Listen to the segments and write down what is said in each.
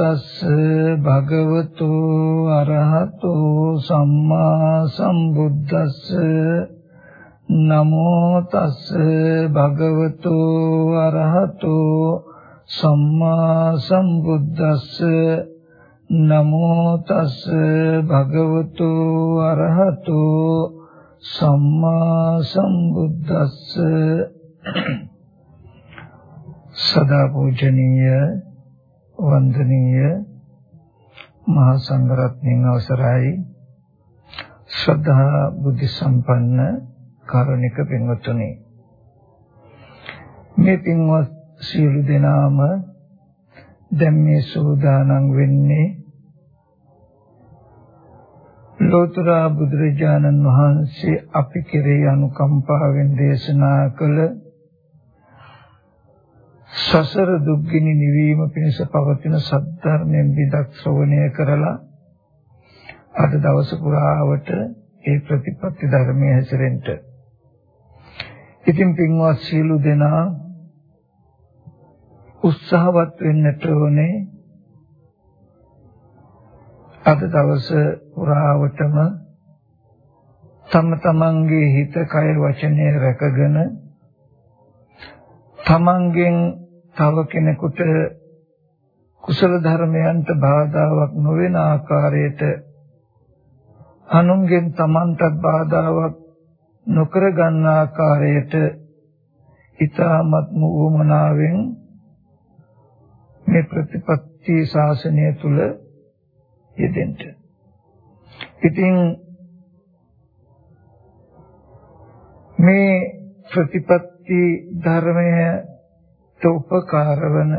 තස්ස භගවතු අරහතෝ සම්මා සම්බුද්දස්ස. නමෝ තස්ස භගවතු අරහතෝ සම්මා සම්බුද්දස්ස. නමෝ තස්ස භගවතු අරහතෝ සම්මා සම්බුද්දස්ස. සදා පූජනීය වන්දනීය මහා සංඝරත්නයන් අවසරයි. ශ්‍රද්ධා බුද්ධ සම්පන්න කාරුණික පින්වත්නි මේ පින්වත් සියලු දෙනාම දැන් මේ සූදානම් වෙන්නේ ලෝතර බුදුරජාණන් වහන්සේ අපි කෙරෙහි අනුකම්පාවෙන් දේශනා කළ සසර දුක්ගිනි නිවීම පිණිස පවතින සද්ධර්මයෙන් විදක් ශ්‍රවණය කරලා අද දවස පුරාවට ඒ ප්‍රතිපත්ති ධර්මයේ හැසිරෙන්න. ඉතින් පින්වත් සීලු දෙනා උත්සාහවත් වෙන්නට ඕනේ අද දවස පුරාවටම තම තමන්ගේ හිත කය වචනය රැකගෙන තමන්ගෙන් තව කෙනෙකුට කුසල ධර්මයන්ට බාධාවක් නොවන ආකාරයට අනුන්ගෙන් තමන්ට බාධාවක් නොකර ගන්න ආකාරයට ඊ타මත් වූමනාවෙන් මේ ප්‍රතිපත්ති ශාසනය තුල යෙදෙන්න. ඉතින් මේ ප්‍රතිපත්ති ධර්මයට උපකාර වන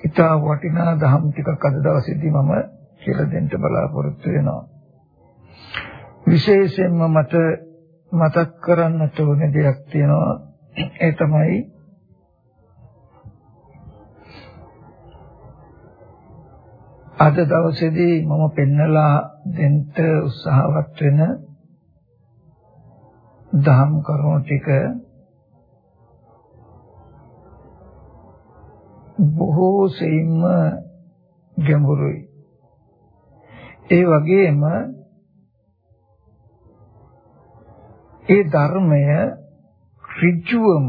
ඊට වටිනා ධම් ටිකක් අද දවසේදී මම කියලා දෙන්න බලාපොරොත්තු වෙනවා. විශේෂයෙන්ම මට මතක් කරන්නට ඕන දෙයක් තියෙනවා. ඒ තමයි අද දවසේදී මම පෙන්නලා දෙන්න උත්සාහවත් වෙන දහම් කරුණු ටික බොහෝ සෙයින්ම ගැඹුරුයි. ඒ වගේම ඒ ධර්මය ඍජුවම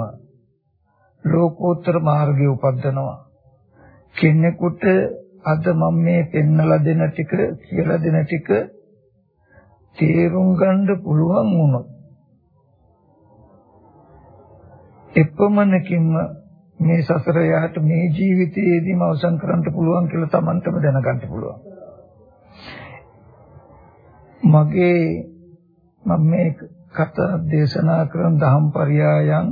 ලෝකෝත්තර මාර්ගය උපදිනවා. කෙනෙකුට අද මම මේ පෙන්නලා දෙන ටික කියලා දෙන ටික තේරුම් ගන්න පුළුවන් වුණොත් එපමණකින්ම මේ සසර යාට මේ ජීවිතයේදීම අවසන් කරන්න පුළුවන් කියලා Tamanටම දැනගන්න පුළුවන්. මගේ මම මේ කතා දේශනා කරන දහම් පරයයන්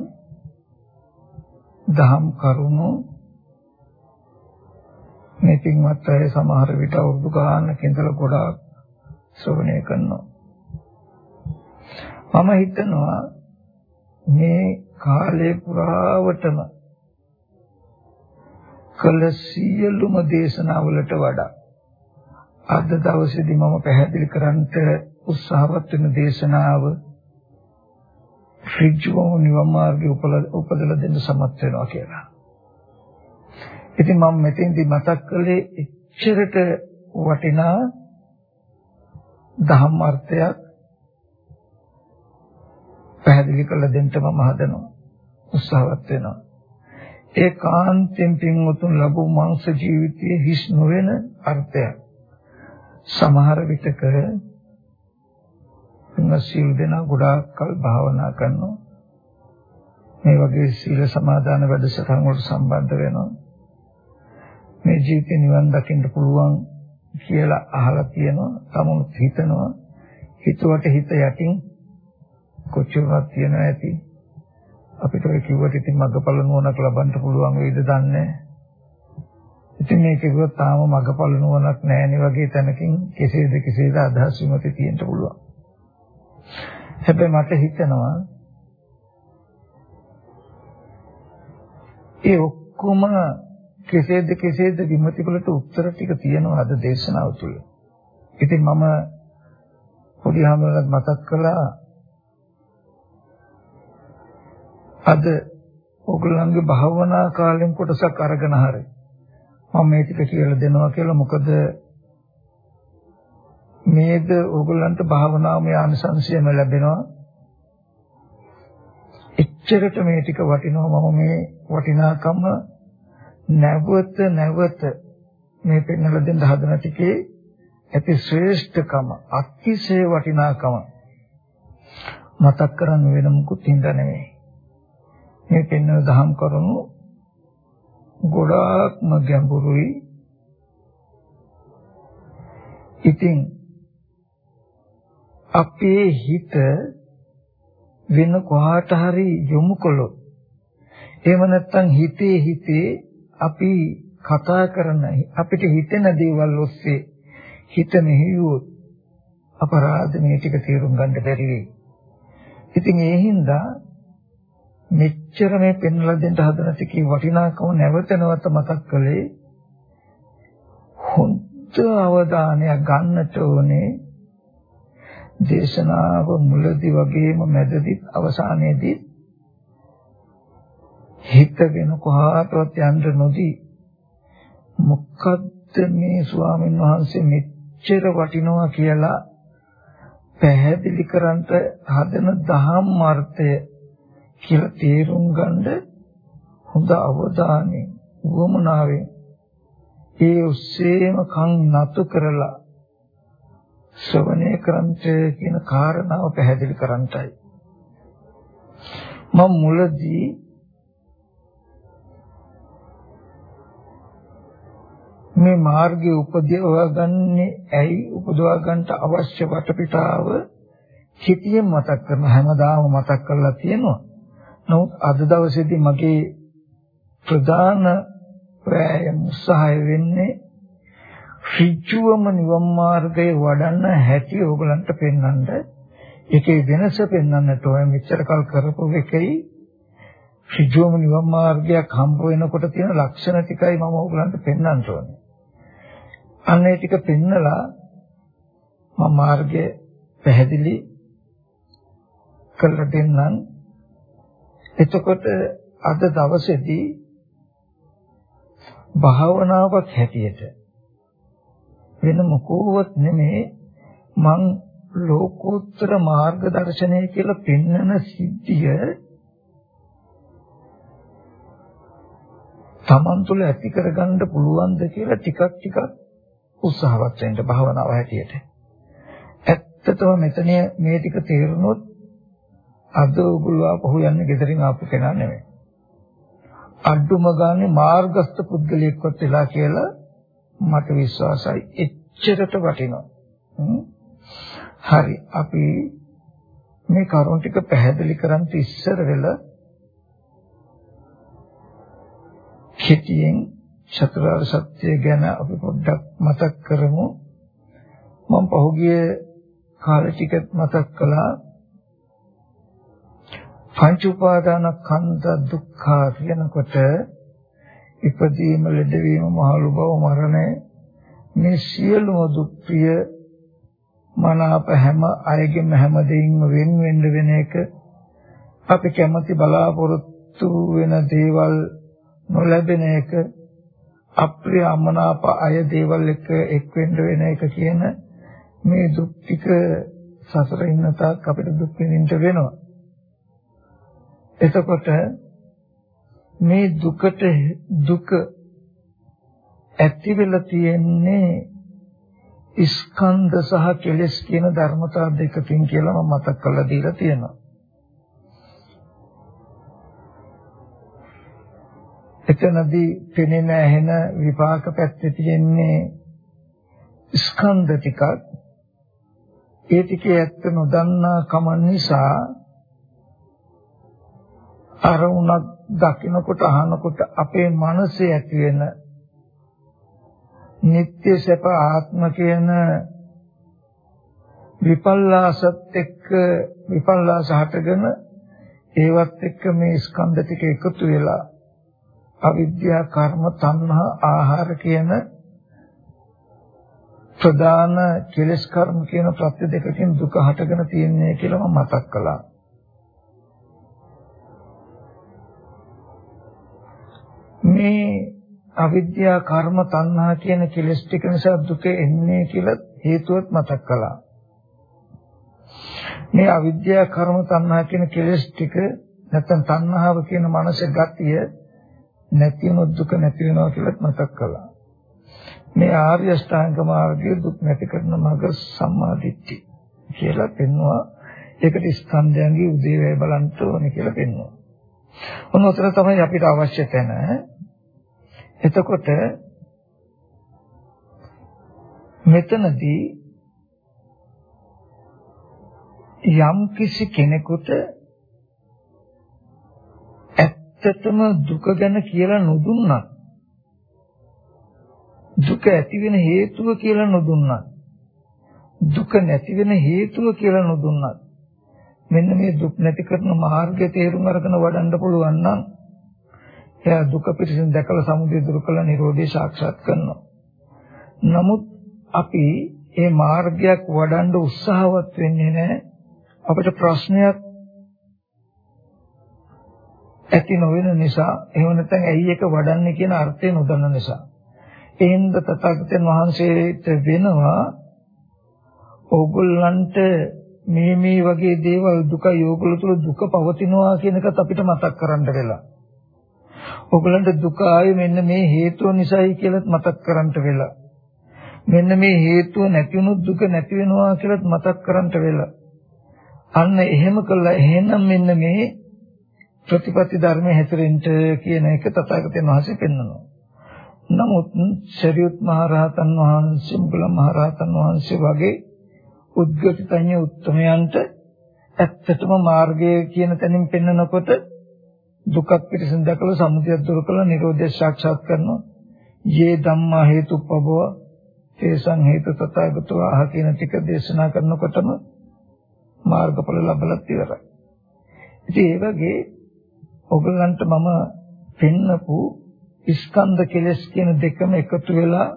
දහම් කරුණු මේ පින්වත් අය සමහර විට අවුරුදු ගානක ඉඳලා ගොඩාක් ශ්‍රවණය කරනවා. මම හිතනවා මේ කාලේ පුරාවටම කළ සියලුම දේශනාවලට වඩා අද දවසේදී මම පැහැදිලි කරන්නට උත්සාහවත් වෙන දේශනාව ඍජුවම නිවන් මාර්ගය උපදලා දෙන්න සමත් වෙනවා කියලා. ඉතින් මම මෙතෙන්දී මතක් කළේ එච්චරට වටිනා ධම්ම අර්ථයක් පැහැදිලි කරලා දෙන්න මම හදනවා. උත්සාහවත් වෙනවා. ඒ කාන්තෙන් පින්වතුන් ලැබූ මාංශ ජීවිතයේ හිස් නොවන අර්ථයක් සමහර විටක සිල් දෙනා ගොඩාක් කල් භාවනා කරනවා. මේ වගේ සීල සමාදාන වැඩසටහන් වලට සම්බන්ධ වෙනවා. මේ ජීවිතේ නිවන් දකින්න පුළුවන් කියලා අහලා තියෙනවා. තමුණු හිතනවා. හිතුවට හිත යටින් කොච්චරක් තියනවා ඇති? අපිට ඔය කිව්වට ඉතින් මගපල නුවණක් ලබන්න පුළුවන් වෙයිද දන්නේ ඉතින් මේක කිව්වොත් තාම මගපල නුවණක් නැහෙනි වගේ තැනකින් කෙසේද කෙසේද අදහස් විමති තියෙන්න පුළුවන්. හැබැයි මට හිතෙනවා ඒ ඔක්කොම කෙසේද කෙසේද විමති වලට උත්තර ටික තියෙනවා අද දේශනාව තුළ. ඉතින් මම පොඩි හැමෝටම මතක් කළා අද ඔගලන්ගේ භාවනා කාලෙන් කොටසක් අරගෙන හරි මම මේ ටික කියලා දෙනවා කියලා මොකද මේද ඕගොල්ලන්ට භාවනාවේ ආනිසංසයම ලැබෙනවා. එච්චරට මේ ටික වටිනවා මම මේ වටිනාකම නැවත නැවත මේ පෙන්වලා දෙන්න හදන ටිකේ ඇති ශ්‍රේෂ්ඨකම අතිශය වටිනාකම මතක් කරන්න වෙන මුකුත් හින්දා නෙමෙයි. මේ පෙන්වන දහම් කරුණු ගොඩාක්ම ගැඹුරුයි ඉතින් අපේ හිත වෙන කොහාට හරි යොමු කළොත් එහෙම නැත්නම් හිතේ හිතේ අපි කතා කරන අපිට හිතෙන දේවල් ඔස්සේ හිත මෙහෙයුවොත් අපරාධ මේ ටික තේරුම් ගන්න බැරි වෙයි. ඉතින් ඒ හින්දා මෙච්චර මේ පෙන්වලා දෙන්න හදන ටිකේ වටිනාකම නැවත නැවත මතක් කළේ හොඳ අවධානයක් ගන්නට ඕනේ. දේශනාව මුලදී වගේම මැදදී අවසානයේදී හිත වෙන කොහාටවත් යන්න නොදී. මොකද්ද මේ ස්වාමීන් වහන්සේ මෙච්චර වටිනවා කියලා පැහැදිලි කරන්ට හදන දහම් අර්ථය කියලා තේරුම් ගන්න හොඳ අවධානයෙන් වමනාවෙන් ඒ ඔස්සේම කන් නතු කරලා ශ්‍රවණය කරන්ට කියන කාරණාව පැහැදිලි කරන්ටයි මම මුලදී මේ මාර්ගය උපදවා ගන්නේ ඇයි උපදවා ගන්නට අවශ්‍ය වටපිටාව හිතියෙන් මතක් කරන හැමදාම මතක් කරලා තියෙනවා. නමුත් අද දවසේදී මගේ ප්‍රධාන වෑයම උත්සාහය වෙන්නේ ඍජුවම නිවන් මාර්ගයේ වඩන්න හැටි ඕගලන්ට පෙන්වන්න. ඒකේ වෙනස පෙන්වන්නට ඕන මෙච්චර කල් කරපු එකයි ඍජුවම නිවන් මාර්ගයක් හම්බ වෙනකොට තියෙන ලක්ෂණ ටිකයි මම ඕගලන්ට පෙන්වන්න ඕනේ. අන්න ඒ ටික පෙන්නලා මම මාර්ගය පැහැදිලි කරලා දෙන්නම්. එතකොට අද දවසේදී භාවනාවක් හැටියට වෙන මොකෝවත් නෙමේ මං ලෝකෝත්තර මාර්ග දර්ශනය කියලා පෙන්වන සිද්ධිය තමන් තුළ ඇති කරගන්න පුළුවන්ද කියලා ටිකක් ටිකක් උත්සාහවත් වෙන්න භාවනාව හැටියට. ඇත්තටම මෙතන මේ ටික තේරුනොත් අද ඔගොල්ලෝ පහු යන්නේ gederin ආපු කෙනා නෙමෙයි. අඩුම ගානේ මාර්ගස්ත පුද්ගලයෙක්වත් වෙලා කියලා මට විශ්වාසයි. එච්චරට වටිනවා. හරි අපි මේ කරුණ ටික පැහැදිලි කරන් ඉස්සර වෙලා කෙටියෙන් චතුරාර්ය සත්‍ය ගැන අපි පොඩ්ඩක් මතක් කරමු. මම පහුගිය කාලේ ටික මතක් කළා. පංච උපාදාන කන්ද දුක්ඛ කියනකොට ඉපදීම ලෙඩවීම මහලු බව මරණය මේ සියලුම දුක් ප්‍රිය මනාප හැම අයගෙම හැම දෙයින්ම වෙන් වෙන්න වෙන එක අපි කැමති බලාපොරොත්තු වෙන දේවල් නොලැබෙන එක අප්‍රිය අමනාප අය දේවල් එක්ක එක් වෙන්න වෙන එක කියන මේ දුක් ටික සසර ඉන්න තාක් අපිට දුක් විඳින්න වෙනවා. එතකොට මේ දුකට දුක ඇති වෙලා තියෙන්නේ ස්කන්ධ සහ කෙලෙස් කියන ධර්මතා දෙකකින් කියලා මම මතක් කරලා දීලා තියෙනවා. එතනදී පෙනෙන ඇහෙන විපාක පැත්තේ තියෙන්නේ ස්කන්ධ ටිකක් ඒ ටිකේ ඇත්ත නොදන්නා කම නිසා අරුණක් දකිනකොට අහනකොට අපේ මනසේ ඇති වෙන නিত্য සැප ආත්ම කියන විපල්ලාසත් එක්ක විපල්ලාස හටගෙන ඒවත් එක්ක මේ ස්කන්ධ ටික එකතු වෙලා අවිද්‍යා කර්ම තණ්හා ආහාර කියන ප්‍රධාන කෙලස් කර්ම කියන ප්‍රත්‍ය දෙකකින් දුක හටගෙන තියෙන්නේ කියලා මම මතක් කළා. මේ අවිද්‍යා කර්ම තණ්හා කියන කෙලෙස් ටික නිසා දුක එන්නේ කියලා හේතුවත් මතක් කළා. මේ අවිද්‍යා කර්ම තණ්හා කියන කෙලෙස් ටික නැත්නම් තණ්හාව කියන මනස ගතිය නැති වුණොත් දුක නැති වෙනවා කියලා මතක් කළා. මේ ආර්ය අෂ්ටාංග මාර්ගයේ දුක් නැති කරන මඟ සම්මාදිට්ඨි කියලා පෙන්වුවා. ඒකට ස්කන්ධයන්ගේ උදේවැය බලන්න ඕනේ කියලා පෙන්වුවා. ඔන්න උතර තමයි අපිට අවශ්‍ය තැන. එතකොට මෙතනදී යම් කිසි කෙනෙකුට ඇත්තටම දුක ගැන කියලා නොදුන්නත් දුක ඇති වෙන හේතුව කියලා නොදුන්නත් දුක නැති වෙන හේතුව කියලා නොදුන්නත් මෙන්න මේ දුක් නැති කරන මාර්ගය තේරුම් අරගෙන වඩන්න පුළුවන් නම් එයා දුක පිටින් දැකලා සමුදය දුරු කළ නිරෝධය සාක්ෂාත් කරනවා. නමුත් අපි මේ මාර්ගයක් වඩන්න උත්සාහවත් වෙන්නේ නැහැ. අපිට ප්‍රශ්නයක් ඇති නොවන නිසා එහෙම නැත්නම් ඇයි එක වඩන්නේ කියන අර්ථය නොදන්න නිසා. එහෙනම් තථාගතයන් වහන්සේට වෙනවා ඕගොල්ලන්ට මේ මේ වගේ දේවල් දුක යෝගල තුල දුක පවතිනවා කියන එකත් අපිට මතක් කරන්න වෙලා. ඕගොල්ලන්ට දුක ආවේ මෙන්න මේ හේතුව නිසායි කියලාත් මතක් කරන්න වෙලා. මෙන්න මේ හේතුව නැති වුණොත් දුක නැති වෙනවා කියලාත් මතක් කරන්න වෙලා. අන්න එහෙම කළා එහෙනම් මෙන්න මේ ප්‍රතිපත්ති ධර්මයේ හැතරෙන්න කියන එක තථාගතයන් වහන්සේ පෙන්වනවා. නමුත් ශරීයත් මහ රහතන් වහන්සේ මුගල මහ රහතන් වහන්සේ වගේ උද්ගතඥ උත්තමයන්ට ඇත්තටම මාර්ගය කියන තැනින් පෙන්නකොට දුකක් පිටින් දැකලා සමුදය දුරු කළ නිරෝධය සාක්ෂාත් කරනවා. යේ ධම්මා හේතුප්පබව තේසං හේතු තථාගතෝ ආහ කියන ටික දේශනා කරනකොටම මාර්ගඵල ලැබලත් ඉවරයි. ඉතින් ඒ වගේ ඔයගලන්ට මම පෙන්නපු ස්කන්ධ කෙලස් කියන දෙකම එකතු වෙලා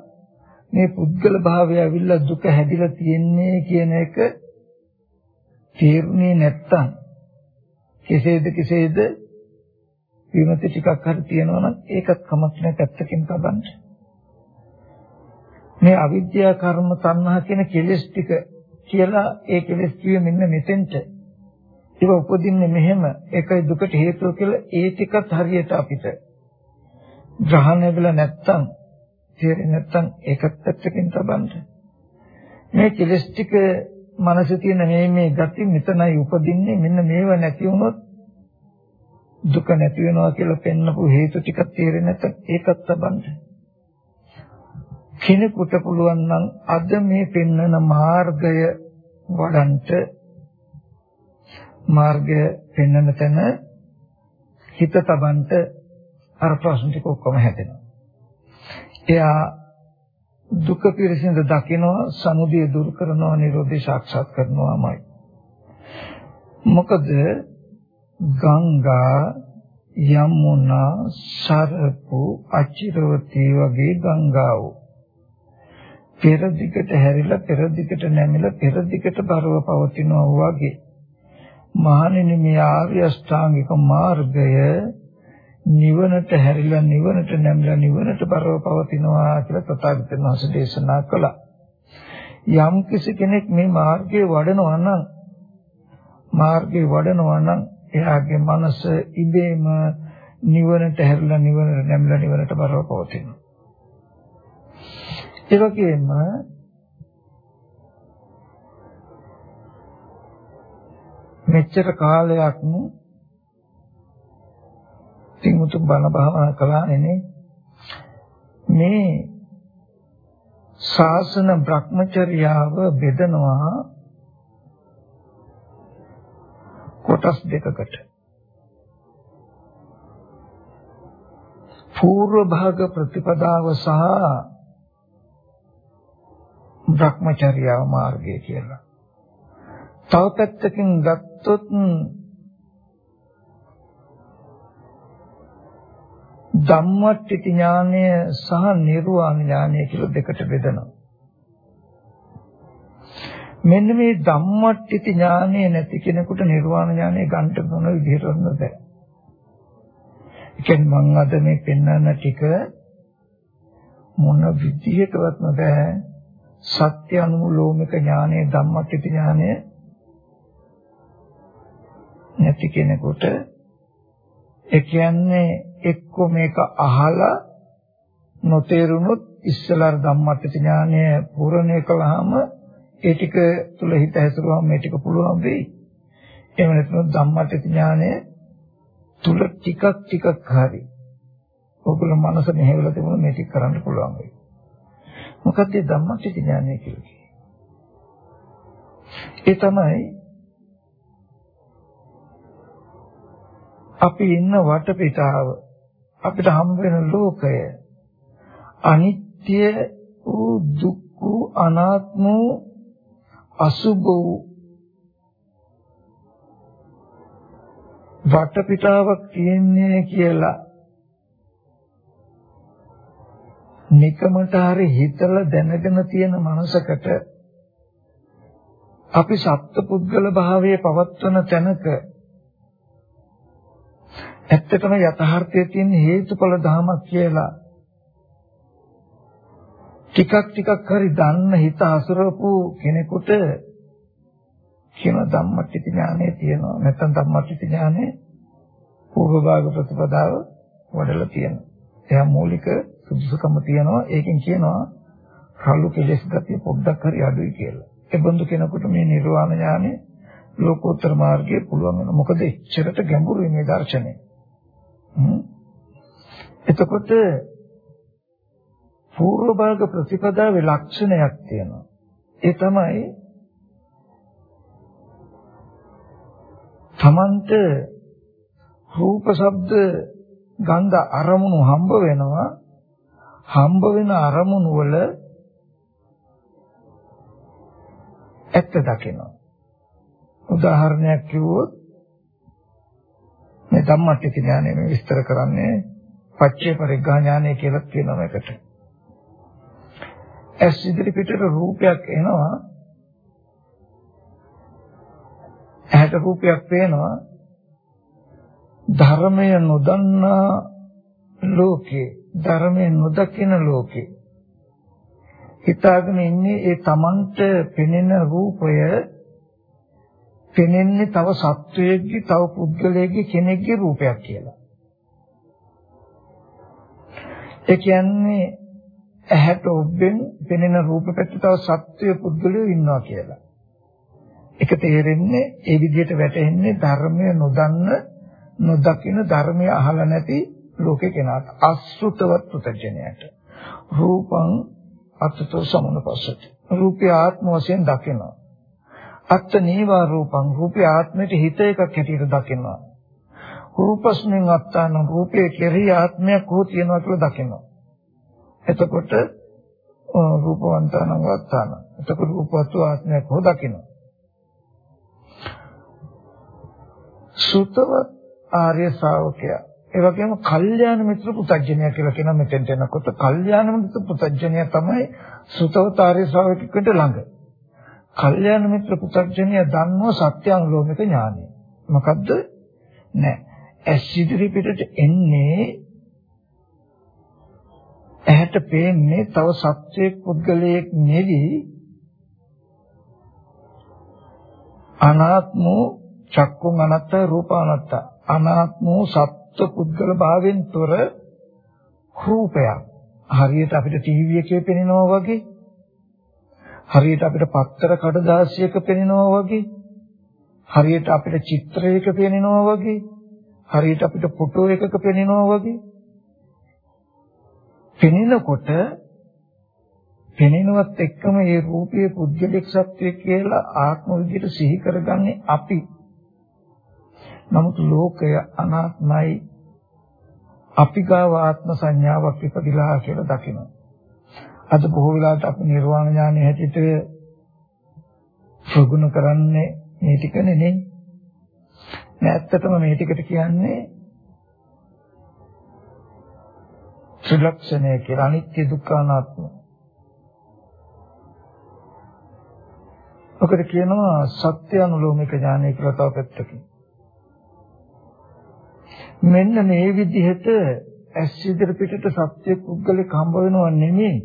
මේ පුද්ගල භාවය ඇවිල්ලා දුක හැදිලා තියෙන්නේ කියන එක තේරුනේ නැත්තම් කෙසේද කෙසේද විමති ටිකක් හරි තියෙනවා නම් ඒකත් කමක් නැහැ පැත්තකින් තබන්න. මේ අවිද්‍යා කර්ම තණ්හා කියන කෙලෙස් ටික කියලා ඒ කෙලෙස් කියේ මෙන්න මෙතෙන්ට ඒක උපදින්නේ මෙහෙම ඒකයි දුකට හේතුව කියලා ඒ ටිකත් හරියට අපිට ග්‍රහණය වෙලා නැත්තම් තේරෙන්නේ නැත්තම් ඒකත් පැත්තකින් තබන්න. මේ කෙලස් ටික මනසේ තියෙන මේ මේ ගති මෙතනයි උපදින්නේ මෙන්න මේව නැති වුණොත් දුක නැති වෙනවා කියලා පෙන්නපු හේතු ටිකක් තේරෙන්නේ නැත්නම් ඒකත් තබන්න. කෙනෙකුට පුළුවන් නම් අද මේ පෙන්වන මාර්ගය වඩන්ට මාර්ගය පෙන්වන තැන හිත තබන්ට අර ප්‍රශ්න ටික ඔක්කොම හැදෙනවා. එයා දුක පිරසින්ද දකිනවා සමුදය දුරු කරනවා නිරෝධය සාක්ෂාත් කරනවාමයි. මොකද ගංගා යමුනා සරපු අචිරවතී වගේ ගංගාවෝ පෙර දිගට හැරිලා පෙර දිගට නැමිලා පෙර දිගට බරව පවතිනවා වගේ මහණෙනි මේ ආර්ය අෂ්ටාංගික මාර්ගය නිවනට හැරිලා නිවනට නැමිලා නිවනට බරව පවතිනවා කියලා තථාගතයන් වහන්සේ දේශනා කළා. යම් කිසි කෙනෙක් මේ මාර්ගයේ වඩනවා නම් මාර්ගයේ වඩනවා නම් එයාගේ මනස ඉබේම නිවනට හැරිලා නිවනට නැමිලා නිවනට බරව පවතිනවා. ඒ වගේම මෙච්චර කාලයක් තිමුතු බණ භාවනා කළානේ මේ ශාසන භ්‍රමචර්යාව බෙදනවා කොටස් දෙකකට పూర్ව භාග ප්‍රතිපදාව සහ භ්‍රමචර්යාව මාර්ගය කියලා. තව පැත්තකින් ගත්තොත් ධම්මට්ටි ඥානය සහ නිර්වාණ ඥානය කියලා දෙකට බෙදනවා. මෙන්න මේ ධම්මට්ටි ඥානය නැති කෙනෙකුට නිර්වාණ ඥානය ගන්න මොන විදිහටද බෑ. ඒ කියන්නේ මම අද මේ පෙන්වන්න ටික මොන විදිහකවත්ම බෑ සත්‍ය අනුලෝමික ඥානය ධම්මටිති ඥානය නැති කෙනෙකුට ඒ කියන්නේ එක්ක මේක අහලා නොතේරුනොත් ඉස්සලා ධම්මටිති ඥානය පූර්ණය කළාම ඒ ටික තුල හිත හැසිරුවාම මේ ටික පුළුවන් වෙයි. එහෙම නැත්නම් ධම්මටිති ඥානය තුල ටිකක් ටිකක් හරි ඔගොල්ලෝ මනස මෙහෙवला තිබුණා මේ ටික කරන්න පුළුවන් වෙයි. මොකක්ද ධම්මටිති ඥානය කියන්නේ? ඒ තමයි අපි ඉන්න වටපිටාව අපිට හම් වෙන ලෝකය අනිත්‍ය වූ දුක් වූ අනාත්ම වූ අසුභ වූ වටපිටාවක් තියෙන්නේ කියලා නිකමට හරි හිතලා දැනගෙන තියෙන මනසකට අපි සත්පුද්ගල භාවයේ පවත්වන තැනක ඇත්තටම යථාර්ථයේ තියෙන හේතුඵල ධමයක් කියලා ටිකක් ටිකක් හරි දන්න හිත අසුරපු කෙනෙකුට කියන ධම්මටිති ඥානය තියෙනවා. නැත්නම් ධම්මටිති ඥානය පූර්ව භාග ප්‍රතිපදාව වඩලා තියෙනවා. එයා මූලික සුදුසුකම තියෙනවා. ඒකෙන් කියනවා කලු කෙලෙස් ගතිය පොඩ්ඩක් හරි අඩුයි කියලා. ඒ බඳු කෙනෙකුට මේ නිර්වාණ ඥානය ලෝකෝත්තර මාර්ගයේ පුළුවන් වෙනවා. මොකද එච්චරට ගැඹුරුයි මේ දර්ශනය. එතකොට පූර්ව භාග ප්‍රතිපදාවේ ලක්ෂණයක් තියෙනවා. ඒ තමයි තමන්ට රූප ශබ්ද ගන්ධ අරමුණු හම්බ වෙනවා හම්බ වෙන අරමුණු වල ඇත්ත දකිනවා උදාහරණයක් කිව්වොත් මේ ධම්මටිති ඥානය මේ විස්තර කරන්නේ පච්චේ පරිග්ගා ඥානය කියලා කියන එකට. ඇස් ඉදිරි පිටට රූපයක් එනවා. ඇහැට රූපයක් පේනවා. ධර්මය නොදන්නා ලෝකේ ධර්මය නොදකින ලෝකේ හිතාගෙන ඉන්නේ ඒ Tamanට පෙනෙන රූපය පෙනෙන්නේ තව සත්වයේගේ තව පුද්ගලයෙක්ගේ කෙනෙක්ගේ රූපයක් කියලා. ඒ කියන්නේ ඇහැට ඔබෙන් පෙනෙන රූප පැත්තේ තව සත්වය පුද්ගලයෝ ඉන්නවා කියලා. ඒක තේරෙන්නේ ඒ විදිහට වැටෙන්නේ ධර්මය නොදන්න නොදකින ධර්මය අහලා නැති ලෝකේ කෙනාට අසුතවත් පුතජනයට රූපං අත්තෝ සමුනපස්සති රූපය ආත්ම වශයෙන් දකිනවා අත්ත නේවා රූපං රූපේ ආත්මයට හිත එකක් හැටියට දකිනවා. රූපස්මින් අත්තාන රූපේ කෙරෙහි ආත්මයක් හෝ තියෙනවා කියලා දකිනවා. එතකොට රූපවන්තනං වත්තාන. එතකොට රූපවත්ව ආත්මයක් හෝ දකිනවා. සුතව ආර්ය ශ්‍රාවකයා ඒ වගේම කල්යාණ මිත්‍ර පුතඥය කියලා කියන මෙතෙන්ට එනකොට කල්යාණ මිත්‍ර පුතඥය තමයි සුතවත ආර්ය ශ්‍රාවකෙකුට ළඟ. කල්යාණ මිත්‍ර පුතර්ජනය දන්නෝ සත්‍යානුලෝමික ඥානය. මොකද්ද? නෑ. ඇස් ඉදිරි පිටට එන්නේ ඇහැට පේන්නේ තව සත්‍යයක් පුද්ගලයෙක් නෙවි. අනාත්ම චක්කුන් අනත්ත රූප අනත්ත. අනාත්ම සත්ත්ව පුද්ගල භාවයෙන් තොර රූපයක්. හරියට අපිට ටීවී එකේ පෙනෙනවා වගේ. හරියට අපිට පත්තර කඩදාසියක පෙනෙනවා වගේ. හරියට අපිට චිත්‍රයක පෙනෙනවා වගේ. හරියට අපිට ෆොටෝ එකක පෙනෙනවා වගේ. පෙනෙනකොට පෙනෙනවත් එක්කම මේ රූපයේ පුද්ගලික සත්‍යය කියලා ආත්ම විදිහට සිහි කරගන්නේ අපි. නමුත් ලෝකය අනාත්මයි අපි ගාව ආත්ම සංඥාවක් ඉපදිලා කියලා දකිනවා. අද බොහෝ වෙලාවට අපි නිර්වාණ ඥානය හැටියට ප්‍රගුණ කරන්නේ මේ ටිකනේ නේ. නෑ ඇත්තටම මේ ටිකට කියන්නේ ත්‍රිලක්ෂණය කියලා අනිත්‍ය දුක්ඛ අනාත්ම. ඔකට කියනවා සත්‍ය අනුලෝමික ඥානය කියලා තව පැත්තකින්. මෙන්න මේ විදිහට ඇස් ඉදිරි පිටට සත්‍ය පුද්ගලෙක් හම්බ වෙනව නෙමෙයි.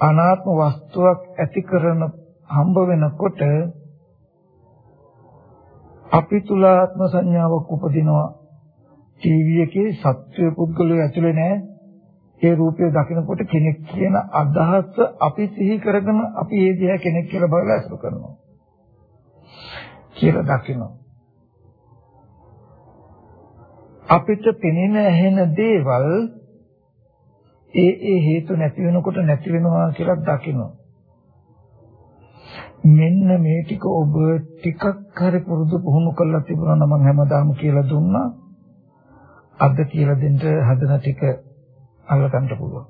අනාත්ම වස්තුවක් ඇති කරන හම්බ වෙනකොට අපි තුල ආත්ම සංඥාවක් උපදිනවා. ටීවී එකේ සත්‍ය පුද්ගලයා ඇතුලේ නැහැ. ඒ රූපය දකිනකොට කෙනෙක් කියන අදහස අපි සිහි කරගෙන අපි ඒ දිහා කෙනෙක් කියලා බලලා අසුර කරනවා. කියලා දකිනවා. අපිට පෙනෙන ඇහෙන දේවල් ඒ ඒ හේතු නැති වෙනකොට නැති වෙනවා කියලා දකිනවා. මෙන්න මේ ටික ඔබ ටිකක් හරි පුරුදු පුහුණු කරලා තිබුණා නම් මම හැමදාම කියලා දුන්නා. අද කියලා දෙන්න හදන ටික අල්ලගන්න පුළුවන්.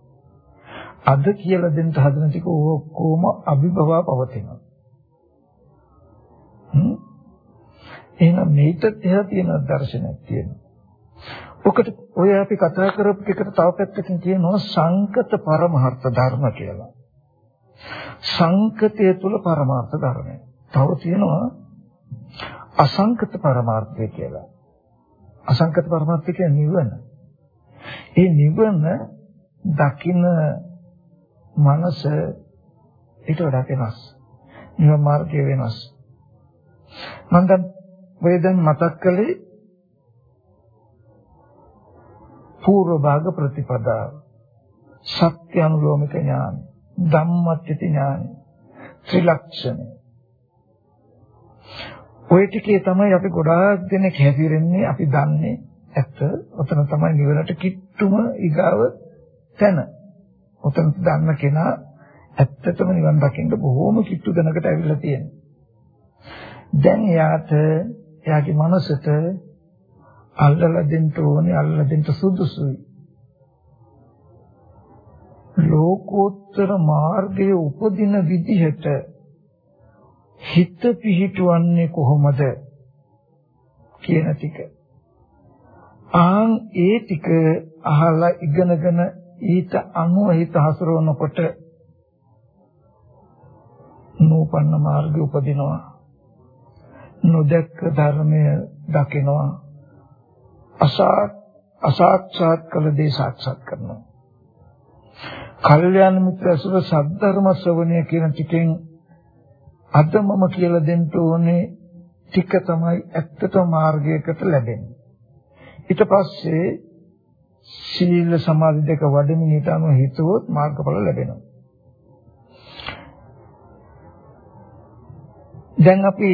අද කියලා දෙන්න හදන ටික ඔක්කොම අභිභව පවතිනවා. හ්ම් එහෙනම් මේකට එහා තියෙන දර්ශනයක් තියෙනවා. ඔකට ඔය අපි කතා කරපු එකට තව පැත්තකින් කියනවා සංකත පරමහර්ථ ධර්ම කියලා. සංකතය තුල පරමාර්ථ ධර්මය. තව තියෙනවා අසංකත පරමාර්ථය කියලා. අසංකත පරමාර්ථය කියන්නේ නිවන. ඒ නිවන දකින්න මනස ඊට වඩා වෙනස්. නිවන මාර්ගය වෙනස්. මම දැන් ඔය දැන් මතක් කළේ పూర్ව භාග ප්‍රතිපදාව. සත්‍ය අනුලෝමික ඥාන, ධම්මත්‍ත්‍ය ඥාන, ත්‍රිලක්ෂණ. ඔය ටිකේ තමයි අපි ගොඩාක් දෙනෙක් හැදිරෙන්නේ අපි දන්නේ ඇත්ත. ඔතන තමයි නිවනට කිට්ටුම ඊගාව තැන. ඔතන දන්න කෙනා ඇත්තටම නිවන් දකින්න බොහෝම කිට්ටු දැනකට ඇවිල්ලා තියෙනවා. දැන් එයාට එයාගේ මනසට අල්ලලා දෙන්න ඕනේ අල්ලලා දෙන්න සුදුසුයි. ලෝකෝත්තර මාර්ගයේ උපදින විදිහට හිත පිහිටවන්නේ කොහොමද කියන ටික. ආන් ඒ ටික අහලා ඉගෙනගෙන ඊට අනුව හිත හසුරවනකොට නූපන්න මාර්ගය උපදිනවා. නොදැක්ක ධර්මය දකිනවා අසාක්ෂාත් කළ දේ සාක්ෂාත් කරනවා කල්යාණ මිත්‍ර අසුර සද්ධර්ම ශ්‍රවණය කියන ටිකෙන් අද මම කියලා දෙන්න ඕනේ ටික තමයි ඇත්තටම මාර්ගයකට ලැබෙන්නේ ඊට පස්සේ සීල සමාධි දෙක වඩමින් ඊට අනුව හිතුවොත් මාර්ගඵල ලැබෙනවා දැන් අපි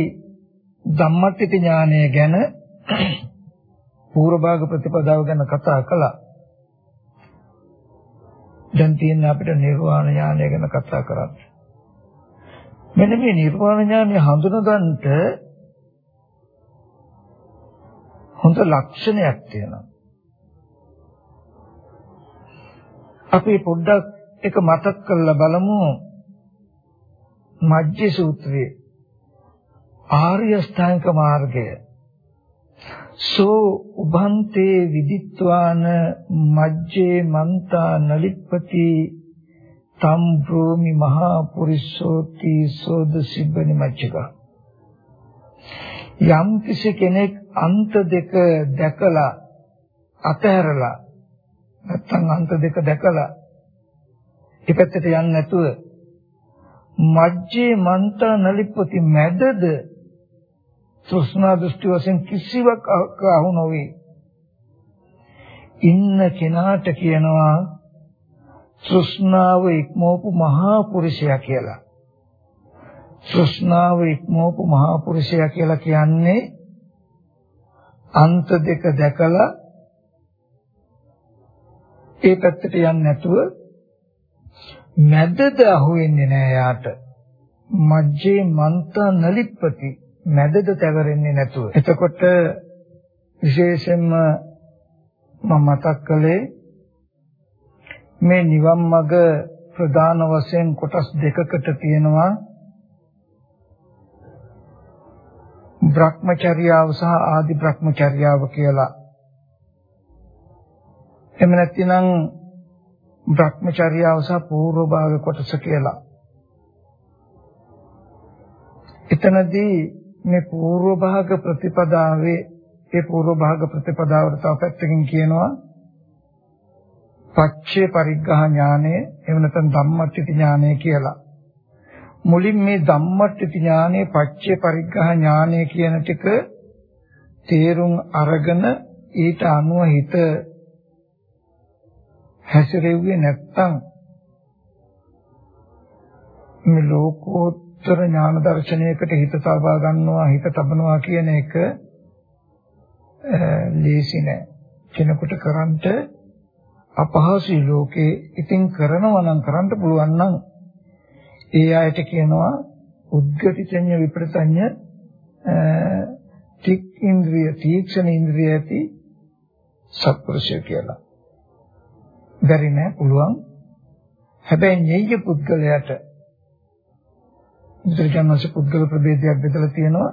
ධම්මට්ටි ඥානය ගැන පූර්ව භාග ප්‍රතිපදාව ගැන කතා කළා. දැන් තියෙන අපිට නිර්වාණ ඥානය ගැන කතා කරන්න. මෙන්න මේ නිර්වාණ ඥානය හඳුනගන්නට හොඳ ලක්ෂණයක් තියෙනවා. අපි පොඩ්ඩක් එක මතක් කරලා බලමු. මජ්ජි සූත්‍රයේ. ආර්ය ශ්‍රාංක මාර්ගය. සෝ උභන්තේ විදිත්වාන මජ්ජේ මන්තා නලිප්පති තම් භූමි මහා පුරිසෝති සෝද සිබ්බනි මජ්ජක යම් කිසි කෙනෙක් අන්ත දෙක දැකලා අතහැරලා නැත්තම් අන්ත දෙක දැකලා ඒ පැත්තට යන්නේ නැතුව මජ්ජේ මන්තා නලිප්පති මැදද තෘෂ්ණා දෘෂ්ටි වශයෙන් කිසිවක් අහු නොවේ. ඉන්න කෙනාට කියනවා තෘෂ්ණාව ඉක්මවපු මහා පුරුෂයා කියලා. තෘෂ්ණාව ඉක්මවපු මහා පුරුෂයා කියලා කියන්නේ අන්ත දෙක දැකලා ඒ පැත්තට යන්නේ නැතුව මැදද අහුවෙන්නේ නෑ යාට. මජ්ජේ මන්තා නලිප්පති මැදද තැවරෙන්නේ නැතුව. එතකොට විශේෂයෙන්ම මම මතක් කළේ මේ නිවන් මඟ ප්‍රධාන වශයෙන් කොටස් දෙකකට තියෙනවා භ්‍රමචර්යාව සහ ආදි භ්‍රමචර්යාව කියලා. එහෙම නැත්නම් භ්‍රමචර්යාව සහ පූර්ව භාග කොටස කියලා. එතනදී මේ පූර්ව භාග ප්‍රතිපදාවේ ඒ පූර්ව භාග ප්‍රතිපදාවට තව පැත්තකින් කියනවා පච්චේ පරිග්‍රහ ඥානය එහෙම නැත්නම් ධම්මට්ටි ඥානය කියලා. මුලින් මේ ධම්මට්ටි ඥානය පච්චේ පරිග්‍රහ ඥානය කියන ටික තේරුම් අරගෙන ඊට අනුව හිත හැසිරෙව්වේ නැත්තම් මේ ලෝකෝත්තර ඥාන දර්ශනයකට හිත සබා ගන්නවා හිත තබනවා කියන එක ලේසි නෑ කෙනෙකුට කරන්ට අපහසුයි ලෝකේ ඉතින් කරනවා නම් කරන්න පුළුවන් නම් ඒ අයට කියනවා උද්ගතිචඤ්ඤ විප්‍රතඤ්ඤ තික් ඉන්ද්‍රිය තීක්ෂණ ඉන්ද්‍රිය ඇති සත්පුරුෂය කියලා. බැරි නෑ පුළුවන්. හැබැයි ඤෙය්‍ය පුද්ගලයාට බුදුරජාණන්සේ පුද්ගල ප්‍රභේදයක් බෙදලා තියෙනවා.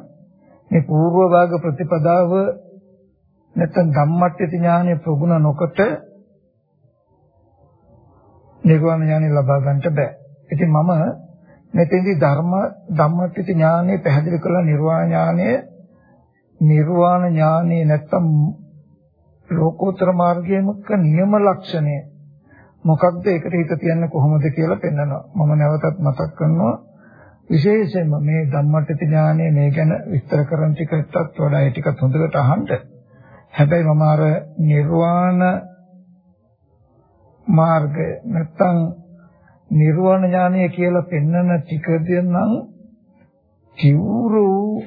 මේ పూర్ව භාග ප්‍රතිපදාව නැත්නම් ධම්මට්ටි ඥානෙ ප්‍රගුණ නොකොට නිර්වාණ ඥානෙ ලබා ගන්නට බෑ. ඉතින් මම මෙතෙන්දී ධර්ම ධම්මට්ටි ඥානෙ පැහැදිලි කළ නිර්වාණ ඥානය නිර්වාණ ඥානෙ නැත්නම් ලෝකෝත්තර මාර්ගයේමක නියම ලක්ෂණය මොකක්ද ඒකට හිත තියන්නේ කොහොමද කියලා පෙන්වනවා. මම නැවතත් මතක් කරනවා විශේෂයෙන්ම මේ ධම්මට්ටි ඥානය මේ ගැන විස්තර කරන ටිකටත් වඩා ඒ ටිකත් හොඳට අහන්න. හැබැයි මම අර නිර්වාණ මාර්ගය නැත්තම් නිර්වාණ ඥානය කියලා පෙන්වන ටික දෙනම් තිවුර වූ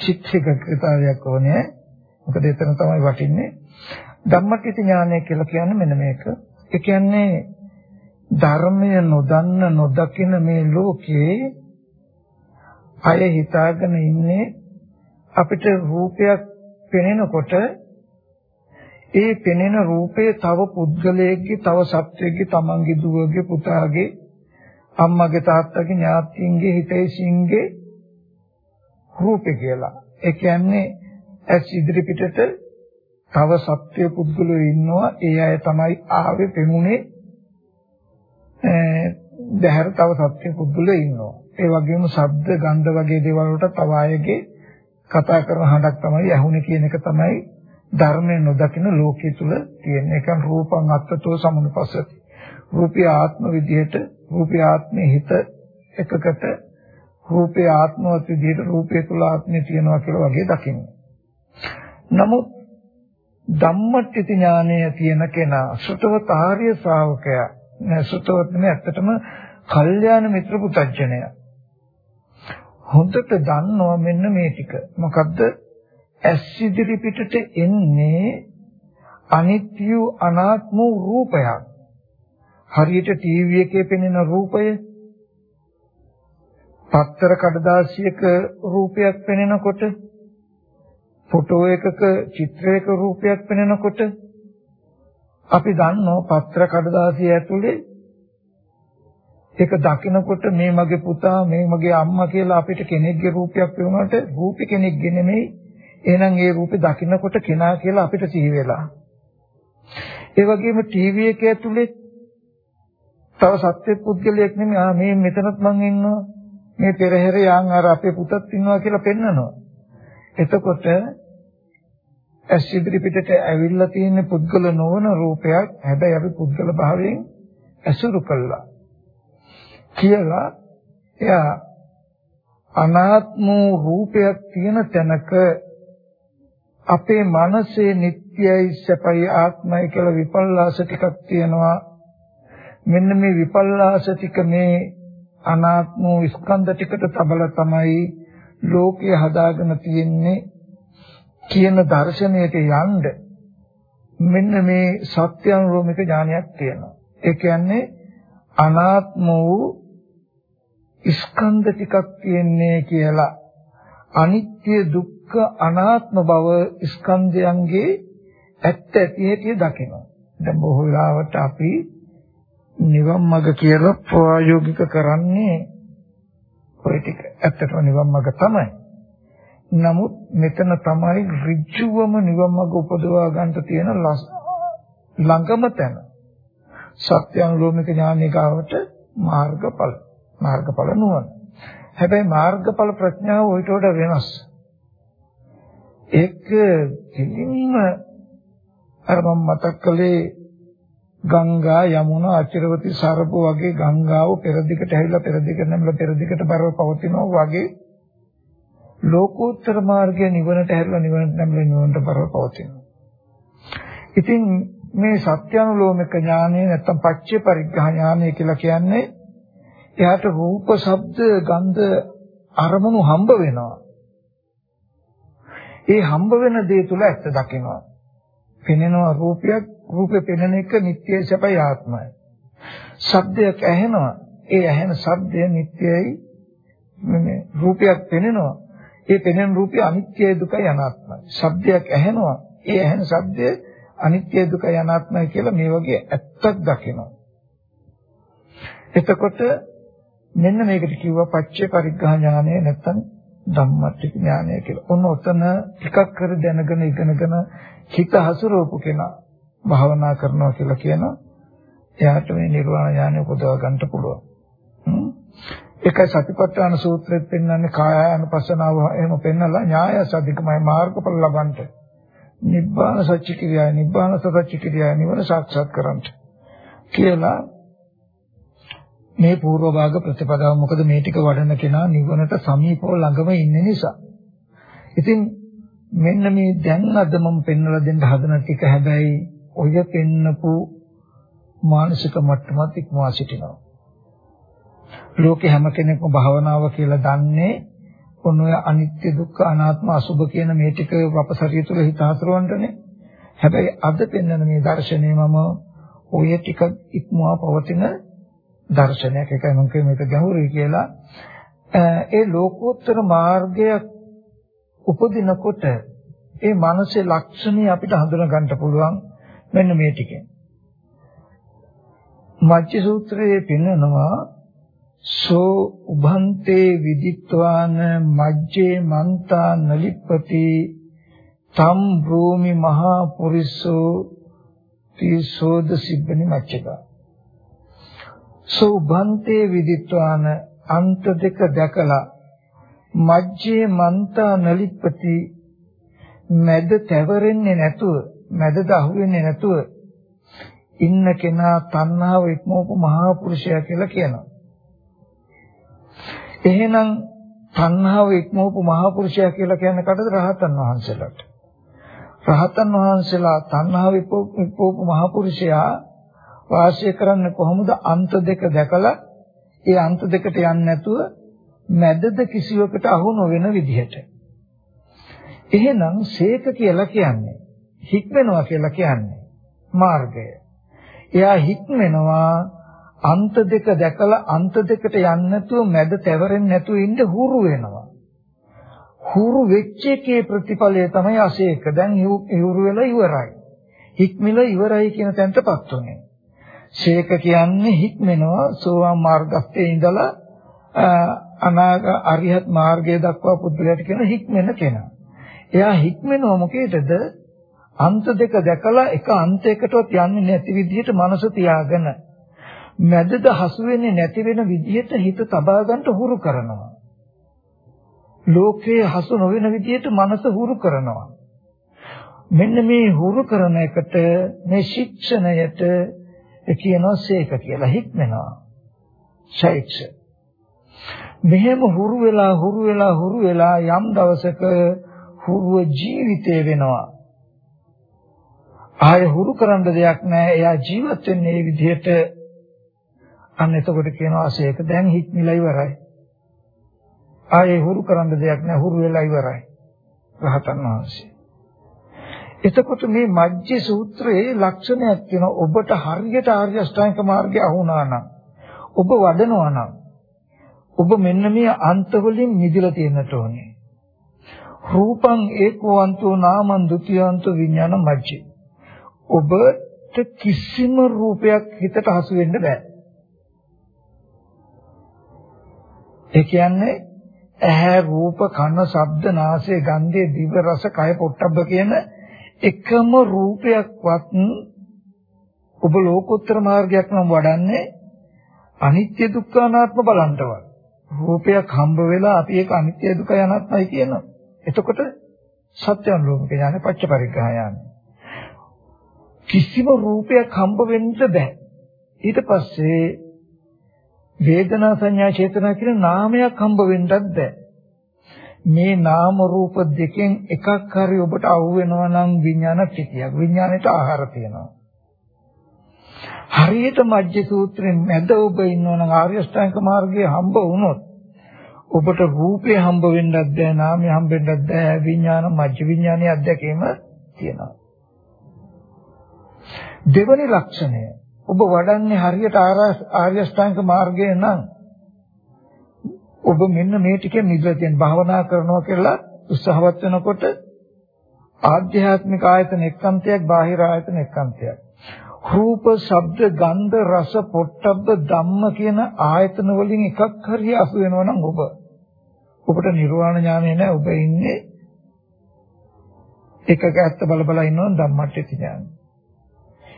චිත්තකකතාවයක් ඕනේ. මොකද එතන තමයි වටින්නේ. ධම්මටිති ඥානය කියලා කියන්නේ මෙන්න මේක. ඒ කියන්නේ ධර්මය නොදන්න නොදකින මේ ලෝකේ අය හිතාගෙන ඉන්නේ අපිට රූපයක් පෙනෙනකොට ඒ පෙනෙන රූපේ තව පුද්ගලයෙක්ගේ තව සත්වයෙක්ගේ තමන්ගේ දුවගේ පුතාගේ අම්මගේ තාත්තගේ ඥාතීන්ගේ හිතේසින්ගේ රූපේ කියලා. ඒ කියන්නේ ඇස් ඉදිරි පිටට තව සත්‍ය පුද්ගලයෝ ඉන්නවා. ඒ අය තමයි ආවේ පෙමුනේ දැහැර තව සත්‍ය පුද්ගලයෝ ඉන්නවා. ඒ වගේම ශබ්ද ගන්ධ වගේ දේවල් වලට තව අයගේ කතා කරන හඬක් තමයි ඇහුනේ කියන එක තමයි ධර්මය නොදකින ලෝකයේ තුල තියෙන එක රූපං අත්තතෝ සමුනුපස්සති. රූපී ආත්ම විදිහට රූපී ආත්මේ හිත එකකට රූපේ ආත්මවත් විදිහට රූපේ තුල ආත්මය තියෙනවා කියලා වගේ දකින්න. නමුත් ධම්මට්ටි ඥානය තියෙන කෙනා සුතවත ආර්ය ශ්‍රාවකයා නෑ සුතවත නෙමෙයි ඇත්තටම කල්යාණ මිත්‍ර පුතඥය. හොඳට දන්නවා මෙන්න මේ ටික. මොකද්ද? ඇස් ඉදිරි පිටට එන්නේ අනිත්‍ය අනාත්ම රූපයක්. හරියට ටීවී එකේ පෙනෙන රූපය පත්තර කඩදාසියක රූපයක් පෙනෙනකොට ෆොටෝ එකක චිත්‍රයක රූපයක් පෙනෙනකොට අපි දන්නවා පත්‍ර කඩදාසිය ඇතුලේ ඒක දකිනකොට මේ මගේ පුතා මේ මගේ අම්මා කියලා අපිට කෙනෙක්ගේ රූපයක් පෙවුනට රූපේ කෙනෙක්ගේ නෙමෙයි එහෙනම් ඒ රූපේ දකින්නකොට කෙනා කියලා අපිට සිහි වෙලා. ඒ වගේම ටීවී එක ඇතුලේ තව සත්‍ය පුද්ගලයෙක් නෙමෙයි ආ මේ මෙතනත් මං ඉන්නවා. මේ පෙරහැර යන් අර අපේ පුතත් ඉන්නවා කියලා පෙන්නනවා. එතකොට ඇස් ඉදිරි පිටට ඇවිල්ලා තියෙන පුද්ගල නොවන රූපයක් හැබැයි අපි පුද්ගල භාවයෙන් ඇසුරු කළා. කියලා එයා අනාත්ම රූපයක් තියෙන තැනක අපේ මනසේ නිට්ටයයි සැපයි ආත්මයි කියලා විපල්ලාස ටිකක් තියෙනවා. මෙන්න මේ විපල්ලාස ටික මේ අනාත්ම ස්කන්ධ ටිකට තබලා තමයි ලෝකය හදාගෙන තියෙන්නේ කියන දර්ශනයට යන්න මෙන්න මේ සත්‍යානුරෝමික ඥානයක් තියෙනවා. ඒ කියන්නේ අනාත්ම වූ ස්කන්ධ ටිකක් තියෙන්නේ කියලා අනිත්‍ය දුක් දුක්ඛ අනාත්ම බව ස්කන්ධයන්ගේ ඇත්ත ඇති හැටි දකිනවා. දැන් බොහෝ වෙලාවට අපි නිවන් මඟ කියලා ප්‍රායෝගික කරන්නේ ඔය ටික. ඇත්තටම නිවන් මඟ තමයි. නමුත් මෙතන තමයි ඍජුවම නිවන් මඟ උපදවා ගන්න තියෙන ළඟම තැන. සත්‍යනුලෝමික ඥානිකාවට මාර්ගඵල මාර්ගඵල නුවණ. හැබැයි මාර්ගඵල ප්‍රඥාව ඊට වඩා වෙනස්. ඒක කිලින්ම අර මම මතක් කළේ ගංගා යමුනා අචිරවති සරබ වගේ ගංගාව පෙරදිගට ඇවිල්ලා පෙරදිගට නැමලා පෙරදිගට බරව පවතිනවා වගේ ලෝකෝත්තර මාර්ගය නිවනට හැරිලා නිවනට නැමලා නිවනට බරව පවතිනවා. ඉතින් මේ සත්‍යානුලෝමික ඥානය නැත්තම් පච්චේ පරිග්‍රහ ඥානය කියලා කියන්නේ එයාට රූප, ශබ්ද, ගන්ධ අරමුණු හම්බ වෙනවා. ඒ හම්බ වෙන දේ තුල ඇත්ත දකිනවා. පෙනෙනවා රූපයක්, රූපේ පෙනෙන එක නිට්ටයයි සැපයි ආත්මයි. ශබ්දයක් ඇහෙනවා. ඒ ඇහෙන ශබ්දය නිට්ටයයි මේ රූපයක් පෙනෙනවා. ඒ පෙනෙන රූපය අනිත්‍යයි දුකයි අනාත්මයි. ශබ්දයක් ඇහෙනවා. ඒ ඇහෙන ශබ්දය අනිත්‍ය දුක අනාත්මයි කියලා මේ වගේ ඇත්තක් දකිනවා. එතකොට මෙන්න මේකට කිව්වා පච්චේ පරිග්‍රහ ඥානය නැත්තම් ධම්මට්ඨ ඥානය කියලා. ඔන්න ඔතන ටිකක් කර දැනගෙන ඉගෙනගෙන හිත හසුරවපු කෙනා භාවනා කරනවා කියලා කියනවා. එයාට මේ නිර්වාණ ඥානය උපදව ගන්න පුළුවන්. ඒකයි සතිපට්ඨාන සූත්‍රෙත් පෙන්වන්නේ කායානුපස්සනාව එහෙම පෙන්නලා ඥාය සාධිකමයි මාර්ගඵල ලබන්නේ. නිබ්බාන සත්‍ය කිරියාව නිබ්බාන සත්‍ය කිරියාව නිවන සාක්ෂාත් කරගන්න කියලා මේ පූර්ව භාග ප්‍රතිපදාව මොකද මේ ටික වඩන කෙනා නිවනට සමීපව ළඟම ඉන්න නිසා. ඉතින් මෙන්න මේ දැන් අද මම පෙන්වලා දෙන්න හදන ටික හැබැයි ඔය පෙන්නපු මානසික මට්ටමත් ඉක්මවා සිටිනවා. ලෝකේ හැම කෙනෙක්ම භාවනාව කියලා දන්නේ ඔන්න ඔය අනිත්‍ය දුක්ඛ අනාත්ම අසුභ කියන මේ ටික වපසරිය තුළ හිත හසුරවන්නනේ. හැබැයි අද පෙන්වන මේ දර්ශනය මම ඔය ටික ඉක්මවා පවතින දර්ශනයක් එකයි මම කියන්නේ මේක ගැඹුරුයි කියලා. ඒ ලෝකෝත්තර මාර්ගය උපදිනකොට ඒ මානසික ලක්ෂණي අපිට හඳුනා ගන්න පුළුවන් මෙන්න මේ ටිකෙන්. මජ්ජ සූත්‍රයේ පෙන්වනවා සෝ උභන්තේ විදිත්වාන මජ්ජේ මන්තා නලිප්පති තම් භූමි මහා පුරිසෝ තීසෝද සිබ්බනි මච්චක සෝ උභන්තේ විදිත්වාන අන්ත දෙක දැකලා මජ්ජේ මන්තා නලිප්පති මැද තැවරෙන්නේ නැතුව මැදද අහුවෙන්නේ නැතුව ඉන්න කෙනා තණ්හාව ඉක්මවපු මහා පුරුෂයා කියලා කියනවා එහෙනම් තණ්හාව ඉක්මවපු මහා පුරුෂයා කියලා කියන්නේ කටද රහතන් වහන්සේලාට. රහතන් වහන්සේලා තණ්හාව ඉක්මවපු මහා පුරුෂයා වාසය කරන්නේ කොහොමද අන්ත දෙක දැකලා ඒ අන්ත දෙකට යන්නේ නැතුව මැදද කිසිවකට අහු නොවන විදිහට. එහෙනම් සේක කියලා කියන්නේ හික්මනවා කියලා කියන්නේ මාර්ගය. එයා හික්මනවා අන්ත දෙක දැකලා අන්ත දෙකට යන්නේ නැතුව මැද තැවරෙන්නේ නැතුව ඉන්න හුරු වෙනවා. හුරු වෙච්ච එකේ ප්‍රතිඵලය තමයි අසේක. දැන් හුරු වෙලා ඉවරයි. හික්මිලා ඉවරයි කියන තැනටපත් උනේ. ශේක කියන්නේ හික්මෙනවා සෝවාන් මාර්ගස්තේ ඉඳලා අනාග අරිහත් මාර්ගය දක්වා පුදුලයට කියන හික්මෙන කෙනා. එයා හික්මෙනවා මොකේදද? අන්ත දෙක දැකලා එක අන්තයකටවත් යන්නේ නැති විදිහට මනස තියාගෙන මැදද හසු වෙන්නේ නැති වෙන විදිහට හිත තබා ගන්නට හුරු කරනවා. ලෝකයේ හසු නොවන විදිහට මනස හුරු කරනවා. මෙන්න මේ හුරු කරන එකට මේ ශික්ෂණයට කියනවා සේක කියලා හික්මනවා. ශෛක්ෂ. මෙහෙම හුරු වෙලා හුරු වෙලා හුරු වෙලා යම් දවසක හුරුව ජීවිතේ වෙනවා. ආය හුරු කරන්න දෙයක් නැහැ. එයා ජීවත් වෙන්නේ මේ විදිහට අන්න එතකොට කියනවා අසේක දැන් හික්මිලා ඉවරයි. ආයේ හුරු කරන්න දෙයක් නැහැ හුරු වෙලා ඉවරයි. රහතන් වහන්සේ. එතකොට මේ මජ්ජි සූත්‍රයේ ලක්ෂණයක් තියෙනවා ඔබට හරියට ආර්ය අෂ්ටාංග මාර්ගය අහුණා නම් ඔබ වඩනවා නම් ඔබ මෙන්න මේ අන්ත වලින් මිදලා තියෙන්නට ඕනේ. රූපං ඒකවන්තෝ නාමං ဒ ුතියන්තෝ විඥාන මජ්ජි. ඔබට කිසිම රූපයක් හිතට හසු වෙන්න බෑ. ඒ කියන්නේ ඇහැ රූප කන ශබ්ද නාසය ගන්ධය දිව රස කය පොට්ටබ්බ කියන එකම රූපයක්වත් ඔබ ලෝකෝත්තර මාර්ගයක් නම් වඩන්නේ අනිත්‍ය දුක්ඛ අනාත්ම බලන්ටවත් රූපයක් හම්බ වෙලා අපි ඒක අනිත්‍ය දුක්ඛ අනාත්මයි කියනවා එතකොට සත්‍යං ලෝක ඥාන පච්ච පරිග්‍රහ ඥාන කිසිම රූපයක් හම්බ වෙන්න බෑ. ඊට පස්සේ වේදනා සංඥා චේතනා කියන නාමයක් හම්බ වෙන්නත් බෑ. මේ නාම රූප දෙකෙන් එකක් හරි ඔබට අහු වෙනවා නම් විඥාන පිටියක්. විඥාණයට ආහාර තියෙනවා. හරියට මජ්ජ සූත්‍රයෙන් මැද ඔබ ඉන්නවනම් ආර්ය අෂ්ටාංග මාර්ගයේ හම්බ වුණොත් ඔබට රූපේ හම්බ වෙන්නත් බෑ නාමය හම්බ වෙන්නත් බෑ විඥාන මජ්ජ විඥානයේ අධ්‍යක්ීම තියෙනවා දෙවනි ලක්ෂණය ඔබ වඩන්නේ හරියට ආර්ය අෂ්ටාංග මාර්ගය නම් ඔබ මෙන්න මේ ටිකෙන් නිදලා තියෙන භාවනා කරනවා කියලා උත්සාහවත් වෙනකොට ආධ්‍යාත්මික ආයතන එක්කන්තයක් බාහිර ආයතන එක්කන්තයක්. රූප, ශබ්ද, ගන්ධ, රස, පොට්ටබ්බ ධම්ම කියන ආයතන වලින් එකක් හරි අසු වෙනවා නම් ඔබ. ඔබට නිර්වාණ ඥානය නැහැ ඔබ ඉන්නේ එකක ඇත්ත බල බල ඉන්නවනම් ධම්මට්ටි ඥානය.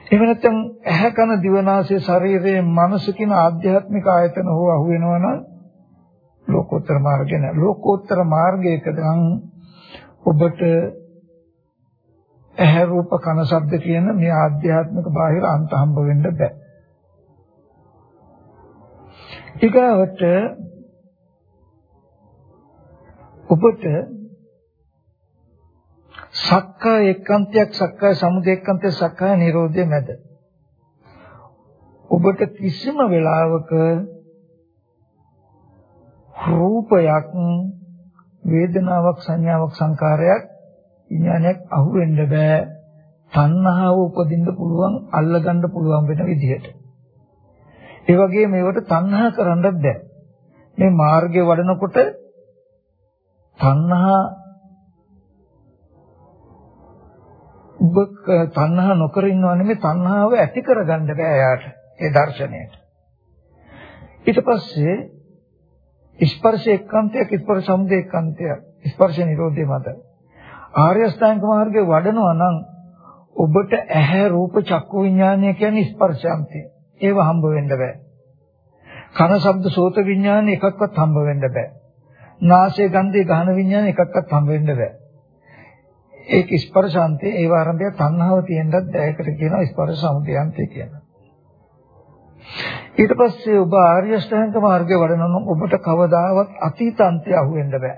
එහෙම නැත්නම් ඇහැ කන දිවනාසය ශරීරයේ මනස කියන ආධ්‍යාත්මික ආයතන හෝ අහු වෙනවා නම් ලෝකෝත්තර මාර්ගය නෑ. ලෝකෝත්තර මාර්ගයකදන් ඔබට ඇහැ රූප කන ශබ්ද කියන මේ ආධ්‍යාත්මික බාහිර අන්ත හම්බ වෙන්න බෑ. ඊගාවට ඔබට සක්කාය එක්කන්තයක් සක්කාය සමුදය එක්කන්තයක් සක්කාය නිරෝධය මැද ඔබට කිසිම වෙලාවක රූපයක් වේදනාවක් සංඥාවක් සංකාරයක් විඥානයක් අහු වෙන්න බෑ. තණ්හාව උපදින්න පුළුවන් අල්ලගන්න පුළුවන් වෙන විදිහට. ඒ වගේ මේවට තණ්හා කරන්නත් බෑ. මේ මාර්ගය වඩනකොට තණ්හා ඔබ තණ්හා නොකර ඉන්නව නෙමෙයි තණ්හාව ඇති කරගන්න බෑ යාට ඒ දර්ශනයට. ඊට පස්සේ ස්පර්ශ එක්කන්තයක් ස්පර්ශ සමුදය එක්කන්තයක් ස්පර්ශ නිරෝධය මත ආර්ය අෂ්ටාංග මාර්ගයේ වඩනවා නම් ඔබට ඇහැ රූප චක්කු විඥානය කියන්නේ ස්පර්ශාන්තය. ඒව හම්බ වෙන්න බෑ. කන ශබ්ද සෝත විඥාන එකක්වත් හම්බ වෙන්න බෑ. නාසය ගන්ධය ගහන විඥාන එකක්වත් හම්බ වෙන්න බෑ. ඒක ස්පර්ශාන්තය ඒව ආරම්භය තණ්හාව තියෙනත් දැයකට කියනවා ස්පර්ශ සමුදයන්තය කියලා. ඊට පස්සේ ඔබ ආර්ය අෂ්ටාංග මාර්ගයේ වඩනනම් ඔබට කවදාවත් අතීත අන්තය අහුවෙන්න බෑ.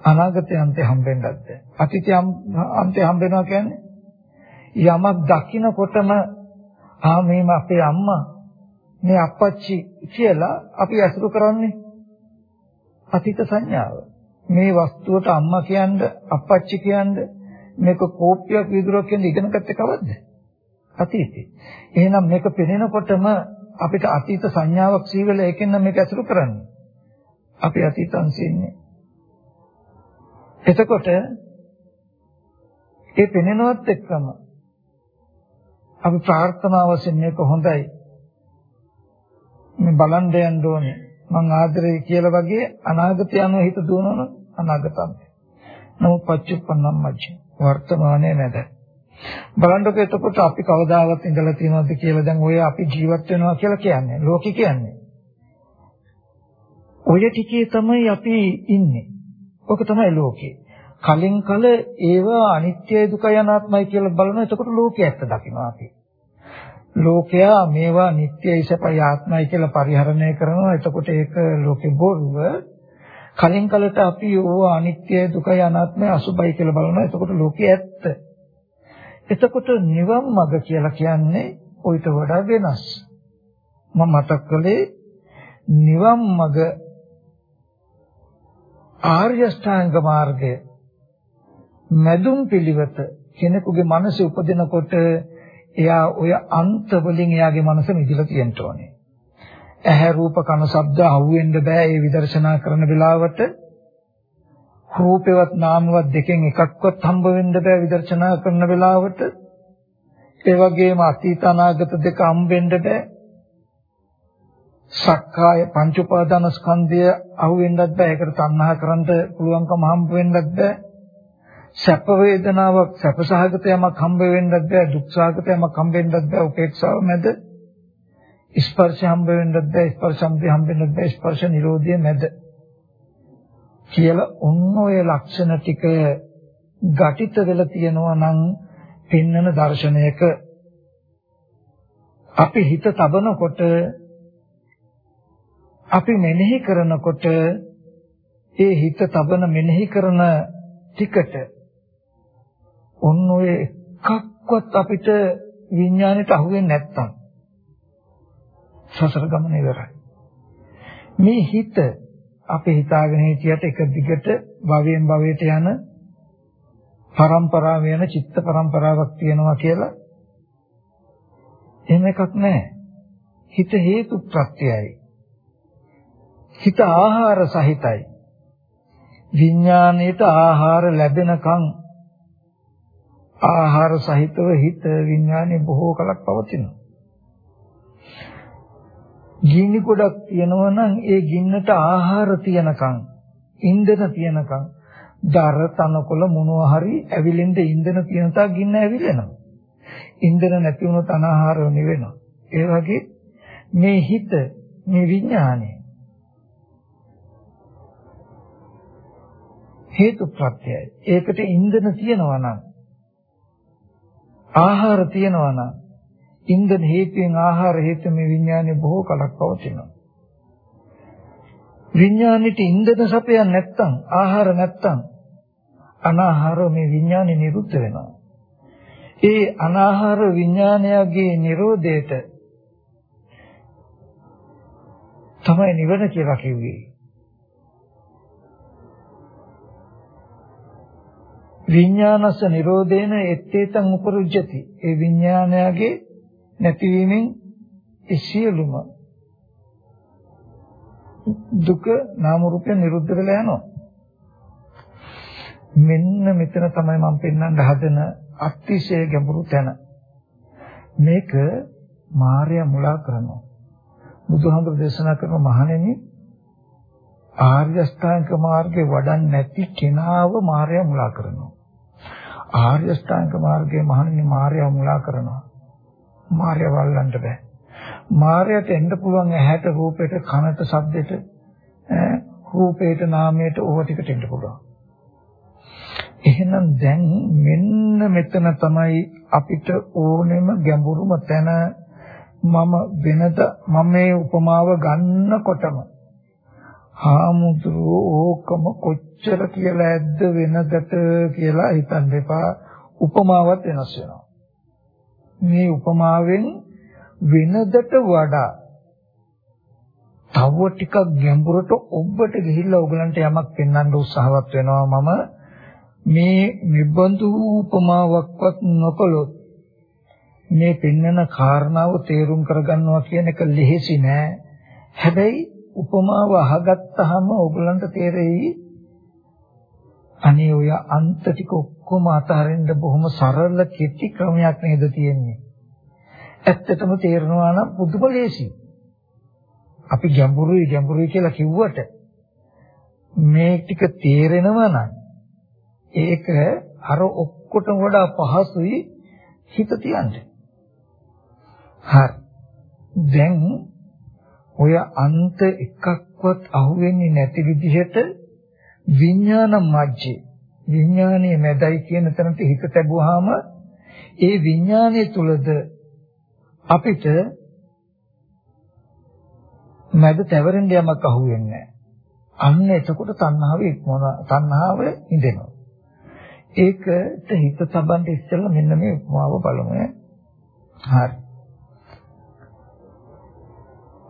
අනාගතය අන්තය හම්බෙන්නත් බෑ. අතීතය අන්තය හම්බෙනවා කියන්නේ යමක් දකින්නකොටම ආ මේම අපේ අම්මා මේ අප්පච්චි කියලා අපි අසුරු කරන්නේ අතීත සංඥාව. මේ වස්තුවට අම්මා කියන්නේ අප්පච්චි කියන්නේ මේක කෝප්පියක් විදුරක් කියන ඉගෙන ගත්තේ කවද්ද? අතීතේ. එහෙනම් මේක පෙනෙනකොටම අපිට අතීත සංඥාවක් සීවල ඒකෙන් නම් මේක අසුරු කරන්නේ. අපි අතීත අංශින්නේ එතකොට ඒ පෙනෙනවත් එක්කම අපි ප්‍රාර්ථනා වශයෙන් මේක හොඳයි. මේ බලන් දෙන්න ඕනේ. මං ආදරේ කියලා වගේ අනාගතය යනවා හිත දුවනවනම් අනාගතම්. නමුත් පච්චුප්පන්නම් මජ්ජ වර්තමානයේ නැද. බලන්නකො එතකොට අපි කවදාවත් ඉඳලා තියෙනවද කියලා දැන් ඔය අපි ජීවත් වෙනවා කියලා කියන්නේ ලෝකෙ කියන්නේ ඔය ටිකේ තමයි අපි ඉන්නේ ඔක තමයි ලෝකේ. කලින් කල ඒවා අනිත්‍යයි දුකයි අනාත්මයි කියලා බලන එතකොට ලෝකයේ ඇත්ත දකිනවා අපි. ලෝකයා මේවා නිට්ටයයි සපයි ආත්මයි කියලා පරිහරණය කරනවා. එතකොට ඒක ලෝකේ බොරුව. කලින් කලට අපි ඕවා අනිත්‍යයි දුකයි අනාත්මයි අසුබයි කියලා බලනවා. එතකොට ලෝකයේ ඇත්ත. එතකොට නිවන් මඟ කියලා කියන්නේ ඔయిత වඩා වෙනස්. මම මතක් කළේ නිවන් මඟ ආර්ය ශ්‍රාංග මාර්ගය මැදුම් පිළිවෙත කෙනෙකුගේ මනස උපදිනකොට එයා ඔය අන්ත වලින් එයාගේ මනස මිදලා තියෙන්න ඕනේ. ඇහැ රූප කන ශබ්ද අහුවෙන්න බෑ ඒ විදර්ශනා කරන වෙලාවට රූපේවත් නාමවත් දෙකෙන් එකක්වත් හම්බ වෙන්න බෑ විදර්ශනා කරන වෙලාවට ඒ වගේම අතීත අනාගත දෙක හම්බෙන්න බෑ සක්කාය පංච උපාදාන ස්කන්ධය අහුවෙන්නත් බෑ. ඒකට තණ්හා කරන්න පුළුවන්කම හම්බ වෙන්නත් බෑ. සැප වේදනාවක් සැපසහගත යමක් හම්බ වෙන්නත් බෑ. දුක්සහගත යමක් හම්බ වෙන්නත් බෑ. උපේක්ෂාව මැද ස්පර්ශ හම්බ වෙන්නත් බෑ. ස්පර්ශ සම්පේ හම්බ වෙන්නත් බෑ. ස්පර්ශ නිරෝධය මැද කියලා ඔන්න ඔය ලක්ෂණ ටික ඝටිත වෙලා තියෙනවා නම් පෙන්වන දර්ශනයක අපි හිත තබනකොට අපි මෙනෙහි කරනකොට ඒ හිත තබන මෙනෙහි කරන ටිකට ඔන්න ඔය එකක්වත් අපිට විඥාණයට අහුවෙන්නේ නැත්තම් සසර ගමන ඉවරයි. මේ හිත අපි හිතාගෙන හිටියට එක දිගට භවයෙන් භවයට යන පරම්පරාව වෙන චිත්ත පරම්පරාවක් තියෙනවා කියලා එහෙම එකක් නැහැ. හිත හේතු ප්‍රත්‍යයයි. හිත ආහාර සහිතයි. විඥාණයට ආහාර ලැබෙනකන් ආහාර සහිතව හිත විඥානේ බොහෝ කලක් පවතිනවා. ගිනි ගොඩක් තියෙනවා නම් ඒ ගින්නට ආහාර තියනකන් ඉන්ධන තියනකන් දර තනකොළ මොනවා හරි ඇවිලෙන්න ඉන්ධන තියෙන තා ගින්න ඇවිලෙනවා. ඉන්ධන නැති වුණොත් අනාහාරව නිවෙනවා. ඒ වගේ මේ හිත මේ විඥානය හේතු ප්‍රත්‍යයයි. ඒකට ඉන්ධන තියෙනවා නම් ආහාර තියෙනවා නම් ඉන්ධන හේතුයෙන් ආහාර හේතු මේ විඥානේ බොහෝ කලක් පවතිනවා. විඥානෙට ඉන්ධන සපයන්නේ නැත්තම් ආහාර නැත්තම් අනාහාර මේ විඥානේ නිරුද්ධ වෙනවා. ඒ අනාහාර විඥානයගේ Nirodheට තමයි නිවන කියලා කිව්වේ. විඥානස නිරෝධේන එත්තේතං උපරුජ්ජති. ඒ විඥානයගේ නැතිවීමෙන් ඒ සියලුම දුක නාම රූපයෙන් නිරුද්ධ වෙලා යනවා. මෙන්න මෙතන තමයි මම පෙන්වන්න හදන අතිශය ගැඹුරු තැන. මේක මාර්යා මුලා කරනවා. බුදුහාමුදුර දේශනා කරන මහණෙනි ආර්ය අෂ්ටාංග මාර්ගේ වඩන් නැති කෙනාව මාර්යා මුලා කරනවා. ආර්ය අෂ්ටාංග මාර්ගයේ මහණෙනි මාර්යා මුලා කරනවා. මායя වල්ලන්න බෑ. මායයට එන්න පුළුවන් ඇහැට රූපයට කනට ශබ්දයට රූපයට නාමයට ඕව ටිකට එන්න පුළුවන්. එහෙනම් දැන් මෙන්න මෙතන තමයි අපිට ඕනෙම ගැඹුරුම තැන මම වෙනද මම මේ උපමාව ගන්නකොටම හාමුදුරුවෝ ඕකම කොච්චර කියලා ඇද්ද වෙනදට කියලා හිතන්න එපා උපමාවත් වෙනස් වෙනවා මේ උපමාවෙන් වෙනදට වඩා තව ටිකක් ගැඹුරට ඔබට ගිහිල්ලා ඕගලන්ට යමක් පෙන්වන්න උත්සාහවත් වෙනවා මම. මේ නිබඳු උපමාවක්වත් නොකළොත් මේ පෙන්වන කාරණාව තේරුම් කරගන්නවා කියන එක ලෙහෙසි නෑ. හැබැයි උපමාව අහගත්තාම ඕගලන්ට තේරෙයි අනේ ඔය අන්ත ටික ඔක්කොම අතහරින්න බොහොම සරල කෙටි ක්‍රමයක් නේද තියෙන්නේ. ඇත්තටම තේරෙනවා නම් පුදුම ලේසි. අපි ගැඹුරුයි ගැඹුරුයි කියලා කිව්වට මේ ටික තේරෙනවා නම් ඒක අර ඔක්කොටම වඩා පහසුයි හිත තියන්න. හරි. දැන් ඔය අන්ත එකක්වත් අහුවෙන්නේ නැති විදිහට විඥාන මජ්ජේ විඥානයේ මැදයි කියන තැනට හිත තැබුවාම ඒ විඥානයේ තුලද අපිට මැද තැවරෙන්න යමක් අහුවෙන්නේ අන්න එතකොට තණ්හාව ඉක්මන තණ්හාව ඉඳෙනවා. ඒකට හිත තබන්න ඉස්සෙල්ලා මෙන්න මේ උපමාව බලමු. හරි.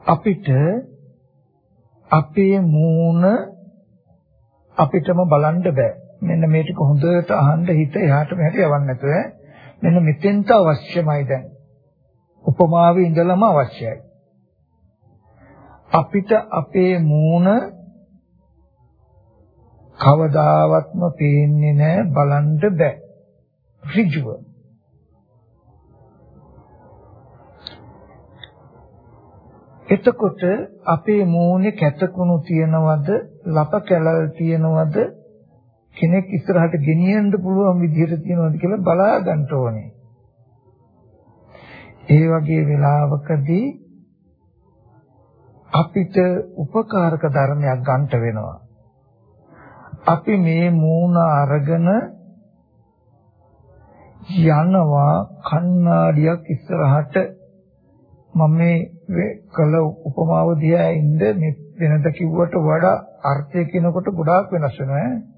අපිට අපේ මූණ අපිටම බලන්න බෑ. මෙන්න මේ ටික හොඳට අහන්න හිත එහාට මෙහාට යවන්න නැතුව මෙන්න මෙතෙන්ට අවශ්‍යමයි දැන්. උපමාවේ ඉඳලම අවශ්‍යයි. අපිට අපේ මූණ කවදාවත්ම පේන්නේ නැහැ බලන්න බෑ. ඍජුව. එතකොට අපේ මූණේ කැතකුණු තියනවද ලප කැලල් තියනවද කෙනෙක් ඉස්සරහට ගෙනියන්න පුළුවන් විදිහට තියනවද කියලා බලා ගන්න ඕනේ. ඒ වගේ වෙලාවකදී අපිට උපකාරක ධර්මයක් ගන්නට වෙනවා. අපි මේ මූණ අරගෙන යනවා කණ්ණාඩියක් ඉස්සරහට මම මේ කළ උපමාව දිහා ඉඳ මේ වෙනද කිව්වට වඩා අර්ථය කියනකොට ගොඩාක් වෙනස් වෙනවා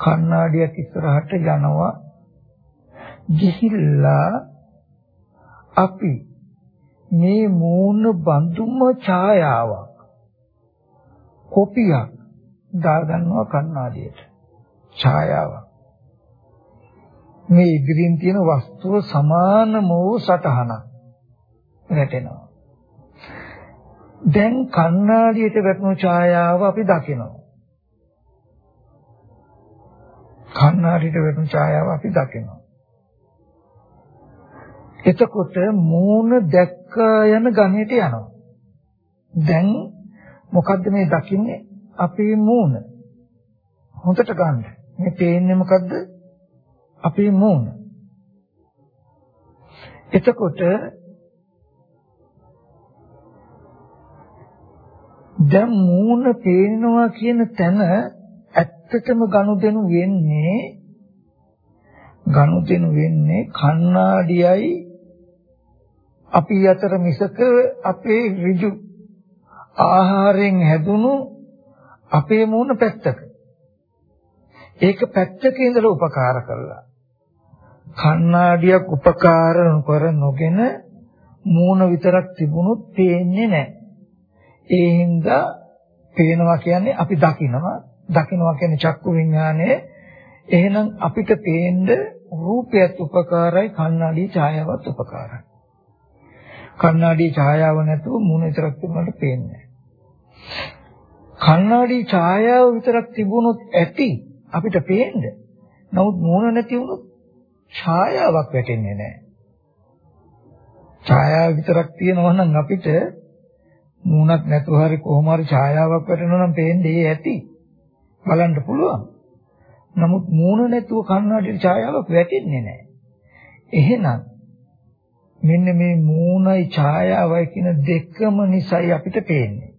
කණ්ණාඩියක් ඉස්සරහට යනවා. ගිහිල්ලා අපි මේ මූණ බඳුම ඡායාවක් කොපියක් දාගන්නවා කණ්ණාඩියට. ඡායාවක්. මේ ඉදිරියෙන් තියෙන වස්තුව සමානම වූ සටහනක් වැටෙනවා දැන් කණ්ණාඩියට වැටුණු ඡායාව අපි දකිනවා. කණ්ණාඩියට වැටුණු ඡායාව අපි දකිනවා එතකොට මූණ දැක්ක යන ගණයට යනවා. දැන් මොකද්ද මේ දකින්නේ? අපේ මූණ. හොඳට ගන්න. මේ පේන්නේ මොකද්ද? අපේ මූණ. එතකොට දැන් මූණ පේනවා කියන තැන ඇත්තටම ගනුදෙනු වෙන්නේ ගනුදෙනු වෙන්නේ කණ්ණාඩියයි අපි අතර මිසක අපේ ඍජු ආහාරයෙන් හැදුණු අපේ මූණ පැත්තක. ඒක පැත්තක ඉඳලා උපකාර කළා. කණ්ණාඩියක් උපකාර කර නොගෙන මූණ විතරක් තිබුණොත් පේන්නේ නැහැ. ඒ හින්දා පේනවා කියන්නේ අපි දකිනවා. දකිනවා කියන්නේ චක්කු විඥානය. එහෙනම් අපිට පේන්න රූපයත් උපකාරයි කණ්ණාඩි ඡායාවත් උපකාරයි. කණ්ණාඩි ඡායාව නැතුව මූණ විතරක් තිබුණාට පේන්නේ කණ්ණාඩි ඡායාව විතරක් තිබුණොත් ඇති අපිට පේන්න. නමුත් මූණ නැති වුණොත් ඡායාවක් වැටෙන්නේ නැහැ. ඡායාව විතරක් තියෙනවා නම් අපිට මූණක් නැතුව හරි කොහොම හරි ඡායාවක් වැටෙනවා නම් පේන්නේ ඒ ඇති. බලන්න පුළුවන්. නමුත් මූණ නැතුව කණ්ණාඩි ඡායාවක් වැටෙන්නේ නැහැ. එහෙනම් මෙන්න මේ මූණයි ඡායාවයි කියන දෙකම නිසායි අපිට පේන්නේ.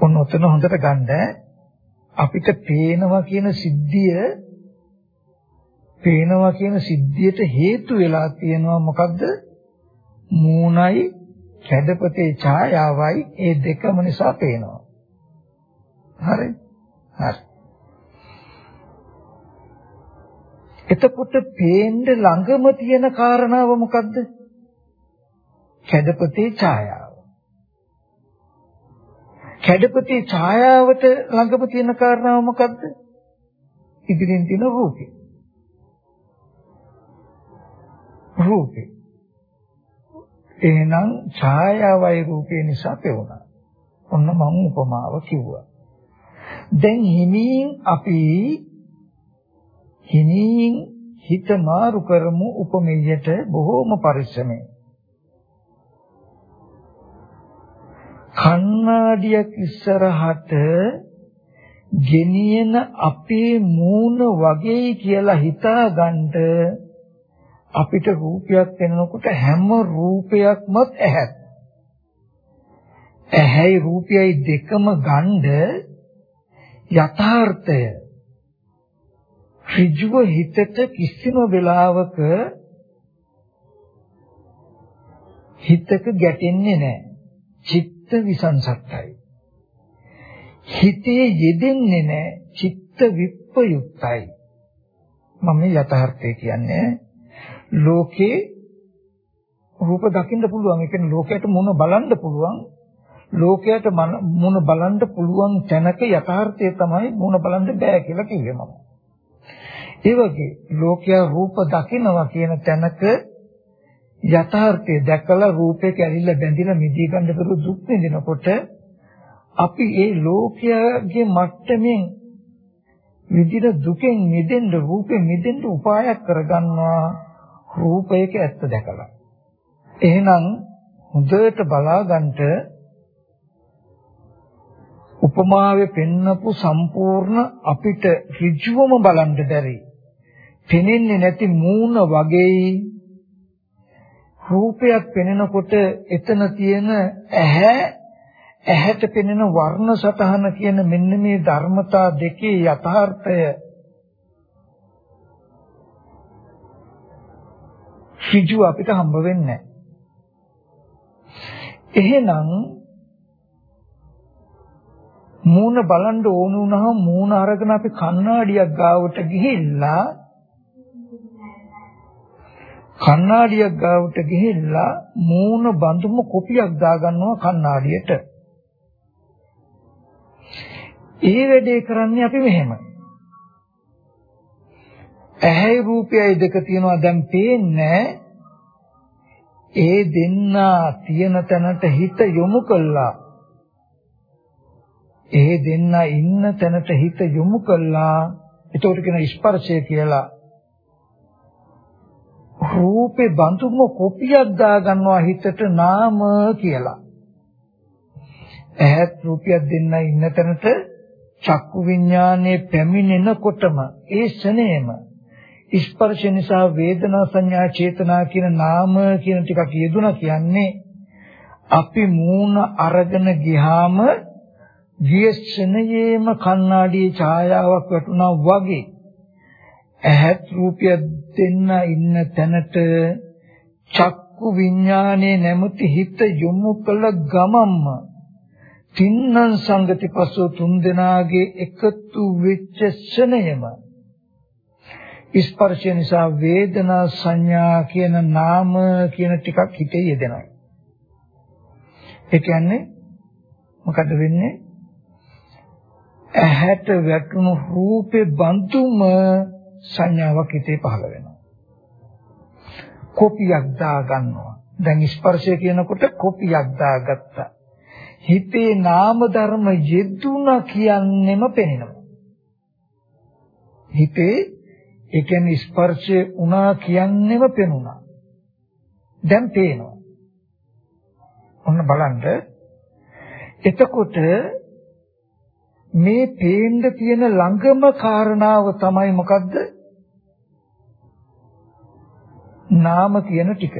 ඔන්න ඔතන හොඳට ගන්න අපිට පේනවා කියන සිද්ධිය පේනවා කියන සිද්ධියට හේතු වෙලා තියෙනවා මොකද්ද? මූණයි කැඩපතේ ඡායාවයි ඒ දෙකම නිසා පේනවා. හරි? හරි. එතකොට පේන්න ළඟම තියෙන කාරණාව මොකද්ද? කැඩපතේ ඡායාව. කැඩපතේ ඡායාවට ළඟම තියෙන කාරණාව මොකද්ද? ඉදිරියෙන් තියෙන රූපේ. රූපේ. එහෙනම් ඡායාවයි රූපේ නිසා පෙවුණා. ඔන්න මම උපමාව කිව්වා. දැන් හිමින් අපි හිමින් හිත මාරු කරමු උපමෙයට බොහෝම පරිස්සමෙන්. කණ්ණාඩියක් ඉස්සරහට ගෙනියන අපේ මූණ වගේ කියලා හිතාගන්න අපිට රූපයක් වෙනකොට හැම රූපයක්ම ඇහත් ඇහැයි රූපයයි දෙකම ගන්න යථාර්ථය ඍජුව හිතට කිසිම වෙලාවක හිතක ගැටෙන්නේ නැහැ. චිත්ත විසංසක්තයි. හිතේ යෙදෙන්නේ නැහැ. චිත්ත විප්පයුක්තයි. මම යථාර්ථය කියන්නේ ලෝකේ රූප දකින්න පුළුවන්. ඒ කියන්නේ ලෝකයට මොන බලන්න පුළුවන්. ලෝකයට මොන බලන්න පුළුවන් තැනක යථාර්ථය තමයි මොන බලන්න බෑ කියලා කිව්වේ මම. ඒ වගේ ලෝකයා රූප දකිනවා කියන තැනක යථාර්ථය දැකලා රූපේ කැරිලා බැඳිලා මිදී ගන්න බැරුව දුක් විඳිනකොට අපි ඒ ලෝකයේ මට්ටමින් විදින දුකෙන් මිදෙන්න රූපෙන් මිදෙන්න උපායක් කරගන්නවා රූපයක ඇත්ත දැකලා. එහෙනම් හොඳට බලාගන්නට උපමාවේ පෙන්නපු සම්පූර්ණ අපිට ඍජුවම බලන්න බැරි. පෙනෙන්නේ නැති මූණ වගේ රූපයක් පෙනෙනකොට එතන තියෙන ඇහැ ඇහැට පෙනෙන වර්ණ සතහන කියන මෙන්න මේ ධර්මතා දෙකේ යථාර්ථය ඍජු අපිට හම්බ වෙන්නේ නැහැ. එහෙනම් මූණ බලන්න ඕන වුණාම මූණ අරගෙන අපි කණ්ණාඩියක් ගාවට ගිහිල්ලා කණ්ණාඩියක් ගාවට ගිහිල්ලා මූණ බඳුම කොපියක් දාගන්නවා කණ්ණාඩියට. ඒ වැඩේ කරන්නේ අපි මෙහෙම. ඇහැයි රූපයයි දෙක තියෙනවා දැන් පේන්නේ ඒ දෙන්නා තියෙන තැනට හිත යොමු කළා ඒ දෙන්නා ඉන්න තැනට හිත යොමු කළා. ඒකට කියන ස්පර්ශය කියලා. රූපේ බඳුම කොපියක් දාගන්නවා හිතට නාම කියලා. ඇහත් රූපයක් දෙන්න ඉන්න තැනට චක්කු විඥානයේ පැමිණෙනකොටම ඒ ශනේම ස්පර්ශ නිසා වේදනා සංඥා චේතනා කියන නාම කියන ටිකක් යෙදුණා කියන්නේ අපි මූණ අරගෙන ගියාම ගිය ක්ෂණයේම කණ්ණාඩියේ ඡායාවක් වැටුණා වගේ ඇහත් රූපය දෙන්න ඉන්න තැනට චක්කු විඥානයේ නැමැති හිත යොමු කළ ගමම්ම තින්නං සංගති පසු තුන් දෙනාගේ එකතු වෙච්ච ක්ෂණයම ස්පර්ශය නිසා වේදනා සංඥා කියන නාම කියන ටිකක් හිතේ යෙදෙනවා. ඒ කියන්නේ මොකද වෙන්නේ? ඇහැට වැටුණු රූපේ බඳුම සංඥාවක් හිතේ පහළ වෙනවා. කොපියක් දා ගන්නවා. දැන් ස්පර්ශය කියනකොට කොපියක් දාගත්තා. හිතේ නාම ධර්ම යෙදුණා කියන්නෙම පෙනෙනවා. හිතේ ඒ කියන්නේ ස්පර්ශය වුණා කියන්නේම පෙනුණා. දැන් පේනවා. ඔන්න බලන්න. එතකොට මේ පේන්න තියෙන ළඟම කාරණාව තමයි මොකද්ද? නාම කියන ටික.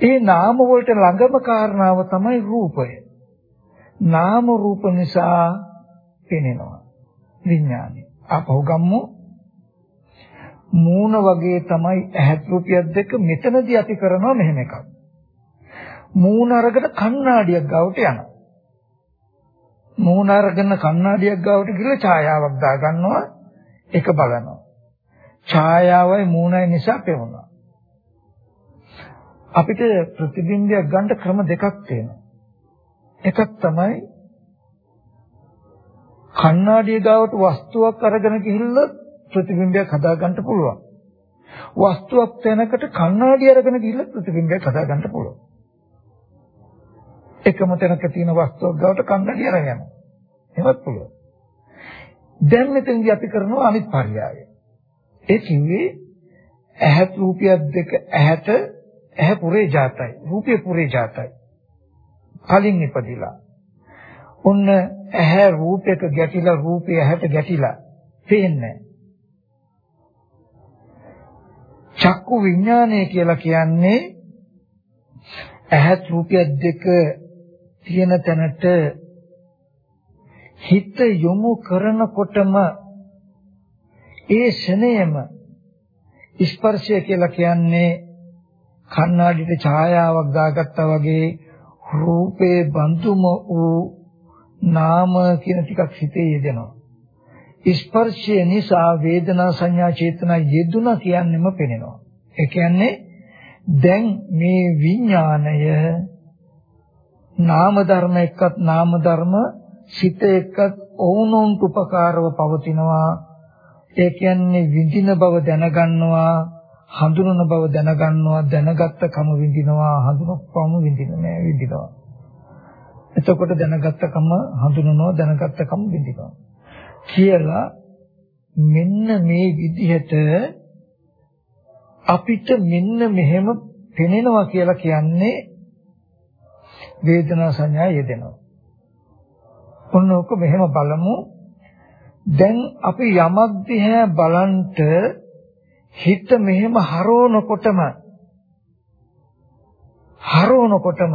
ඒ නාම වලට ළඟම කාරණාව තමයි රූපය. නාම රූප නිසා පෙනෙනවා. විඥානය. අපහු ගම්මු මූණ වගේ තමයි ඇහත් රුපියක් දෙක මෙතනදී අපි කරනවා මෙහෙම එකක්. මූණ අරගෙන කණ්ණාඩියක් ගාවට යනවා. මූණ අරගෙන කණ්ණාඩියක් ගාවට ගිහලා ඡායාවක් දා ගන්නවා ඒක බලනවා. ඡායාවයි මූණයි නිසා පෙවුණා. අපිට ප්‍රතිබිම්බයක් ගන්න ක්‍රම දෙකක් තියෙනවා. එකක් තමයි කණ්ණාඩිය ගාවට වස්තුවක් අරගෙන ගිහිල්ලා ප්‍රතිබිම්බයක් හදාගන්න පුළුවන්. වස්තුවක් තැනකට කණ්ණාඩිය අරගෙන ගිහිල්ලා ප්‍රතිබිම්බයක් හදාගන්න පුළුවන්. එකම තැනක තියෙන වස්තුවක් ගාවට කණ්ණාඩිය අරගෙන යනවා. එහෙමත් පුළුවන්. දැන් මෙතනදී අපි කරනවා අනිත් පර්යායය. ඒ කිව්වේ ඇහත් රූපයක් දෙක ඇහැට ඇහැ පුරේ ජාතයි. රූපය පුරේ ජාතයි. කලින් ඉපදිලා ඔන්න ඇහැ රූපයක ගැටිලා රූපය ඇහැට ගැටිලා පේන්නේ චක්කු විඥානය කියලා කියන්නේ ඇහත් රූපය දෙක තියෙන තැනට හිත යොමු කරනකොටම ඒ ශනේයම ස්පර්ශය කියලා කියන්නේ කණ්ණාඩියට ඡායාවක් දාගත්තා වගේ රූපේ බඳුම වූ නාම කියන ටිකක් හිතේ යෙදෙනවා. ස්පර්ශය නිසා වේදනා සංඥා චේතනා යෙදුණා කියන්නෙම පෙනෙනවා. ඒ කියන්නේ දැන් මේ විඥාණය නාම ධර්ම එක්කත් නාම ධර්ම සිත එක්කත් ඕනෝන්ට උපකාරව පවතිනවා. ඒ කියන්නේ විඳින බව දැනගන්නවා හඳුනන බව දැනගන්නවා දැනගත්ත කම විඳිනවා හඳුනපම විඳිනවා විඳිනවා එතකොට දැනගත්තකම හඳුනනවා දැනගත්තකම විඳිනවා කියලා මෙන්න මේ විදිහට අපිට මෙන්න මෙහෙම පෙනෙනවා කියලා කියන්නේ වේදනා සංඥා යෙදෙනවා. ඔන්න ඔක මෙහෙම බලමු. දැන් අපි යමක් දිහා බලන්ට හිත මෙහෙම හරවනකොටම හරවනකොටම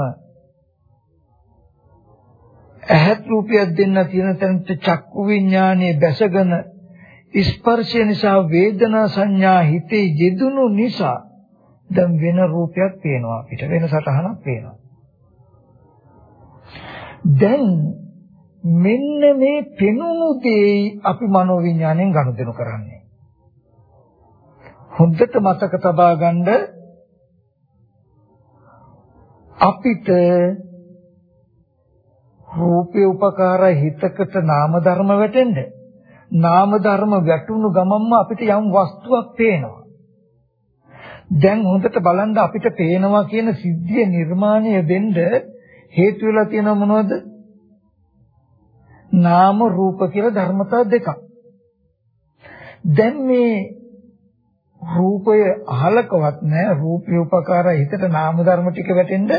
ඇහත් රූපයක් දෙන්න තියෙන තැනට චක්කු විඥානයේ බැසගෙන ස්පර්ශය නිසා වේදනා සංඥා හිතේ යෙදුණු නිසා දැන් වෙන රූපයක් පේනවා අපිට වෙන සටහනක් පේනවා දැන් මෙන්න මේ පෙනුණු දේ අපි මනෝවිඤ්ඤාණයෙන් ගනුදෙනු කරන්නේ හොඳට මතක තබා ගන්න අපිට රූපේ උපකාර හිතකට නාම ධර්ම වැටෙන්නේ නාම ධර්ම වැටුණු ගමන්ම අපිට යම් වස්තුවක් පේනවා. දැන් හොඳට බලන්න අපිට පේනවා කියන සිද්ධිය නිර්මාණය වෙන්න හේතු වෙලා තියෙන මොනවද? නාම රූප කියලා ධර්මතා දෙකක්. දැන් මේ රූපය අහලකවත් නැහැ රූපය උපකාරය හිතට නාම ධර්ම ටික වැටෙන්න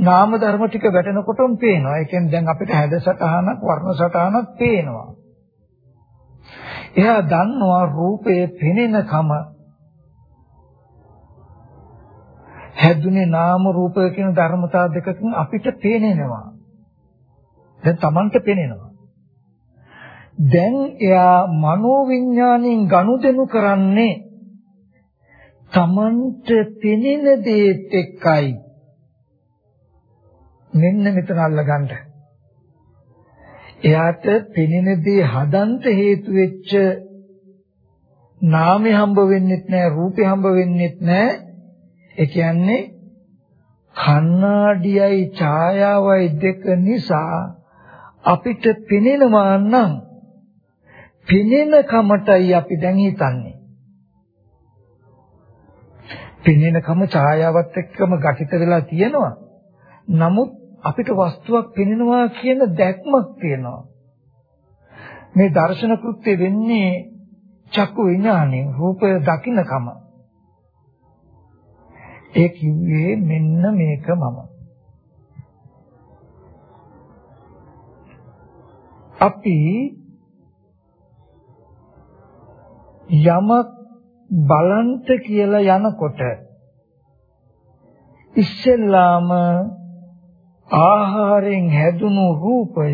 නාම ධර්ම ටික වැටෙනකොටම පේනවා. ඒ කියන්නේ දැන් අපිට හැඩ සටහනක් වර්ණ සටහනක් පේනවා. එයා දන්නවා රූපයේ පෙනෙනකම හැදුනේ නාම රූපය කියන ධර්මතා දෙකකින් අපිට පේනෙනවා. දැන් Tamanට පේනෙනවා. දැන් එයා මනෝවිඤ්ඤාණයෙන් ගනුදෙනු කරන්නේ Tamanට පෙනෙන දේත් එක්කයි. මෙන්න මෙතන අල්ලගන්න. එයාට පෙනෙන දේ හදන්ත හේතු වෙච්ච නාමය හම්බ වෙන්නෙත් නැහැ රූපය හම්බ වෙන්නෙත් නැහැ ඒ කියන්නේ කණ්ණාඩියයි ඡායාවයි දෙක නිසා අපිට පෙනෙනවා නම් පෙනෙන කමටයි අපි දැන් හිතන්නේ පෙනෙන කම ඡායාවත් එක්කම ගැටිත වෙලා තියෙනවා නමුත් අපිට වස්තුවක් පෙනෙනවා කියන දැක්මක් තියෙනවා. මේ දර්ශන කෘත්‍ය වෙන්නේ චක්කු විඥාණයෙන් රූපය දකින්නකම. ඒ කිව්වේ මෙන්න මේක මම. අපි යමක් බලන්ත කියලා යනකොට ඉස්සෙල්ලාම ආහාරයෙන් හැදුණු රූපය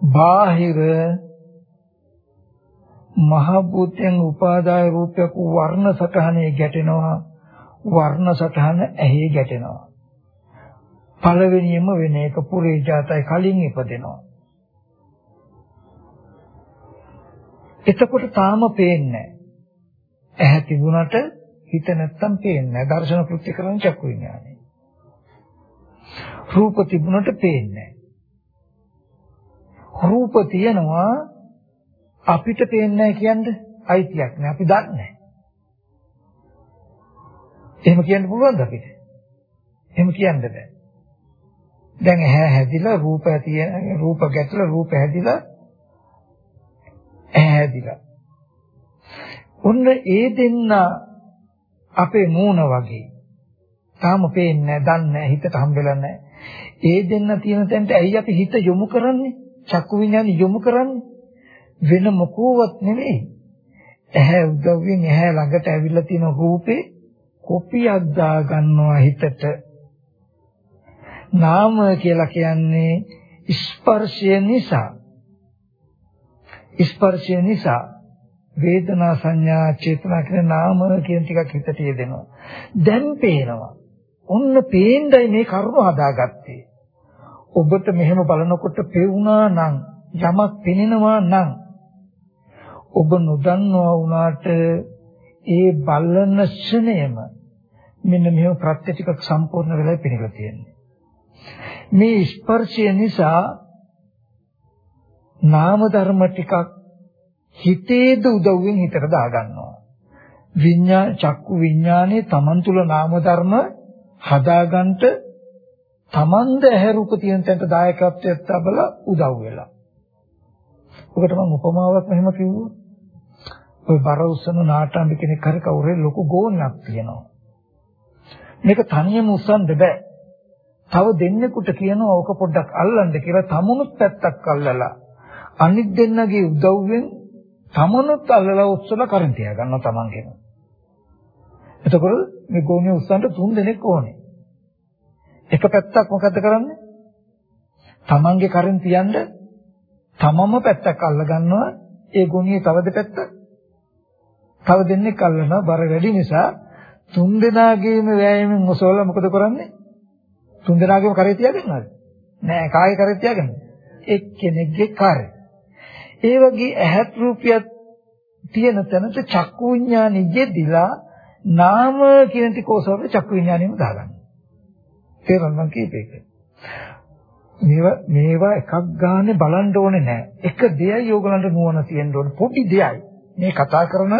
බාහිර මහ භූතයන් උපාදාය රූපයක් වර්ණ සටහනේ ගැටෙනවා. වර්ණ සටහන ඇහි ගැටෙනවා. පළවෙනියම වෙන එක පුරේ ජාතයි කලින් ඉපදෙනවා. එතකොට තාම පේන්නේ ඇහැ තිබුණට හිත නැත්තම් පේන්නේ දර්ශන කෘත්‍ය කරන චක්කු විඥානය රූප තිබුණට පේන්නේ රූප තියෙනවා අපිට පේන්නේ කියන්නේ අයිතියක් නෑ අපි දන්නේ එහෙම කියන්න පුළුවන්ද අපිට? එහෙම කියන්න බෑ. දැන් ඇහැ හැදිලා රූප තියෙන රූප ගැටලා රූප හැදිලා ඇහැ හැදිලා. ඔන්න ඒ දෙන්න අපේ මූණ වගේ. තාම පේන්නේ නැහැ, දන්නේ නැහැ, හිතට හම්බෙලා නැහැ. ඒ දෙන්න තියෙන තැනට ඇයි අපි හිත යොමු කරන්නේ? චක්කු විඥාන යොමු කරන්නේ? වෙන මොකෝවත් නෙවෙයි. ඇහැ උදව්වෙන් ඇහැ ළඟට ඇවිල්ලා තියෙන රූපේ කොපියක් දා ගන්නවා හිතට. නාම කියලා කියන්නේ ස්පර්ශය නිසා. ස්පර්ශය නිසා වේදනා සංඥා චේතනා කියන නාම කියන ටිකක් හිතට යෙදෙනවා. දැන් පේනවා. ඔන්න පේන්නයි මේ කරුණ හදාගත්තේ. ඔබට මෙහෙම බලනකොට පෙවුනා නම් යමක් පෙනෙනවා නම් ඔබ නොදන්නවා වුණාට ඒ බලන ක්ෂණයම මෙන්න මෙහෙම ප්‍රත්‍ය ටිකක් සම්පූර්ණ වෙලා පිළිගලා තියෙන්නේ. මේ ස්පර්ශය නිසා නාම ධර්ම ටිකක් හිතේද උදව්වෙන් හිතට දාගන්නවා. විඤ්ඤා චක්කු විඤ්ඤානේ Taman තුල නාම ධර්ම හදාගන්න තමන්ද ඇහැ රූප තියෙන තැනට දායකත්වයක් තබලා උදව් වෙලා. ඔකට මම උපමාවක් මෙහෙම කිව්වා. ඔය බර උස්සන නාට්‍යම්බි කෙනෙක් හරි කවුරු හරි ලොකු ගෝණයක් තියෙනවා. මේක තනියම උස්සන්න බෑ. තව දෙන්නෙකුට කියනවා ඕක පොඩ්ඩක් අල්ලන්න කියලා තමුණුත් පැත්තක් අල්ලලා අනිත් දෙන්නගේ උදව්වෙන් තමනුත් අල්ලලා උස්සලා කරන්ට් එක ගන්නවා තමන්ගෙම. එතකොට මේ ගෝණය උස්සන්න තුන් දෙනෙක් ඕනේ. එක පැත්තක් මොකද කරන්නේ? තමන්ගේ කරෙන් තියන්න තමම පැත්තක් අල්ල ගන්නවා ඒ ගුණියේ තව දෙපැත්තක්. තව දෙන්නෙක් අල්ලනවා බර වැඩි නිසා තුන් දෙනාගේම වෑයමෙන් ඔසවලා මොකද කරන්නේ? තුන් දෙනාගේම කරේ තියාගන්නවද? නෑ කාගේ කරේ තියාගන්නේ? එක්කෙනෙක්ගේ කරේ. ඒ වගේ ඇහත් රූපියක් තියෙන තැනට චක්කු විඥානෙ යෙදිලා නාම කියන ටික ඔසවලා චක්කු විඥානෙම දාගන්න. තේරුම් ගන්න කීපයක. මේවා මේවා එකක් ගානේ බලන්න ඕනේ නෑ. එක දෙයයි ඕගලන්ට නුවණ තියෙන්න ඕනේ. පොඩි දෙයයි. මේ කතා කරන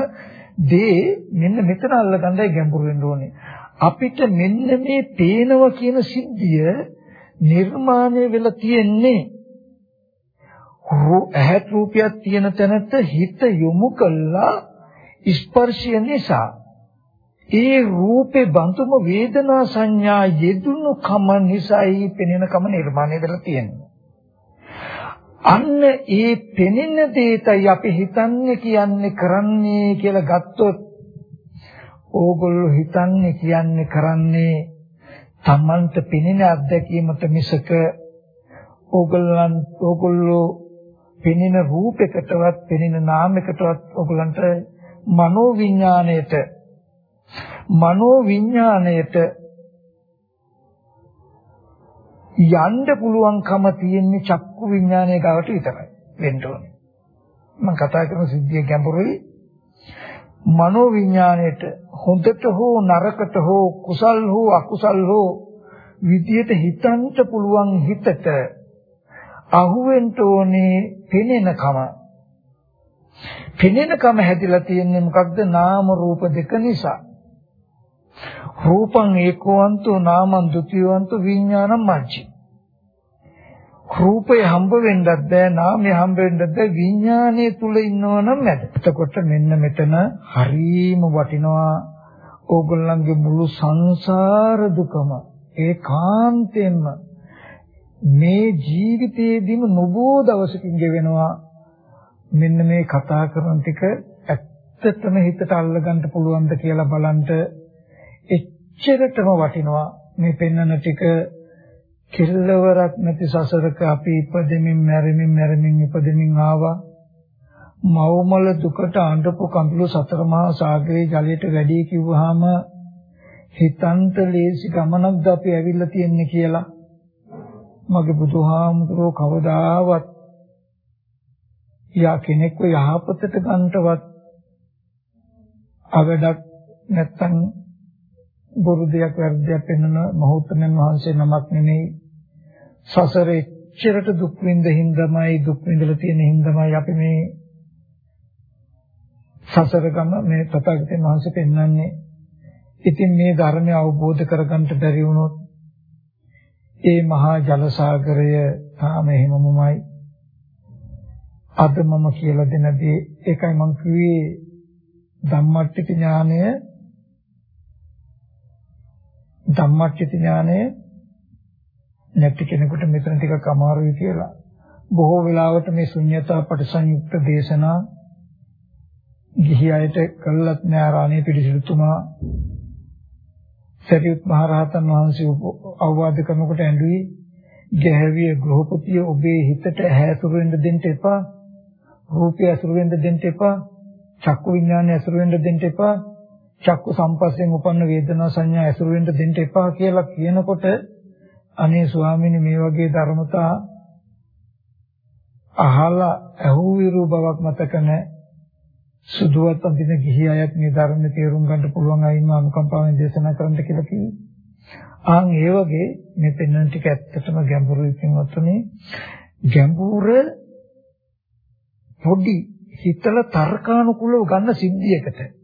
දේ මෙන්න මෙතන අල්ලගන්නයි ගැඹුරු වෙන්න ඕනේ. අපිට මෙන්න මේ පේනවා කියන සිද්ධිය නිර්මාණය වෙලා තියෙන්නේ ඇහත් රූපයක් තියෙන තැනට හිත යොමු කළා ස්පර්ශය නිසා ඒ රූපේ බඳුම වේදනා සංඥා යෙදුණු කම නිසායි පෙනෙන කම නිර්මාණය වෙලා තියෙන්නේ. අන්න ඒ පෙනෙන දේතයි අපි හිතන්නේ කියන්නේ කරන්නේ කියලා ගත්තොත් ඕගොල්ලෝ හිතන්නේ කියන්නේ කරන්නේ තමන්ට පෙනෙන අත්දැකීමට මිසක ඕගොල්ලන් ඕගොල්ලෝ පෙනෙන රූපයකටවත් පෙනෙන නාමයකටවත් ඕගොල්ලන්ට මනෝ විඥාණයට මනෝ විඥාණයට යන්න පුළුවන්කම තියෙන්නේ චක්කු විඥානයේ ගාවට විතරයි වෙන්න ඕනේ. මම කතා කරන සිද්ධිය ගැඹුරුයි. මනෝ විඥාණයට හොඳට හෝ නරකට හෝ කුසල් හෝ අකුසල් හෝ විදියට හිතන්න පුළුවන් හිතට අහුවෙන්න ඕනේ පෙනෙනකම. පෙනෙනකම හැදිලා තියෙන්නේ මොකක්ද? නාම රූප දෙක නිසා. රූපං ඒකවන්තෝ නාමං ဒ ුතියවන්තෝ විඥානං මජ්ජි. රූපය හම්බ වෙන්නත් බෑ නාමය හම්බ වෙන්නත් බෑ විඥානයේ තුල ඉන්නවනම් මැද. එතකොට මෙන්න මෙතන හරීම වටිනවා. ඕගොල්ලන්ගේ මුළු සංසාර දුකම ඒකාන්තයෙන්ම මේ ජීවිතයේදීම නොබෝ දවසකින් ගෙවෙනවා. මෙන්න මේ කතා කරන ටික ඇත්තටම හිතට අල්ලගන්න පුළුවන්ද කියලා බලන්න එච්චරටම වටිනවා. මේ පෙන්වන ටික කෙල්ලවරක් නැති සසරක අපි ඉපදෙමින් මැරෙමින් මැරෙමින් ඉපදෙමින් ආවා. මවමල දුකට අඬපු කඳුළු සතර මහා සාගරයේ ජලයට වැඩි කිව්වහම හිතන්ත ලේසි ගමනක්ද අපි ඇවිල්ලා තියෙන්නේ කියලා මගේ බුදුහාමුදුරුවෝ කවදාවත් යා කෙනෙක්ව යහපතට ගන්නටවත් අවඩක් නැත්තම් බොරු දෙයක් වැරදියක් පෙන්වන මහෞත්මයන් වහන්සේ නමක් නෙමෙයි. සසරේ චිරට දුක් විඳ හින්දාමයි දුක් විඳලා තියෙන හින්දාමයි අපි මේ සසර ගම මේ තථාගතයන් වහන්සේ පෙන්වන්නේ. ඉතින් මේ ධර්මය අවබෝධ කරගන්න බැරි වුණොත් ඒ මහා ජල සාගරය තාම එහෙමමමයි. අද මම කියලා දෙන දේ ඒකයි මම කිව්වේ. ධම්මට්ටි ඥානය ධම්මච්චිත ඥානය නැති කෙනෙකුට මෙතන ටිකක් අමාරුයි කියලා. බොහෝ වෙලාවට මේ ශුන්‍යතා පරිසංයුක්ත දේශනා ගිහි අයට කළත් නෑ රාණී පිළිසිතුමා සරියුත් මහ රහතන් වහන්සේ අවවාද කරනකොට ඇඬුවේ ගැහැවිය ගෘහපතිය ඔබේ හිතට හැසුරු වෙන්න දෙන්න එපා රූපය ඇසුරු වෙන්න දෙන්න එපා චක්කු විඥානය ඇසුරු වෙන්න දෙන්න එපා චක්කු සම්පස්යෙන් උපන්න වේදනා සංඥා ඇසුරු වෙන්න දෙන්න එපා කියලා කියනකොට අනේ ස්වාමීනි මේ වගේ ධර්මතා අහලා අහුවිරු බවක් මතක නැහැ සුදුවත් අඳින ගිහි අයත් මේ ධර්මයේ තේරුම් ගන්න පුළුවන් අයින්ම අනුකම්පාවෙන් දේශනා කරන්න කියලා කිව්වේ. ආන් ඒ වගේ මේ පෙන්වන ටික ඇත්තටම ගැඹුරුයි පින්වත්නි. ගැඹුර පොඩි හිතල තර්කානුකූලව ගන්න සිද්ධියකට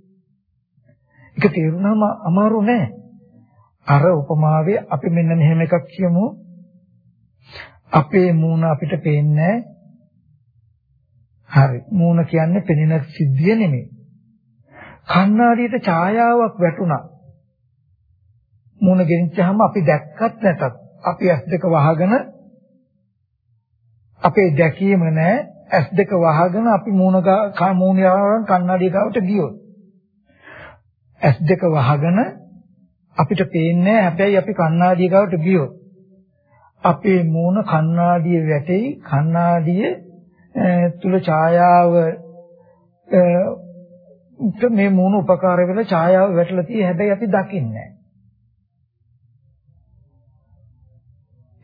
ඒක තේරුණාම අමාරු නෑ. අර උපමාවේ අපි මෙන්න මෙහෙම එකක් කියමු. අපේ මූණ අපිට පේන්නේ හරි. මූණ කියන්නේ පෙනෙන සිද්ධිය නෙමෙයි. කණ්ණාඩියට ඡායාවක් වැටුණා. මූණ ගෙනිච්චාම අපි දැක්කත් නැතත් අපි ඇස් දෙක වහගෙන අපේ දැකීම නෑ ඇස් දෙක වහගෙන අපි මූණ මූණ කණ්ණාඩිය ගාවට ගියොත් ඇස් දෙක වහගෙන අපිට පේන්නේ හැබැයි අපි කණ්ණාඩිය ගාවට ගියොත් අපේ මූණ කණ්ණාඩිය වැටෙයි කණ්ණාඩිය තුල ඡායාව මේ මූණ උපකාර වෙලා ඡායාව වැටලා තියෙයි හැබැයි අපි දකින්නේ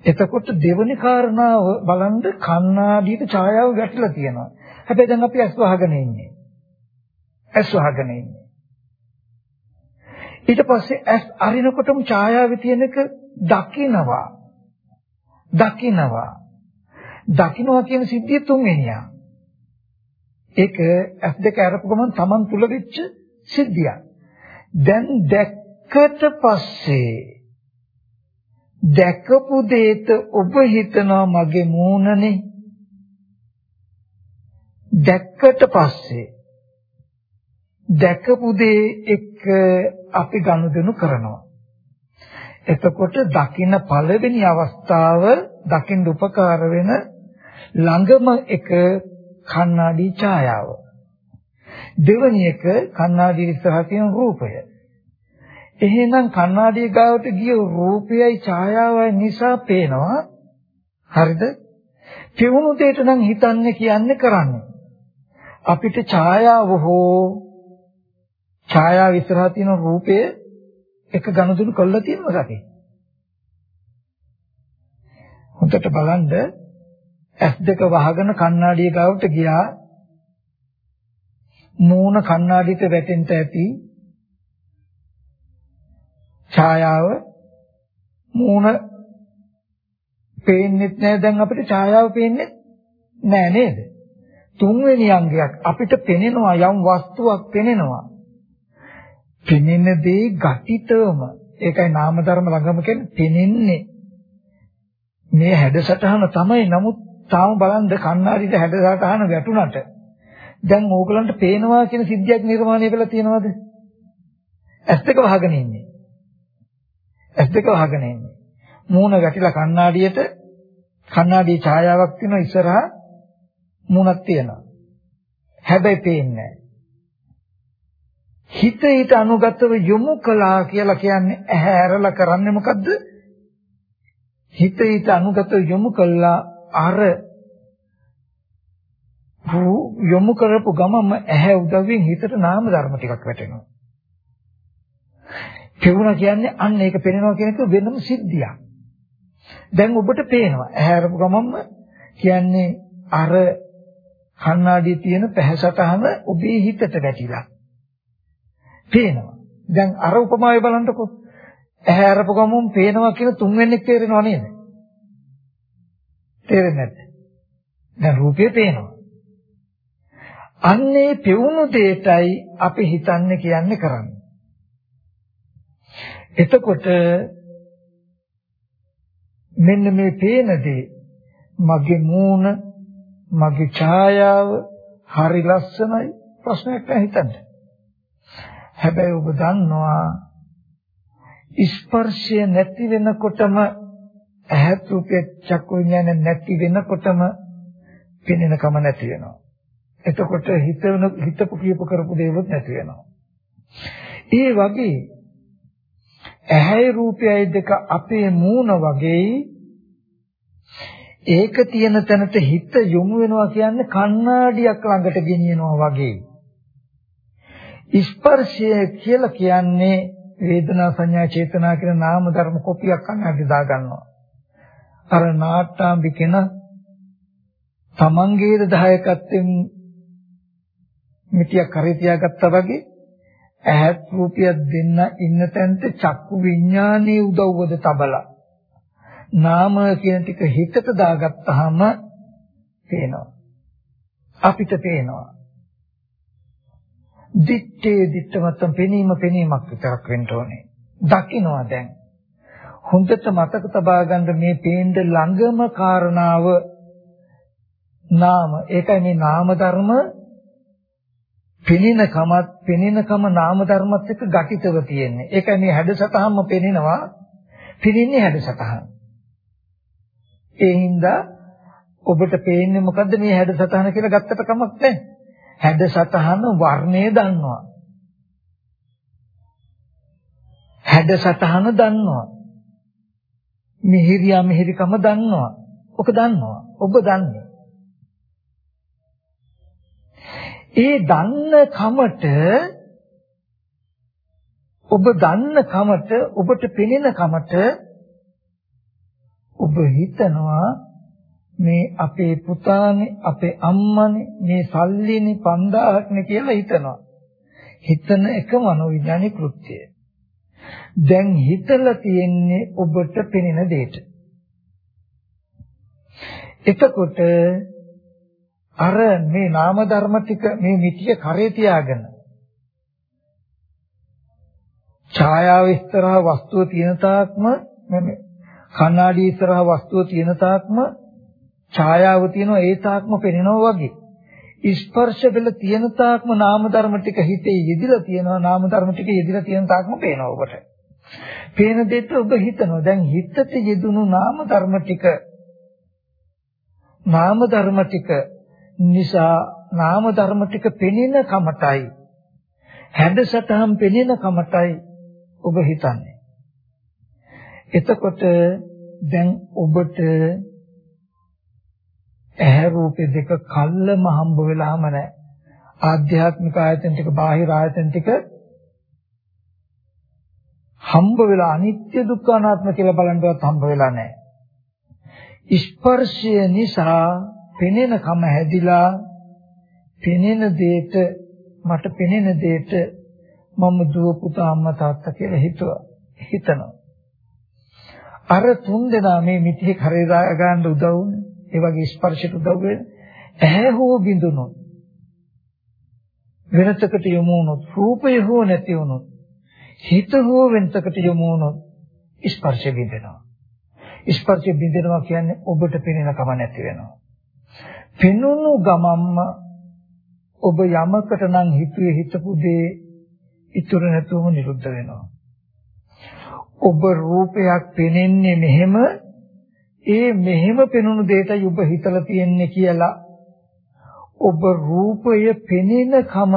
එතකොට දෙවනි කාරණාව බලන්න කණ්ණාඩියට ඡායාව වැටලා තියෙනවා. හැබැයි දැන් අපි ඇස් වහගෙන ඉන්නේ. ඇස් වහගෙන ඉන්නේ. ඊට පස්සේ ඇස් අරිනකොටම ඡායාවේ තියෙන එක දකින්නවා. දකින්නවා. දකින්නවා කියන සිද්ධිය තුන්වෙනියා. ඒක ඇස් දෙක අරපු ගමන් Taman තුල වෙච්ච සිද්ධියක්. දැන් දැක්කට පස්සේ දැකපු දෙයට ඔබ හිතනවා මගේ මූණනේ දැක්කට පස්සේ දැකපු දේ එක්ක අපි ගනුදෙනු කරනවා එතකොට දකින්න පළවෙනි අවස්ථාව දකින්න උපකාර වෙන ළඟම එක කණ්ණාඩි ඡායාව. දෙවැනි එක කණ්ණාඩි ඉස්සරහ තියෙන රූපය. එහෙනම් කණ්ණාඩිය ගාවට ගිය රූපයයි ඡායාවයි නිසා පේනවා. හරිද? පෙවුණු දෙයට නම් හිතන්නේ කියන්නේ කරන්නේ. අපිට ඡායාව හෝ ඡායාව ඉස්සරහ තියෙන රූපය එක ගනුදෙනු කළා තියෙනවද අපි? හොඳට බලන්න ඇස් දෙක වහගෙන කණ්ණාඩිය ගාවට ගියා. මූණ කණ්ණාඩියට වැටෙන්න ඇති ඡායාව මූණ පේන්නෙත් නෑ. දැන් අපිට ඡායාව පේන්නේ නෑ නේද? තුන්වෙනි අංගයක් අපිට පෙනෙනවා යම් වස්තුවක් පෙනෙනවා. පෙනෙන දේ ගතිතවම ඒකයි නාම ධර්ම ළඟම කියන්නේ පෙනෙන්නේ මේ හැඩසටහන තමයි නමුත් තාම බලන්න කණ්ණාඩියට හැඩසටහන වැටුණට දැන් ඕගලන්ට පේනවා කියන සිද්ධියක් නිර්මාණය වෙලා තියෙනවද? ඇස් දෙක වහගෙන ඉන්නේ. ඇස් දෙක වහගෙන ඉන්නේ. මූණ වැටිලා කණ්ණාඩියට කණ්ණාඩියේ ඡායාවක් තියෙනවා ඉස්සරහා මූණක් තියෙනවා. හැබැයි පේන්නේ හිත ඊට අනුගතව යොමු කළා කියලා කියන්නේ ඇහැ ඇරලා කරන්නේ මොකද්ද? හිත ඊට අනුගතව යොමු කළා අර යොමු කරපු ගමම ඇහැ උදවින් හිතට නාම ධර්ම ටිකක් වැටෙනවා. පෙවුණා කියන්නේ අන්න ඒක පේනවා කියන එක වෙනම සිද්ධියක්. දැන් ඔබට පේනවා ඇහැ අරපු ගමම කියන්නේ අර කණ්ණාඩියේ තියෙන පැහැසටහන ඔබේ හිතට වැටිලා. පේනවා. දැන් අර උපමාවේ බලන්නකෝ. ඇහැ අරපු ගමන් පේනවා කියන තුන්වෙනි තේරෙනව නේද? තේරෙන්නේ නැද්ද? දැන් රූපේ පේනවා. අන්නේ පෙවුණු දෙයටයි අපි හිතන්නේ කියන්නේ කරන්නේ. එතකොට මෙන්න මේ පේන දේ මගේ මූණ මගේ ඡායාව හරි ලස්සනයි ප්‍රශ්නයක් නැහැ හිතන්න. හැබැයි ඔබ දන්නවා ස්පර්ශය නැති වෙනකොටම ඇහත් රූපේ චක්කු විඥාන නැති වෙනකොටම පෙනෙනකම නැති වෙනවා. එතකොට හිතවන හිතපු කියපු කරපු දේවල් නැති වෙනවා. ඒ වගේ ඇහැයි රූපයයි දෙක අපේ මූණ වගේ ඒක තියෙන තැනට හිත යොමු වෙනවා කියන්නේ කණ්ණාඩියක් ළඟට ගෙනියනවා වගේ. ස්පර්ශය කියලා කියන්නේ වේදනා සංඥා චේතනා කියන නාම ධර්ම කොපියක් කන්නට දා ගන්නවා. අර නාට්‍යාම්බි කෙන තමන්ගේද දායකත්වයෙන් මිටියක් කරේ තියාගත්තා වගේ ඇහත් රූපියක් දෙන්න ඉන්න තැනට චක්කු විඥානයේ උදව්වද තබලා නාම කියන ටික හිතට දාගත්තාම පේනවා අපිට පේනවා දිත්තේ දිත්තමත්තම් පෙනීම පෙනීමක් විතරක් වෙන්න ඕනේ. දකින්නවා දැන්. හොඳට මතක තබා ගන්න මේ පේන්න ළඟම කාරණාව නාම. ඒකයි මේ නාම ධර්ම. පෙනෙන කමත් පෙනෙන කම නාම ධර්මත් එක්ක ගැටිතව තියෙන්නේ. ඒකයි මේ හැඩසතහම පෙනෙනවා. පිරින්නේ හැඩසතහන ඒ හින්දා ඔබට පේන්නේ මොකද්ද මේ හැඩසතහන කියලා ගත්තට කමක් නැහැ. හැඩසතහන වර්ණය දන්නවා හැඩසතහන දන්නවා මිහිරියා මිහිරිකම දන්නවා. ඔක දන්නවා. ඔබ දන්නේ. ඒ දන්න කමට ඔබ දන්න කමට ඔබට පෙනෙන කමට ඔබ හිතනවා මේ අපේ පුතානේ අපේ අම්මානේ මේ සල්ලිනේ 5000ක්නේ කියලා හිතනවා. හිතන එක මනෝවිඥානික කෘත්‍යය. දැන් හිතලා තියෙන්නේ ඔබට පෙනෙන දෙයට. එතකොට අර මේ නාම ධර්ම ටික මේ මිටිය කරේ තියාගෙන ඡායාව ඉස්සරහා වස්තුව තියෙන තාක්ම මේ කණ්ණාඩි ඉස්සරහා වස්තුව තියෙන තාක්ම ඡායාව තියෙනවා ඒ තාක්ම පෙනෙනවා වගේ. ස්පර්ශ වෙල තියෙන තාක්ම නාම ධර්ම ටික හිතේ යෙදිලා තියෙනවා නාම ධර්ම ටික යෙදිලා තියෙන තාක්ම පේනවා ඔබට. පේන දෙයට ඔබ හිතනවා. දැන් හිතට යෙදුණු නාම ධර්ම ටික නාම ධර්ම ටික නිසා නාම ධර්ම ටික පෙනෙන කමටයි හැඩසටහන් පෙනෙන කමටයි ඔබ හිතන්නේ. එතකොට දැන් ඔබට ඇහැ රූපේ දෙක කල්ලම හම්බ වෙලාම නැහැ. ආධ්‍යාත්මික ආයතන ටික බාහිර ආයතන ටික හම්බ වෙලා අනිත්‍ය දුක්ඛ අනාත්ම කියලා බලන්නවත් හම්බ වෙලා නැහැ. ස්පර්ශය නිසා පෙනෙන කම හැදිලා පෙනෙන දෙයට මට පෙනෙන දෙයට මම දුව පුතා අම්මා තාත්තා කියලා හිතුවා හිතනවා අර තුන් දෙනා මේ මිත්‍යේ කරේ දා ගන්න උදව් වුණේ ඒ වගේ ස්පර්ශයට උදව් වෙන ඇහැ හෝ බිඳුනොත් වෙනතකට යොමු වුණොත් රූපය හෝ නැති වුණොත් හිත හෝ වෙනතකට යොමු වුණොත් ස්පර්ශ බිඳෙනවා ස්පර්ශ බිඳෙනවා කියන්නේ ඔබට පෙනෙන කම නැති වෙනවා පෙනුණු ගමම්ම ඔබ යමකට නම් හිතුවේ හිතපු දේ ඉතුරු නැතුවම නිරුද්ධ වෙනවා. ඔබ රූපයක් පෙනෙන්නේ මෙහෙම ඒ මෙහෙම පෙනුණු දෙයටයි ඔබ හිතලා තියෙන්නේ කියලා ඔබ රූපය පෙනෙන කම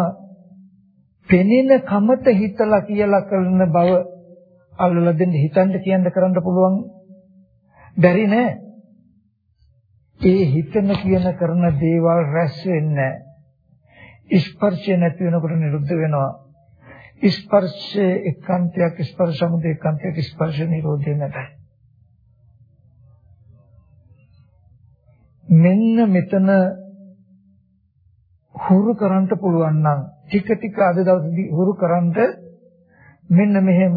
පෙනෙන කමට හිතලා කියලා කරන බව අල්ලලා දෙන්න හිතන්න කියන්න කරන්න පුළුවන්? බැරි නෑ. ඒ හිතන කියන කරන දේවල් රැස් වෙන්නේ ස්පර්ශය නැති වෙනකොට නිරුද්ධ වෙනවා. ස්පර්ශයේ එකාන්තයක් ස්පර්ශ සමුදය එකාන්තයක් ස්පර්ශ නිරෝධය නැතයි. මෙන්න මෙතන හුරු කරන්න පුළුවන් නම් ටික ටික අද දවසේදී හුරු කරන්න මෙන්න මෙහෙම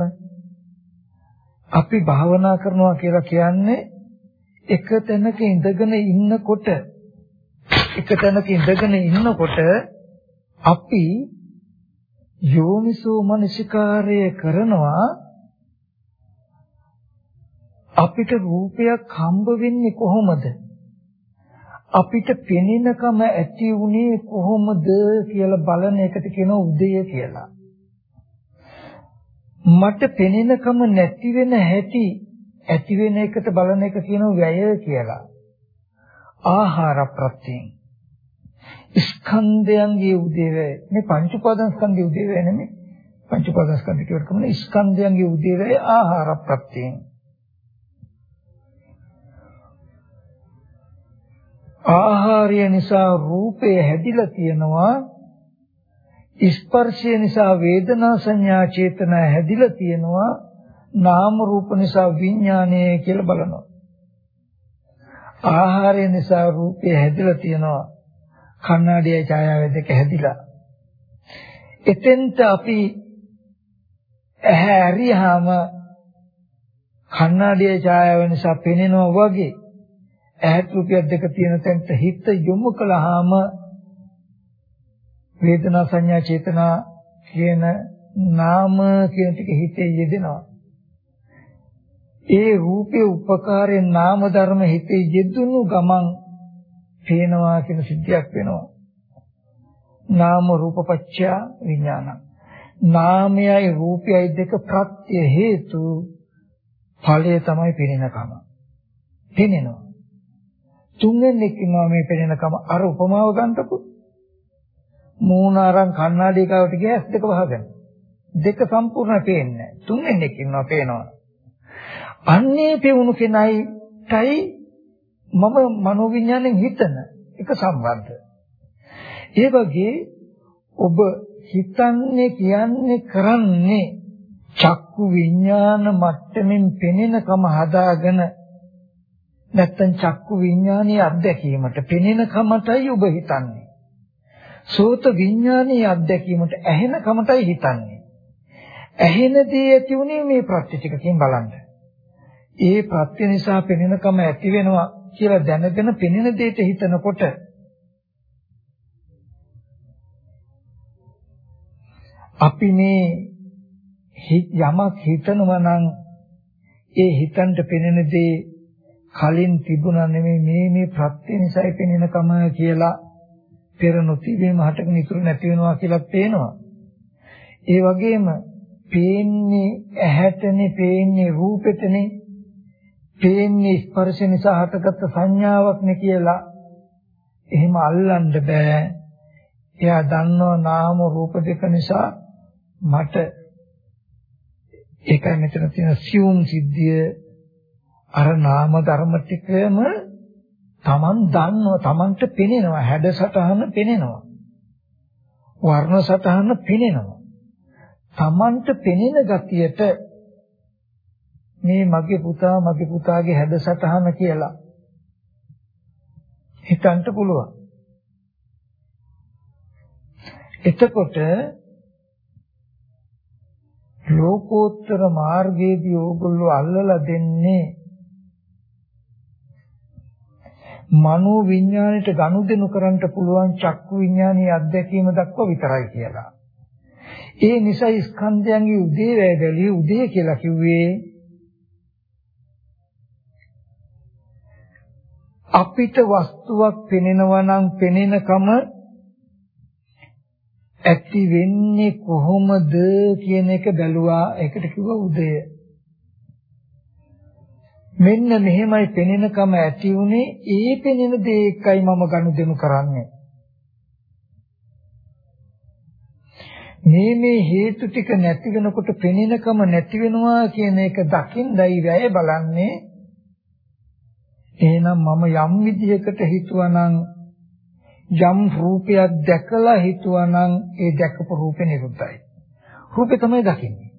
අපි භාවනා කරනවා කියලා කියන්නේ එක තැනක ඉඳගෙන ඉන්නකොට එක තැනක ඉඳගෙන ඉන්නකොට අපි යෝනිසෝ මනසිකාරය කරනවා අපිට රූපයක් හම්බ වෙන්නේ කොහොමද? අපිට පෙනෙනකම ඇති උනේ කොහොමද කියලා බලන එකට කියනවා උදය කියලා. මට පෙනෙනකම නැති වෙන හැටි ඇති වෙන එකට බලන එක කියනවා වැය කියලා. ආහාර ප්‍රත්‍යයෙන් ස්කන්ධයන්ගේ උදේවැය මේ පංච උපාදාන ස්කන්ධයේ උදේවැය නෙමෙයි පංච උපාදාන ස්කන්ධ කියවට කමන ස්කන්ධයන්ගේ උදේවැය ආහාර ප්‍රත්‍යයෙන් ආහාරය නිසා රූපය හැදිලා තියෙනවා. ස්පර්ශය නිසා වේදනා සංඥා චේතනා හැදිලා තියෙනවා. නාම රූප නිසා විඥානය කියලා බලනවා. ආහාරය නිසා රූපය හැදිලා තියෙනවා. කණ්ණාඩියයි ඡායාවයි දෙක හැදිලා. එතෙන්ට අපි ඇහැ ඇරියාම කණ්ණාඩියයි ඡායාව නිසා පෙනෙනවා වගේ ඇහත් රුපියක් දෙක තියෙන තැනට හිත යොමු කළාම වේදනා සංඥා චේතනා කියන නාම කියන ටික හිතේ යෙදෙනවා. ඒ රූපේ උපකාරයෙන් නාම ධර්ම හිතේ යෙදුණු ගමන් පේනවා කියන සිද්ධියක් වෙනවා. නාම රූපපච්චය විඥාන. නාමයයි රූපයයි දෙක ප්‍රත්‍ය හේතු ඵලය තමයි පෙනෙනකම. පෙනෙනවා. තුන්වෙනෙක් ඉන්නවා මේ පෙනෙනකම අර උපමාව ගන්නකො. මූණ අරන් කණ්ණාඩි එකකට ගියස් දෙක වහගෙන. දෙක සම්පූර්ණ පේන්නේ නැහැ. තුන්වෙනෙක් ඉන්නවා පේනවා. අන්නේ පෙවුණු කෙනයිටයි මම මනෝවිඤ්ඤාණයෙන් හිතන එක සම්බන්ධ. ඒ වගේ ඔබ හිතන්නේ කියන්නේ කරන්නේ චක්කු විඥාන මට්ටමින් පෙනෙනකම හදාගෙන නැත්තම් චක්කු විඥානීය අත්දැකීමට පෙනෙනකමටයි ඔබ හිතන්නේ. සෝත විඥානීය අත්දැකීමට ඇහෙනකමටයි හිතන්නේ. ඇහෙන දේ ඇති උනේ මේ ප්‍රත්‍ය ටිකකින් බලන්න. ඒ ප්‍රත්‍ය නිසා පෙනෙනකම ඇති වෙනවා කියලා දැනගෙන පෙනෙන දෙයට හිතනකොට අපි මේ යමක් හිතනවා නම් ඒ හිතන්ට පෙනෙන දේ කලින් තිබුණා නෙමෙයි මේ මේ ප්‍රත්‍ය නිසායි පෙනෙනකම කියලා පෙර නොතිබීම හටගෙන ඉතුරු නැති වෙනවා කියලා පේනවා. ඒ වගේම පේන්නේ ඇහැටනේ පේන්නේ රූපෙටනේ පේන්නේ ස්පර්ශ නිසා හටගත්ත සංඥාවක් නේ කියලා එහෙම අල්ලන්න බෑ. එයා දන්නවා නාම රූප දෙක නිසා මට ඒකයි මෙතන තියෙන සියුම් සිද්ධිය අර නාම ධර්ම ටිකම Taman දන්නවා Tamanට පෙනෙනවා. හැඩසටහන පෙනෙනවා. වර්ණ සටහන පෙනෙනවා. Tamanට පෙනෙන ගතියට මේ මගේ පුතා මගේ පුතාගේ හැඩසටහන කියලා හිතන්න පුළුවන්. එතකොට ලෝකෝත්තර මාර්ගයේදී ඕගොල්ලෝ අල්ලලා දෙන්නේ මනෝ විඥාණයට ගනුදෙනු කරන්න පුළුවන් චක්කු විඥානීය අත්දැකීම දක්වා විතරයි කියලා. ඒ නිසා ස්කන්ධයන්ගේ උදේ වැදලි උදේ කියලා කිව්වේ අපිට වස්තුවක් පෙනෙනවා නම් පෙනෙනකම ඇති වෙන්නේ කොහොමද කියන එක බැලුවා ඒකට කිව්වා උදය මෙන්න මෙහෙමයි පෙනෙනකම ඇති උනේ ඒ පෙනෙන දේ එකයි මම ගනුදෙනු කරන්නේ මේ මේ හේතු ටික නැති වෙනකොට පෙනෙනකම නැති වෙනවා කියන එක දකින්දයි වැය බලන්නේ එහෙනම් මම යම් විදිහකට හිතුවනම් යම් රූපයක් දැකලා හිතුවනම් ඒ දැකපු රූපේ නිරුද්ධයි. රූපේ තමයි දකින්නේ.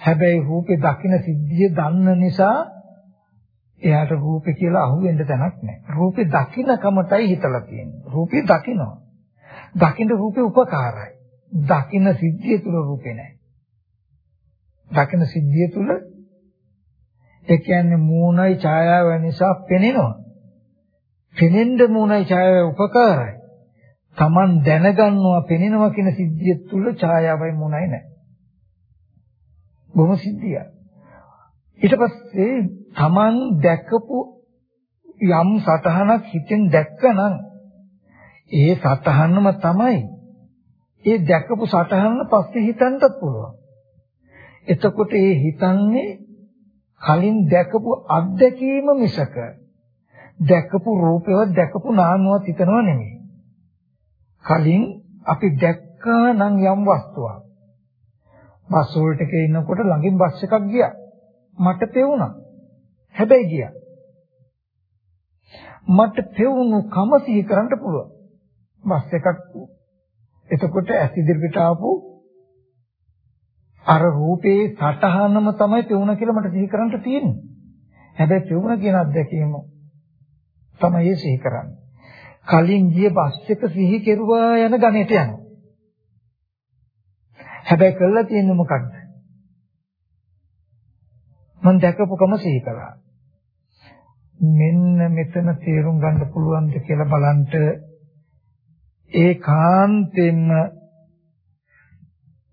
හැබැයි රූපේ දකින්න සිද්ධිය දන්න නිසා එයාට රූපේ කියලා අහුවෙන්න තැනක් නැහැ. රූපේ දකින්න කමතයි හිතලා තියෙන්නේ. රූපේ දකින්නවා. දකින්න රූපේ උපකාරයි. දකින්න සිද්ධිය තුල රූපේ නැහැ. දකින්න සිද්ධිය තුල ඒ කියන්නේ මූණයි ඡායාව නිසා පෙනෙනවා. පෙනෙන්න මූණයි ඡායාව උපකාරයි. Taman දැනගන්නවා පෙනෙනවා කියන සිද්ධිය තුල ඡායාවයි මූණයි නැහැ. බොහොම සිද්ධිය. ඊට පස්සේ Taman දැකපු යම් සතහනක් හිතෙන් දැක්කනම් ඒ සතහනම තමයි ඒ දැකපු සතහන පස්සේ හිතන්නත් පුළුවන්. එතකොට ඒ හිතන්නේ කලින් දැකපු අත්දැකීම මිසක දැකපු රූපේවත් දැකපු නාමවත් හිතනව නෙමෙයි. කලින් අපි දැක්කා නම් යම් වස්තුවක්. බස් වලට ඉන්නකොට ළඟින් බස් එකක් ගියා. මට පෙවුණා. හැබැයි ගියා. මට පෙවුණු කම සිහි කරන්න පුළුවන්. බස් එකක් එතකොට ඇස් ඉදිරියට ආපු අර රූපේ සටහනම තමයි පෙවුණ කියලා මට සිහි කරන්න තියෙන්නේ. හැබැයි පෙවුණ කියන අත්දැකීම තමයි ඒ සිහි කරන්නේ. කලින් ගිය බස් එක සිහි කෙරුවා යන ගණයට යනවා. හැබැයි කළා තියෙන්නේ මොකක්ද? මම දැකපුකම සිහි කළා. මෙන්න මෙතන තේරුම් ගන්න පුළුවන්ද කියලා බලන්න ඒකාන්තයෙන්ම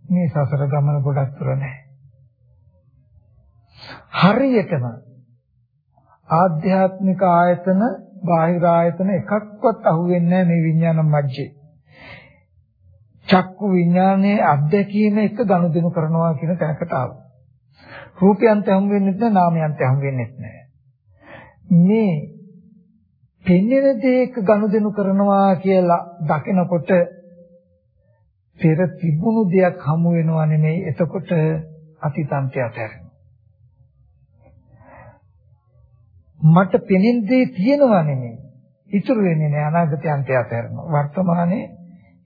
මේ සසර ගමන ගොඩක් දුර නැහැ. හරියටම ආධ්‍යාත්මික ආයතන බාහිර ආයතන එකක්වත් අහුවෙන්නේ නැහැ මේ විඥාන මැජ්ජේ. චක්කු විඥානයේ අධ්‍යක්ීම එක ගනුදෙනු කරනවා කියන තැනකට ආවා. රූපයන්ට හම් වෙන්නේ නැහැ නාමයන්ට හම් වෙන්නේ නැහැ. මේ පෙන්වෙන දේක ගනුදෙනු කරනවා කියලා දකිනකොට පෙර තිබුණු දෙයක් හමු වෙනවා නෙමෙයි එතකොට අතීතන්තය අතහැරෙනවා. මට පෙනෙන දේ තියෙනවා නෙමෙයි. ඉතුරු වෙන්නේ නැහැ අනාගතය අන්තය අතහැරෙනවා. වර්තමානයේ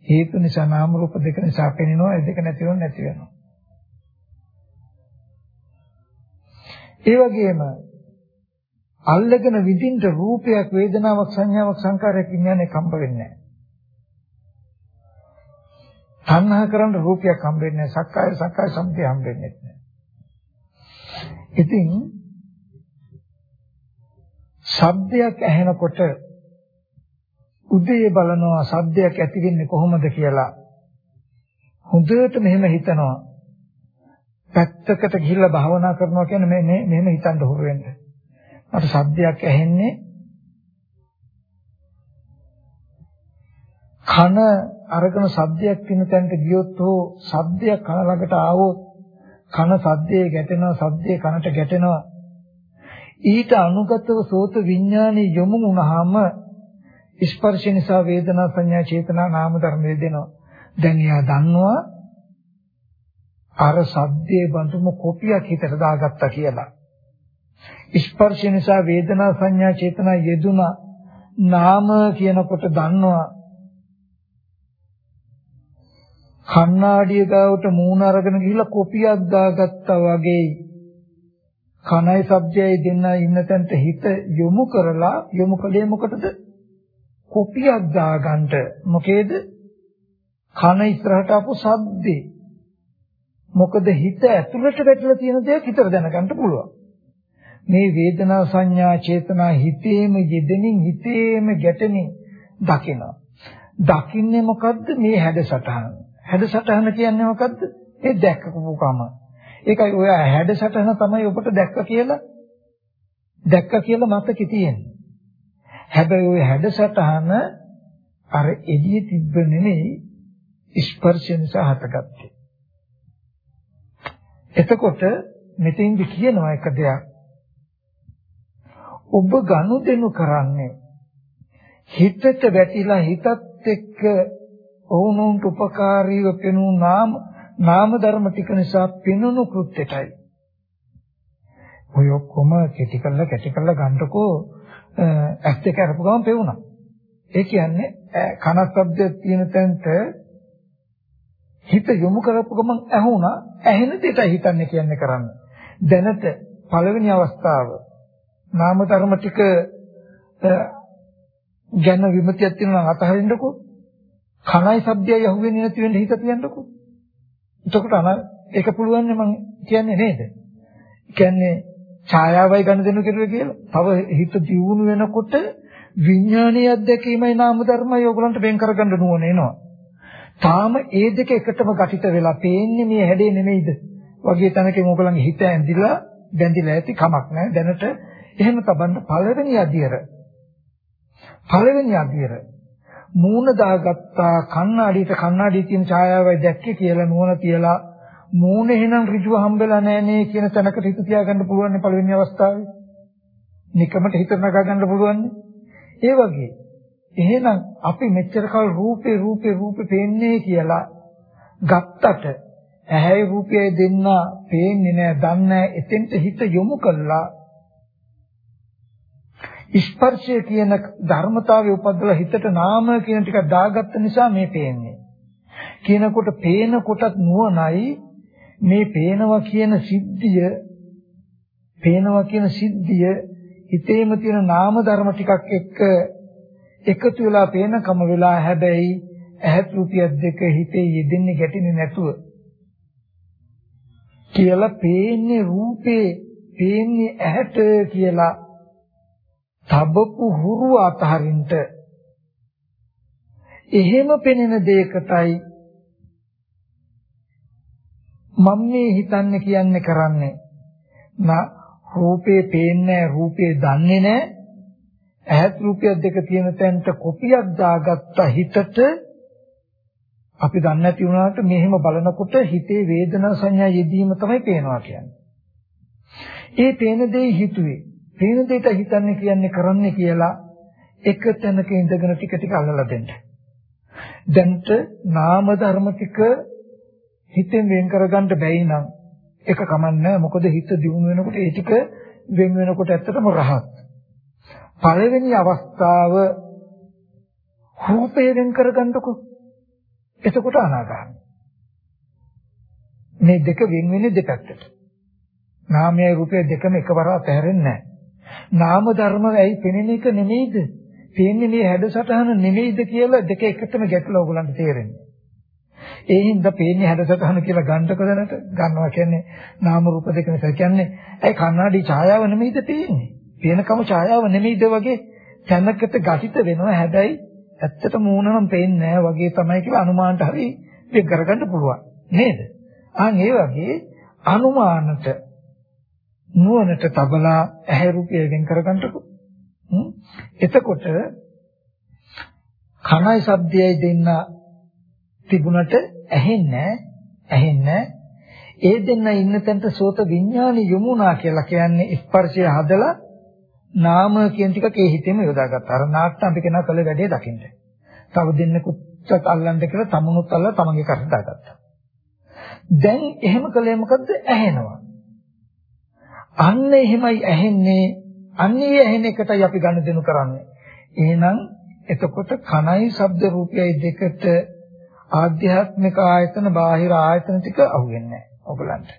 හේතු නිසා නාම රූප දෙක නිසා පෙනෙනවා ඒ දෙක නැතිව නැති වෙනවා. ඒ වගේම අල්ලගෙන විඳින්න රූපයක් වේදනාවක් සංඥාවක් සංකාරයක් විඥානයක් හම්බ වෙන්නේ නැහැ. තණ්හා කරන්න රූපයක් හම්බ වෙන්නේ නැහැ. සක්කාය සක්කාය සම්පේ හම්බ වෙන්නේ නැහැ. ඉතින් ශබ්දයක් ඇහෙනකොට උදේ බලනවා ශබ්දයක් ඇති වෙන්නේ කොහොමද කියලා හොඳට මෙහෙම හිතනවා පැත්තකට ගිහිල්ලා භාවනා කරනවා කියන්නේ මේ මෙහෙම හිතන්න හුරු වෙන්න. මට ශබ්දයක් ඇහෙන්නේ. කන අරගෙන ශබ්දයක් තියෙන තැනට ගියොත් හෝ ශබ්දයක් කන ළඟට ආවොත් කන ශබ්දයේ ගැටෙනවා ශබ්දයේ කනට ගැටෙනවා. ඊට අනුගතව සෝත විඥානේ යොමු වුණාම ස්පර්ශ නිසා වේදනා සංඥා චේතනා නාම ධර්ම දෙනවා දැන් එයා දන්නවා අර සද්දේ බඳුම කොපියක් හිතට දාගත්තා කියලා. ස්පර්ශ නිසා වේදනා සංඥා චේතනා යෙදුනා නාම කියනකොට දන්නවා. කණ්ණාඩිය ගාවට මූණ අරගෙන ගිහිල්ලා කොපියක් දාගත්තා වගේ. කනයි ශබ්දයයි දෙන්න ඉන්න තැනට හිත යොමු කරලා යොමු කලේ මොකටද? කොපියක් දාගන්න මොකේද? කන ඉස්සරහට ආපු ශබ්දේ. මොකද හිත ඇතුළට වැටලා තියෙන දේක් හිතට දැනගන්න පුළුවන්. මේ වේදනා සංඥා චේතනා හිතේම යෙදෙනින් හිතේම ගැටෙනින් දකිනවා. දකින්නේ මොකද්ද මේ හැඩසටහන. හැඩසටහන කියන්නේ මොකද්ද? ඒ දැක්කපුකම. ඒකයි ඔය හැඩසටහන තමයි ඔබට දැක්ක කියලා දැක්ක කියලා මතකෙ තියෙන්නේ. හැබැයි ওই හැඩසටහන අර එළියේ තිබ්බ නෙමෙයි ස්පර්ශ නිසා හටගත්තේ. එතකොට මෙතෙන්දි කියනවා එක දෙයක්. ඔබ ගනුදෙනු කරන්නේ හිතට වැටිලා හිතත් එක්ක ඔවුනුන්ට උපකාරීව පෙනුණු නාම නාම ධර්ම ටික නිසා පෙනුණු කෘත්‍යයටයි. ඔය ඔක්කොම කෙටි කළා කෙටි කළා ගන්නකො ඇස් දෙක අරපු ගමන් පෙවුණා. ඒ කියන්නේ කන ශබ්ද තියෙන තැනට හිත යොමු කරපු ගමන් ඇහුණා ඇහෙන දෙයට හිතන්නේ කියන්නේ කරන්න. දැනට පළවෙනි අවස්ථාව නාම ධර්ම ටික ගැන විමතියක් තියෙනවා නම් අතහරින්නකෝ. කනයි ශබ්දයයි අහුවෙන්නේ නැති වෙන්න හිත තියන්නකෝ. එතකොට අන ඒක පුළුවන් මම කියන්නේ නේද? කියන්නේ ඡායාවයි ගන්න දෙනු කෙරුවේ කියලා. තව හිත දියුණු වෙනකොට විඥානීය අධ්‍යක්ීමයි නාම ධර්මයි ඕගලන්ට වෙන් කරගන්න නුවණ එනවා. තාම ඒ දෙක එකටම ගැටිත වෙලා පේන්නේ මේ හැඩේ නෙමෙයිද වගේ තැනකින් ඕගලන්ගේ හිත ඇඳිලා බැඳිලා ඇති කමක් නැහැ දැනට එහෙම තබන්න පළවෙනි අධියර පළවෙනි අධියර මූණ දාගත්තා කණ්ණාඩියට කණ්ණාඩිය තියෙන ඡායාවයි දැක්කේ කියලා නුවණ තියලා මූණ එහෙනම් ඍජුව හම්බෙලා නැනේ කියන තැනකට හිත තියාගන්න පුළුවන් නේ පළවෙනි අවස්ථාවේ. නිකමට හිත නගා ගන්න පුළුවන් ඒ වගේ එහෙනම් අපි මෙච්චර කල් රූපේ රූපේ රූපේ පේන්නේ කියලා ගත්තට ඇහැයි රූපයයි දෙන්න පේන්නේ නැහැ, දන්නේ නැහැ. එතෙන්ට හිත යොමු කළා ස්පර්ශය කියන ධර්මතාවය උපදවලා හිතට නාම කියන ටික දාගත්ත නිසා මේ පේන්නේ. කියනකොට පේන කොටත් නුවණයි මේ පේනවා කියන සිද්ධිය පේනවා කියන සිද්ධිය හිතේම තියෙන නාම ධර්ම ටිකක් එක්ක එකතු වෙලා පේනකම වෙලා හැබැයි ඇහත් රූපියක් දෙක හිතේ යෙදෙන්නේ ගැටෙන්නේ නැතුව කියලා පේන්නේ රූපේ පේන්නේ ඇහැට කියලා තබපු හුරු අතහරින්ට එහෙම පෙනෙන දෙයකටයි මම මේ හිතන්නේ කියන්නේ කරන්නේ නා රූපේ පේන්නේ රූපේ දන්නේ නැහැ ඇහත් රූපයක් දෙක තියෙන තැනට කොපියක් දාගත්ත හිතට අපි දන්නේ නැති වුණාට මෙහෙම බලනකොට හිතේ වේදනා සංඥා යෙදීම තමයි පේනවා කියන්නේ. ඒ පේන දේ හිතුවේ. පේන දෙයට හිතන්නේ කියන්නේ කරන්නේ කියලා එක තැනක ඉඳගෙන ටික ටික අල්ලලා දෙන්න. දැන්ට නාම ධර්ම ටික හිතෙන් වෙන් කරගන්න බැයි නම් එක කමන්නේ මොකද හිත දියුණු වෙනකොට ඒ ටික වෙන් වෙනකොට ඇත්තටම රහත්. පළවෙනි අවස්ථාව රූපය වෙන් කරගන්නකො එතකොට අනාගාමී. මේ දෙක වෙන වෙන දෙපැත්තට. නාමයයි රූපය දෙකම එකවර අතහැරෙන්නේ නැහැ. නාම ධර්ම ඇයි පෙනෙන එක නෙමෙයිද? තේන්නේ මේ හැඩසටහන නෙමෙයිද කියලා දෙක එකටම ගැටලා ඕගලන්ට තේරෙන්නේ. ඒ හින්දා පේන්නේ හැඩසටහන කියලා ගන්නකො දැනට ගන්නවා කියන්නේ නාම රූප දෙක නිසා කියන්නේ ඒ කණ්ණාඩි ඡායාව නෙමෙයිද පේන්නේ. පේනකම ඡායාව නෙමෙයිද වගේ තැනකට ගතිත වෙනවා හැබැයි ඇත්තට මූණ නම් පේන්නේ නැහැ වගේ තමයි කියලා අනුමානට හරි ඒක කරගන්න පුළුවන් නේද? ආන් ඒ වගේ අනුමානට නුවණට තබලා ඇහැ රූපය වෙන් කරගන්නකො. එතකොට කනයි ශබ්දයයි දෙන්න තිබුණට ඇහෙන්නේ ඇහෙන්නේ ඒ දෙන්න ඉන්න තැනට සෝත විඥානි යමුනා කියලා කියන්නේ ස්පර්ශය හදලා නාම කියන ටිකක් ඒ හිතේම යොදාගත්තා. අර නාට්‍ය අපි කෙනා කළ වැඩේ දකින්න. තව දෙන්නෙකුත් අල්ලන්න කියලා තමුණුත් අල්ලලා තමන්ගේ කරට දාගත්තා. දැන් එහෙම කළේ මොකද්ද? ඇහෙනවා. අන්න එහෙමයි ඇහෙන්නේ. අන්නේ ඇහෙන එකටයි අපි ගනුදෙනු කරන්නේ. එහෙනම් එතකොට කනයි ශබ්ද රූපයයි දෙකට ආධ්‍යාත්මික ආයතන බාහිර ආයතන ටික අහුවෙන්නේ නැහැ ඔයගලන්ට.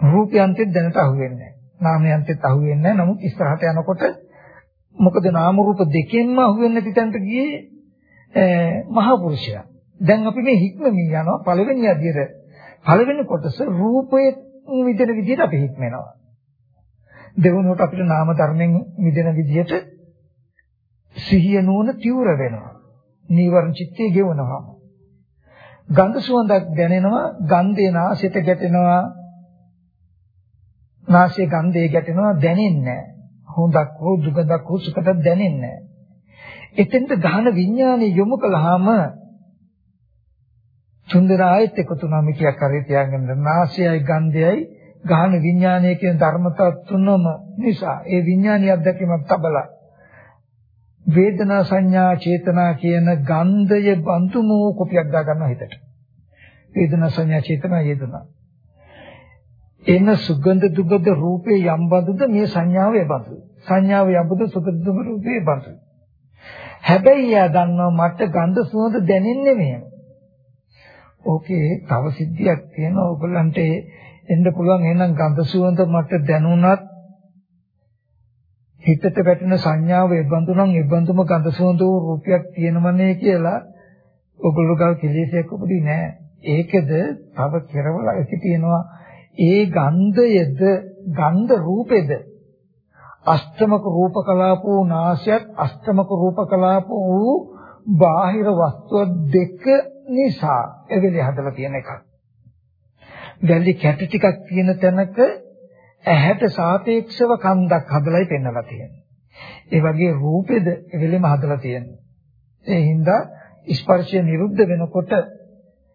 රූපයන්තෙත් දැනට අහුවෙන්නේ නැහැ. නාමයන්තෙත් අහුවෙන්නේ නැහැ. නමුත් ඉස්සරහට යනකොට මොකද නාම රූප දෙකෙන්ම අහුවෙන්නේ නැති තැනට ගියේ මහා පුරුෂයා. දැන් අපි මේ හික්මමින් යනවා පළවෙනි අධ්‍යයන පළවෙනි කොටස රූපයේ මිදෙන විදිහට අපි හික්මනවා. දෙවනුවට අපිට නාම ධර්මෙන් මිදෙන විදිහට සිහිය නුවණ තිවුර වෙනවා. නීවරණ චිත්තය ගෙවනවා. ගන්ධ සුවඳක් දැනෙනවා, ගන්ධේ නාසයට ගැටෙනවා. නාසයේ ගන්ධේ ගැටෙනවා දැනෙන්නේ හොඳක් හෝ දුකක් හෝ සුඛයක් දැනෙන්නේ එතෙන්ට ගහන විඥානය යොමු කළාම තුන්දෙන ආයෙත් එකතු වුණා මිටියක් හරි තියාගෙන නාසයයි ගන්ධයයි ගහන විඥානය කියන ධර්මතා තුනම නිසා ඒ විඥානීය අත්දැකීමක් තබලා වේදනා සංඥා චේතනා කියන ගන්ධය බඳුමෝ කොපියක් දා ගන්න හිතට. වේදනා සංඥා චේතනා යෙදුනා එන සුගන්ධ දුගඳ රූපේ යම් බඳුද මේ සංඥාව එබඳු සංඥාව යම්බුද සුගන්ධ දුගඳ රූපේ බඳු. හැබැයි යා දන්නවා මට ගන්ධ සුවඳ දැනෙන්නේ මෙහෙම. ඕකේ තව සිද්ධියක් තියෙනවා. ඕගොල්ලන්ට එන්න පුළුවන් එහෙනම් ගඳ සුවඳ මට දැනුණත් හිතට වැටෙන සංඥාව එබඳු නම් එබඳුම ගඳ සුවඳ වූ රූපයක් තියෙනමනේ කියලා ඔගොල්ලෝ ගාව කෙලෙසයක් උපදී නෑ ඒකද තව කෙරවල ඇති තියෙනවා. ඒ ගන්ධයද ගන්ධ රූපෙද අෂ්ටමක රූප කලාප වූ නාසයත් අෂ්ටමක රූප කලාප වූ බාහිර වස්තුව දෙක නිසා එවෙලේ හදලා තියෙන එකක්. වැලි කැට ටිකක් තියෙන තැනක ඇහැට සාපේක්ෂව කන්දක් හදලායි පෙන්වලා තියෙන්නේ. ඒ වගේ රූපෙද එවෙලෙම හදලා තියෙන්නේ. ඒ හින්දා ස්පර්ශය නිරුද්ධ වෙනකොට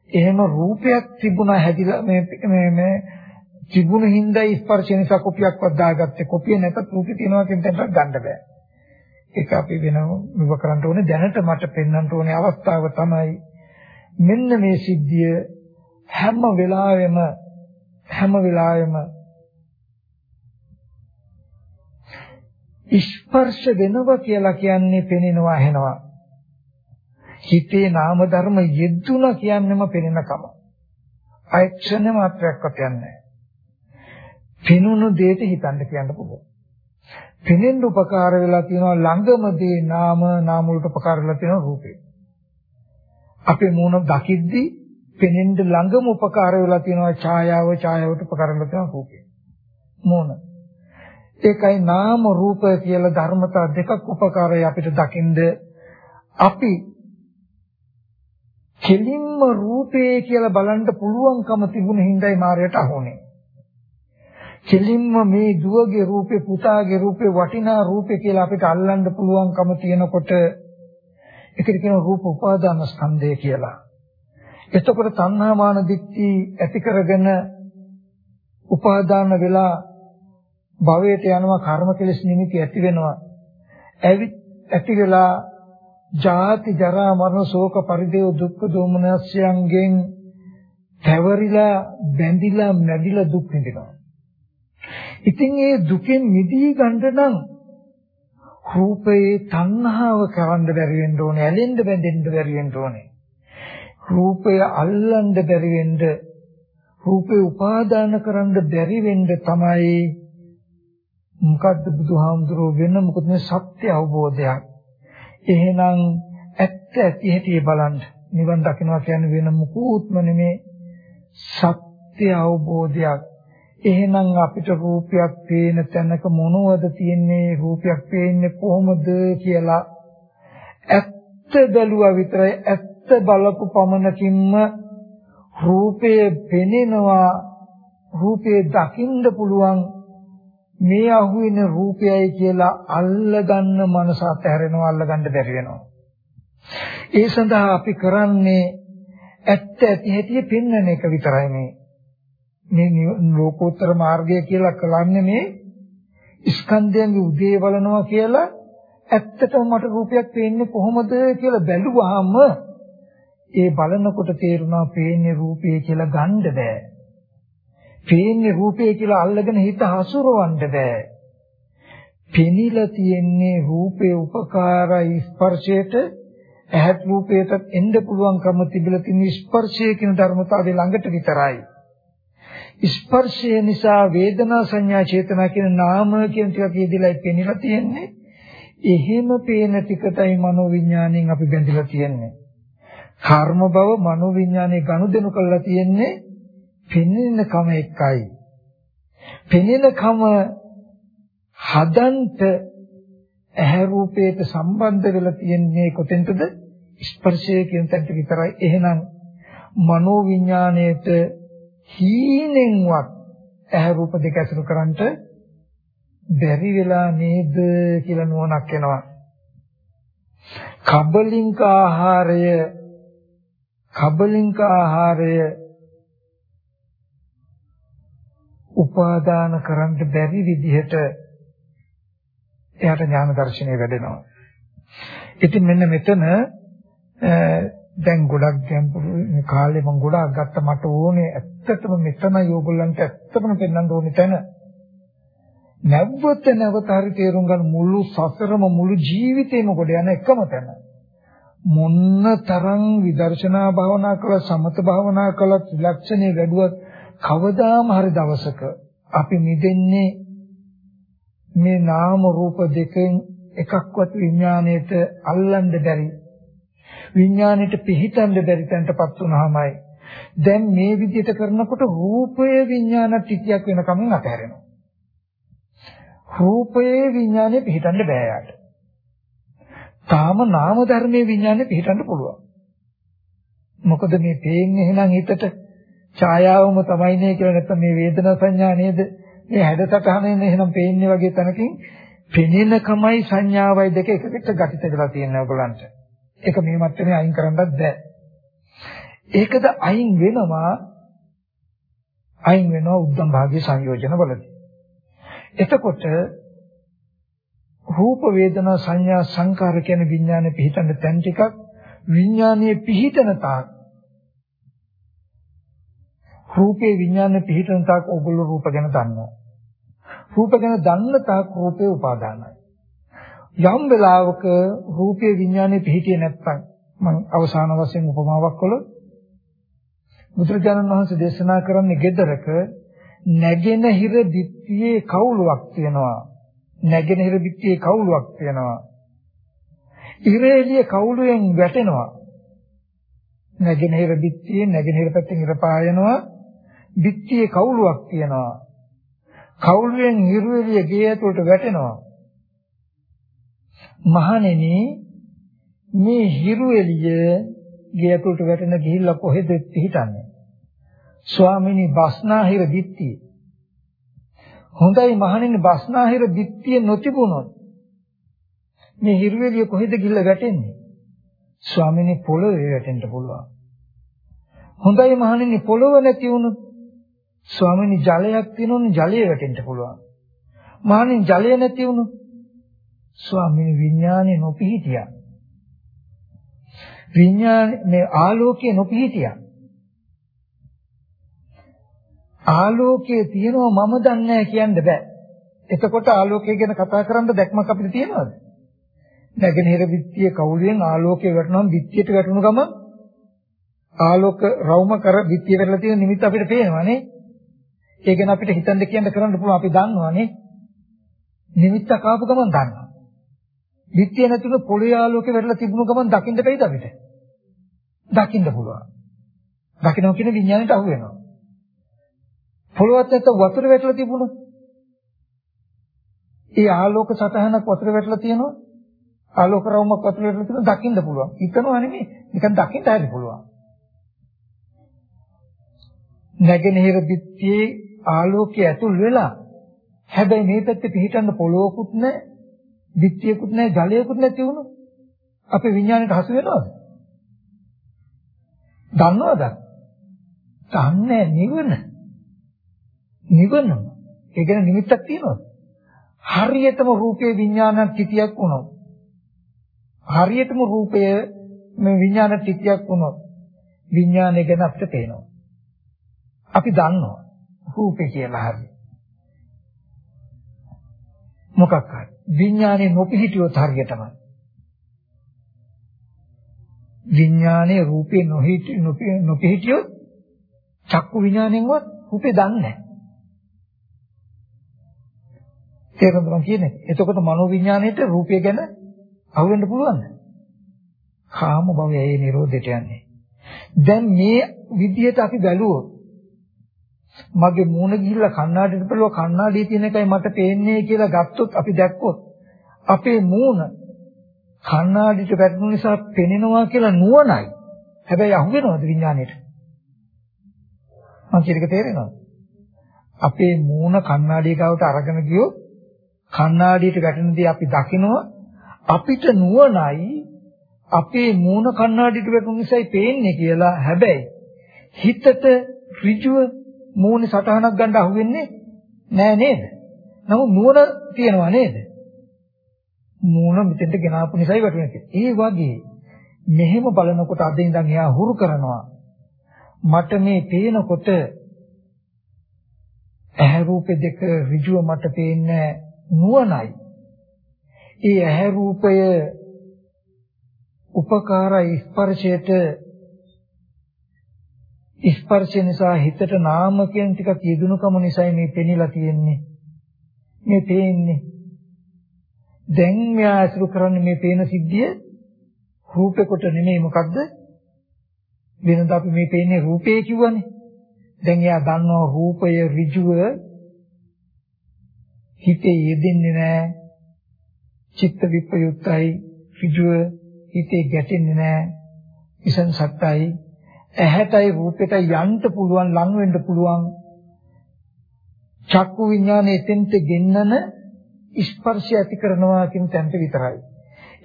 එහෙම රූපයක් තිබුණා හැදිලා මේ මේ මේ තිබුණ හින්දා ස්පර්ශය නිසා කොපියක්වත් දාගත්තේ. කොපිය නැතත් රූපේ තියනවා කියන තැනට ගන්න බෑ. ඒක අපි වෙනම මෙව කරන්න ඕනේ දැනට මට පෙන්වන්න ඕනේ අවස්ථාව තමයි මෙන්න මේ සිද්ධිය හැම වෙලාවෙම හැම වෙලාවෙම ස්පර්ශ වෙනවා කියලා කියන්නේ පෙනෙනවා ඇහෙනවා. හිතේ නාම ධර්ම යෙදුණා කියන්නේම පෙනෙනකම අයක්ෂණ මාත්‍රයක්වත් යන්නේ පෙනුණු දෙයට හිතන්න කියන්න පුළුවන්. පෙනෙන්න උපකාර වෙලා තියෙනවා ළඟමදී නාම නාම වලට උපකාර වෙලා තියෙනවා රූපේ. අපේ මූණ දකිද්දී පෙනෙන්න ළඟම උපකාර වෙලා තියෙනවා ඡායාව ඡායාවට උපකාර වෙලා තියෙනවා රූපේ. මූණ. ඒකයි නාම රූප කියලා ධර්මතා දෙකක් උපකාරය අපිට දකින්ද අපි කෙලින්ම රූපේ කියලා බලන්න පුළුවන්කම තිබුණ හිඳයි මායයට අහුනේ. කෙලින්ම මේ දුවගේ රූපේ පුතාගේ රූපේ වටිනා රූපේ කියලා අපිට අල්ලන්න පුළුවන්කම තියෙනකොට ඒකට කියනවා රූප උපාදාන ස්කන්ධය කියලා. එතකොට තණ්හා මාන දික්ටි ඇති කරගෙන උපාදාන වෙලා භවයට යනවා කර්ම කෙලස් නිමිති ඇති වෙනවා. ඇති වෙලා ජාති ජරා මරණ ශෝක පරිදේව දුක්ඛ දෝමනස්යන්ගෙන් පැවරිලා බැඳිලා නැදිලා දුක් විඳිනවා. ඉතින් ඒ දුකෙන් මිදී ගන්න නම් රූපේ තණ්හාව කරන්න බැරි වෙන්න ඕනේ, ඇලෙන්න බැඳෙන්න බැරි වෙන්න ඕනේ. රූපය අල්ලන්න බැරි වෙන්න රූපේ උපාදාන කරන්න බැරි වෙන්න තමයි මොකද්ද බුදුහාමුදුරුවෝ වෙන මොකද මේ සත්‍ය අවබෝධයක්. එහෙනම් ඇත්ත ඇති හැටි බලන්න. නිවන් දකින්නවා කියන්නේ වෙන මොකුත්ම නෙමේ සත්‍ය අවබෝධයක්. එහෙනම් අපිට රූපයක් පේන තැනක මොනවද තියෙන්නේ? රූපයක් පේන්නේ කොහොමද කියලා ඇත්ත බැලුවා විතරයි. ඇත්ත බලපු පමණකින්ම රූපය පෙනෙනවා. රූපේ දකින්න පුළුවන් මේ අහුවෙන රූපයයි කියලා අල්ලගන්න මනස අතහැරෙනවා අල්ලගන්න බැරි වෙනවා. ඒ සඳහා අපි කරන්නේ ඇත්ත ඇති හැටි පෙන්වන එක විතරයි මේ. මේ ලෝකෝත්තර මාර්ගය කියලා කලන්නේ මේ ස්කන්ධයන්ගේ උදේ බලනවා කියලා ඇත්තටම මට රූපයක් පේන්නේ කොහොමද කියලා බැලුවාම ඒ බලනකොට තේරුණා පේන්නේ රූපය කියලා ගන්න බෑ. පේන්නේ රූපය කියලා අල්ලගෙන හිත හසුරවන්න බෑ. පෙනිලා තියෙන්නේ රූපේ උපකාරයි ස්පර්ශයට ඇහත් රූපයට එන්න පුළුවන්කම තිබිලා තියෙන ස්පර්ශය කියන ධර්මතාවය ළඟට විතරයි. ස්පර්ශය නිසා වේදනා සංඥා චේතනා කියන නාම කියන ටික කියදලා පෙනිලා තියෙන්නේ. එහෙම පේන ටිකටයි මනෝවිඥාණයෙන් අපි බැඳිලා තියෙන්නේ. කර්ම බව මනෝවිඥාණය ගනුදෙනු කරලා තියෙන්නේ පෙනෙන කම එකයි. පෙනෙන කම හදන්ත ඇහැ රූපයට සම්බන්ධ වෙලා තියෙන්නේ කොතෙන්ද? ස්පර්ශය කියන තැනට විතරයි. එහෙනම් මනෝවිඥාණයට හීනෙන්වත් ඇහැ රූප දෙක ඇසුරු කරන්ට බැරි වෙලා නේද කියලා නුවණක් එනවා. කබලින්ක ආහාරය කබලින්ක ආහාරය උපාදාන කරන්න බැරි විදිහට එයාට ඥාන දර්ශනය වැඩෙනවා. ඉතින් මෙන්න මෙතන දැන් ගොඩක් ගැඹුරු කාලේ මම ගොඩක් ගත්ත මට ඕනේ ඇත්තටම මෙතන යෝගලන්ට ඇත්තටම පෙන්වන්න ඕනේ තැන. නැවත නැවත හරි තේරුම් ගන්න මුළු සසරම මුළු ජීවිතේම කොට යන එකම තැන. මොන්න තරම් විදර්ශනා භාවනා කළා සමත භාවනා කළා ත්‍රිලක්ෂණේ වැඩුවත් කවදාම හරි දවසක අපි මිදෙන්නේ මේ නාම රූප දෙකෙන් එකක්වත් විඥාණයට අල්ලන්න බැරි විඥාණයට පිහිටන්න බැරි තැනටපත් වුනහමයි දැන් මේ විදිහට කරනකොට රූපය විඥාන ටිකක් වෙනකම් අතහැරෙනවා රූපයේ විඥානය පිහිටන්න බෑ යාට. තාම නාම ධර්මයේ විඥානය පිහිටන්න පුළුවන්. මොකද මේ පේන්නේ එහෙනම් හිතට ඡායාවම තමයි නේ කියලා නැත්නම් මේ වේදනා සංඥා නේද? මේ හැඩසටහනෙන් එහෙනම් පේන්නේ වගේ තැනකින් පෙනෙන කමයි සංඥාවයි දෙක එකකට ගැටිත වෙලා තියෙනවා ඔයගලන්ට. ඒක මේ මට්ටමේ අයින් කරන්නත් බෑ. ඒකද අයින් වෙනවා අයින් වෙනවා උද්දම් භාගයේ සංයෝජන වලදී. එතකොට රූප වේදනා සංඥා සංකාර කියන විඥානේ පිහිටන තැන් ටිකක් විඥානයේ පිහිටන තාක් රූපේ විඥානේ පිහිටන තාක් ඔගොල්ලෝ රූප ගැන දන්නවා. රූප ගැන දන්න තාක් රූපේ උපාදානයි. යම් වෙලාවක රූපේ විඥානේ පිහිටියේ නැත්නම් මම අවසාන වශයෙන් උපමාවක් කළොත් බුදුරජාණන් වහන්සේ දේශනා කරන්නේ gedaraක නැගෙනහිර දිට්ඨියේ කවුලුවක් තියෙනවා. නැගෙනහිර දිට්ඨියේ කවුලුවක් තියෙනවා. ඉරේලිය කවුලුවෙන් වැටෙනවා. නැගෙනහිර දිට්ඨියේ නැගෙනහිර පැත්තෙන් ඉර පායනවා. දිට්ඨියේ කවුලුවක් තියෙනවා. කවුලුවෙන් ඉරේලිය ගේ ඇතුළට වැටෙනවා. මහණෙනි මේ හිරු එළිය ගේ ඇතුළට වැටෙන ගිහිල්ලා කොහෙද පිහිටන්නේ? ස්වාමිනී බස්නාහිර දිට්ඨිය. හොඳයි මහණෙනි බස්නාහිර දිට්ඨිය නොතිබුණොත් මේ හිරුවෙලිය කොහෙද ගිල්ල වැටෙන්නේ? ස්වාමිනී පොළවේ වැටෙන්න පුළුවන්. හොඳයි මහණෙනි පොළව නැති වුණොත් ස්වාමිනී ජලයක් තියෙනවනේ ජලයේ වැටෙන්න පුළුවන්. මහණෙනි ජලය නැති වුණොත් ස්වාමිනී විඥානේ නොපිහිටියා. විඥාන මේ ආලෝකයේ නොපිහිටියා. ආලෝකයේ තියෙනවා මම දන්නේ නැහැ කියන්න බෑ. එතකොට ආලෝකය ගැන කතා කරන්න දැක්මක් අපිට තියෙනවද? නැගෙනහිර විත්තිය කවුලියෙන් ආලෝකය වැටෙනවා විත්තියට වැටුණු ගම ආලෝක රවුම කර විත්‍ය වෙරලා තියෙන නිමිත්ත අපිට පේනවානේ. ඒ ගැන අපිට හිතන්න කියන්න කරන්න පුළුවන් අපි දන්නවානේ. නිමිත්ත කාපු ගමන් දන්නවා. විත්‍ය නැතුව පොළේ ආලෝකෙ වෙරලා තිබුණු ගමන් දකින්න බැයිද අපිට? දකින්න පුළුවන්. දකින්න කියන විඥාණයට අහු වෙනවා. පොළොවත් නැත්නම් වතුර වැටලා තිබුණා. ඒ ආලෝක සතහනක් වතුර වැටලා තියෙනවා. ආලෝක රවුමක් වතුර වැටලා තියෙනවා දකින්න පුළුවන්. හිතනවා නෙමෙයි. නිකන් දකින්න හරි පුළුවන්. නැගෙනහිර පිටියේ ආලෝකය ඇතුල් වෙලා හැබැයි මේ පැත්තේ පිහිටන්න පොළොවකුත් නැහැ, පිටියකුත් නැහැ, ජලයකුත් නැති වුණා. අපේ විඥාණයට හසු වෙනවද? දන්නවද? දන්නේ නිවන. නිවනම. ඒ කියන්නේ නිමිත්තක් තියෙනවද? හරියටම රූපේ විඥාන තිතියක් වුණොත් හරියටම රූපය මේ විඥාන තිතියක් වුණොත් විඥානය ගැන අපිට පේනවා. අපි දන්නවා රූපේ කියලා හරි. මොකක් හරි විඥානේ නොපිහිටියොත් හරියටම විඥානයේ රූපේ නොහිටි නොපිහිටියොත් චක්කු විඥාණයෙන්වත් රූපේ දන්නේ නැහැ. තේරුම් ගන්න කියන්නේ. එතකොට මනෝ විඥාණයට රූපය ගැන අහුවෙන්න පුළුවන්ද? කාම භවය ඒ නිරෝධයට යන්නේ. දැන් මේ විදියට අපි බැලුවොත් මගේ මූණ ගිහිල්ලා කණ්ණාඩියට බලුවා කණ්ණාඩියේ තියෙන එකයි මට පේන්නේ කියලා ගත්තොත් අපි දැක්කොත් අපේ මූණ කණ්ණාඩියට වැටුණු නිසා පෙනෙනවා කියලා නුවණයි. හැබැයි අහු වෙනවද විඥාණයට? මම කියන එක තේරෙනවද? අපේ මූණ කණ්ණාඩිය ගාවට අරගෙන ගියොත් කණ්ණාඩියට වැටෙන දේ අපි දකිනවා අපිට නුවණයි අපේ මූණ කණ්ණාඩියට වැටුණු නිසායි පේන්නේ කියලා හැබැයි හිතට ඍජුව මූණේ සටහනක් ගන්න අහුවෙන්නේ නෑ නේද? නමුත් නුවණ තියනවා නේද? මූණ මෙතෙන්ට ගෙනාපු නිසායි වැටුනේ. ඒ වගේ මෙහෙම බලනකොට අද ඉඳන් එයා හුරු කරනවා. මට මේ පේනකොට ඇහැ රූපේ දෙක ඍජුව මට පේන්නේ නුවණයි. ඒ ඇහැ රූපය උපකාර ස්පර්ශයට ස්පර්ශය නිසා හිතට නාම කියන ටිකක් යෙදුණුකම නිසායි මේ පෙනිලා තියෙන්නේ. මේ පේන්නේ. දැන් මෙයා අසුරු කරන්නේ මේ පේන සිද්ධිය රූපේ කොට නෙමෙයි මොකද්ද? වෙනද අපි මේ පේන්නේ රූපේ කිව්වනේ. දැන් එයා දන්නවා රූපය ඍජුව හිතේ යෙදෙන්නේ නැහැ. චිත්ත විප්‍රයුක්තයි ඍජුව හිතේ ගැටෙන්නේ නැහැ. ඉසන් සත්‍යයි ඇහැටයි රූපෙටයි යන්න පුළුවන් ලං වෙන්න පුළුවන් චක්කු විඥානේ එතෙන්ට ගෙන්නන ස්පර්ශය ඇති කරනවා කියන තැනට විතරයි.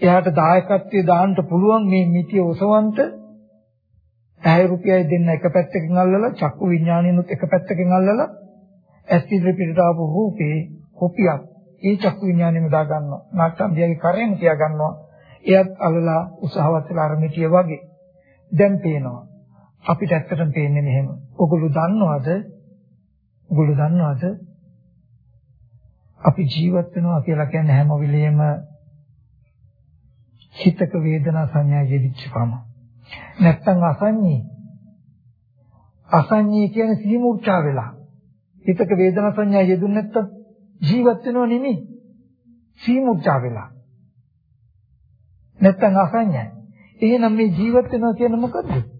එයාට දායකත්වයේ දාන්න පුළුවන් මේ මිටිය ඔසවන්ට ඇහැ රුපියයි දෙන්න එක පැත්තකින් අල්ලලා චක්කු විඥානිනුත් එක පැත්තකින් අල්ලලා ඇස් ඉදිරියට ආපු රූපේ කොපියක් ඒ චක්කු විඥානෙම දා ගන්නවා. නාට්‍යම් දියාගේ කරේම තියා ගන්නවා. එයත් අල්ලලා උසහවත් වෙලා අර මිටිය වගේ දැන් පේනවා. අපිට ඇත්තටම පේන්නේ මෙහෙම. ඔගොල්ලෝ දන්නවද? ඔගොල්ලෝ දන්නවද? අපි ජීවත් වෙනවා කියලා කියන්නේ හැම වෙලෙම චිතක වේදනා සංඥා යෙදිච්ච කම. නැත්තම් අසඤ්ඤී. අසඤ්ඤී කියන්නේ සීමුර්චා වෙලා. චිතක වේදනා සංඥා යෙදුන්නේ නැත්තම් ජීවත් වෙනව නෙමෙයි. සීමුර්චා වෙලා. නැත්තම් අසඤ්ඤයි. එහෙනම් මේ ජීවත් වෙනවා කියන්නේ මොකද්ද?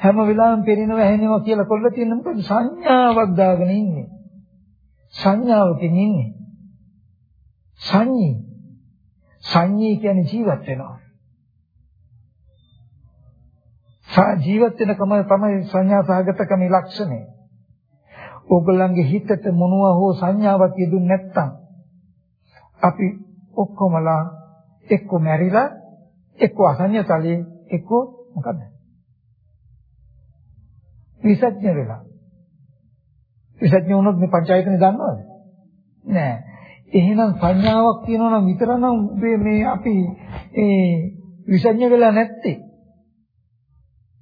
හැම වෙලාවෙම පෙනෙනවා ඇහෙනවා කියලා කොල්ල තියෙන මොකද සංඥාවක් දාගෙන ඉන්නේ. සංඥාවකින් ඉන්නේ. සංඤී. සංඤී කියන්නේ ජීවත් වෙනවා. ජීවත් වෙනකම තමයි සංඥා සහගතකම ලක්ෂණය. ඕගොල්ලන්ගේ හිතට මොනවා හෝ සංඥාවක් යෙදුන්නේ නැත්නම් අපි ඔක්කොමලා එක්ක මැරිලා එක්ක අසඤ්ඤතලයේ එක්ක මොකද්ද විසඥ වෙලා. විසඥ වුණොත් මේ පංචායතන දන්නවද? නෑ. එහෙනම් සංඥාවක් තියෙනවා නම් විතරනම් මේ අපි ඒ විසඥ වෙලා නැත්තේ.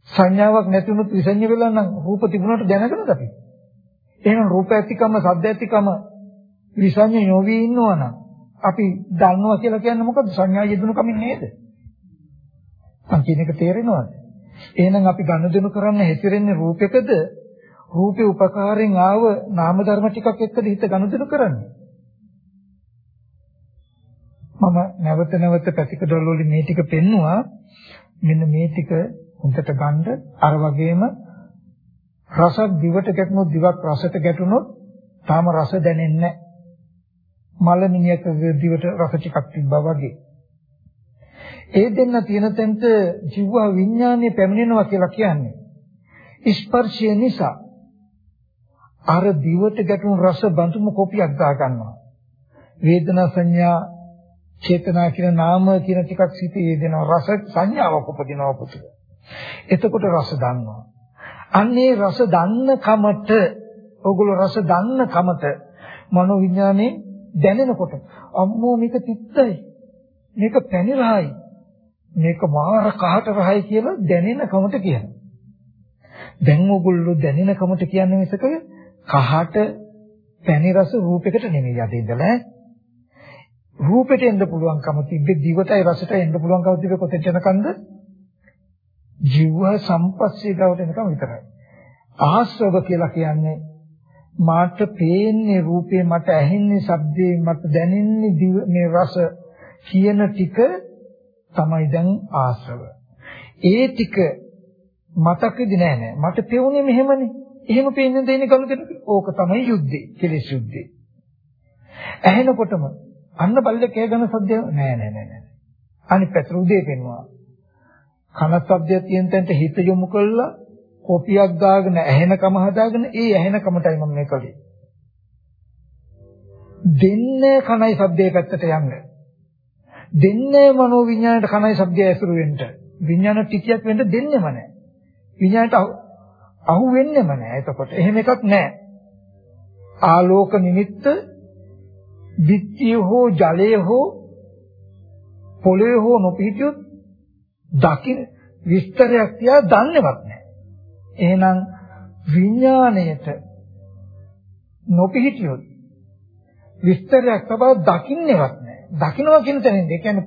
සංඥාවක් නැති වුණොත් විසඥ වෙලා නම් රූප තිබුණාට දැනගන්නද අපි? එහෙනම් රූප ඇතිකම, ශබ්ද ඇතිකම විසඥ නොවි ඉන්නවනම් අපි දන්නවා කියලා කියන්නේ මොකද්ද? සංඥා යෙදුණු කමින් නේද? මං කියන එක තේරෙනවද? එහෙනම් අපි ගනුදෙනු කරන්න හැසිරෙන්නේ රූපයකද? රූපේ උපකාරයෙන් ආව නාම ධර්ම ටිකක් එක්කද හිත ගනුදෙනු කරන්නේ? මම නැවත නැවත පැතිකඩවල වලින් මේ ටික පෙන්නවා. මෙන්න මේ ටික හොඳට ගන්න අර වගේම රසක් දිවට ගැටුණොත් දිවක් රසට ගැටුණොත් තාම රස දැනෙන්නේ නැහැ. මල මිනිහක දිවට රස ටිකක් තිබ්බා වගේ. ඒ දෙන්න තියෙන තැනට ජීව විඥානය පැමිණෙනවා කියලා කියන්නේ. ස්පර්ශය නිසා අර දිවට ගැටුණු රස බඳුම කොපියක් දා ගන්නවා. වේදනා සංඥා චේතනා කියන නාම කියන ටිකක් සිටේ දෙනවා රස සංඥාවක් උපදිනවා පුතේ. එතකොට රස දන්නවා. අන්නේ රස දන්න කමට ඕගොල්ලෝ රස දන්න කමට මනෝ විඥානේ දැනෙනකොට අම්මෝ මේක තිත්තයි මේක පැණි මේක මාර කහට රහයි කියලා දැනෙන කමට කියනවා. දැන් ඕගොල්ලෝ දැනෙන කමට කියන්නේ මිසක කහට පැණි රස රූපයකට නෙමෙයි යද ඉඳලා. රූපෙට එන්න පුළුවන්කම තිබ්බේ දිවටයි රසටයි එන්න පුළුවන්කම තිබ්බේ කොතෙන්ද යනකන්ද? ජීව සම්පස්සේ ගාවට එනකම් විතරයි. ආශ්‍රව කියලා කියන්නේ මාට පේන්නේ රූපේ මට ඇහෙන්නේ ශබ්දේ මට දැනෙන්නේ මේ රස කියන ටික තමයි දැන් ආශ්‍රව. ඒ ටික මතකෙදි නෑ නෑ මට පෙවුනේ මෙහෙමනේ. එහෙම පේන්නේ දෙන්නේ ගනුදෙනු. ඕක තමයි යුද්ධේ, කෙලෙස් යුද්ධේ. ඇහෙනකොටම අන්න බල්ලේ කෑ ගන්න සද්දය නෑ නෑ නෑ නෑ. අනිත් පැත්තට උදේ පෙන්නවා. කන ශබ්දය තියෙන තැනට හිත යොමු කළා කොපියක් දාගෙන ඇහෙනකම හදාගෙන ඒ ඇහෙනකමටයි මම මේ කළේ. දෙන්නේ කනයි ශබ්දයේ පැත්තට යන්න. දෙන්නේ මනෝ විඥාණයට කනයි ශබ්දය ඇසුරු වෙන්න. විඥාන ටිකයක් වෙන්න දෙන්නෙම නැහැ. විඥාණයට අහු වෙන්නෙම නැහැ. එතකොට එහෙම එකක් නැහැ. ආලෝක නිමිත්ත විත්‍ය හෝ ජලය හෝ පොළවේ හෝ නොපිහිටියොත් දකින්න විස්තරයක් තියා දන්නේවත් නැහැ. එහෙනම් විඥාණයට නොපිහිටියොත් විස්තරයක් තබා දකින්නේවත් නැහැ. දකින්නවා කියන තැනින්ද ඒ කියන්නේ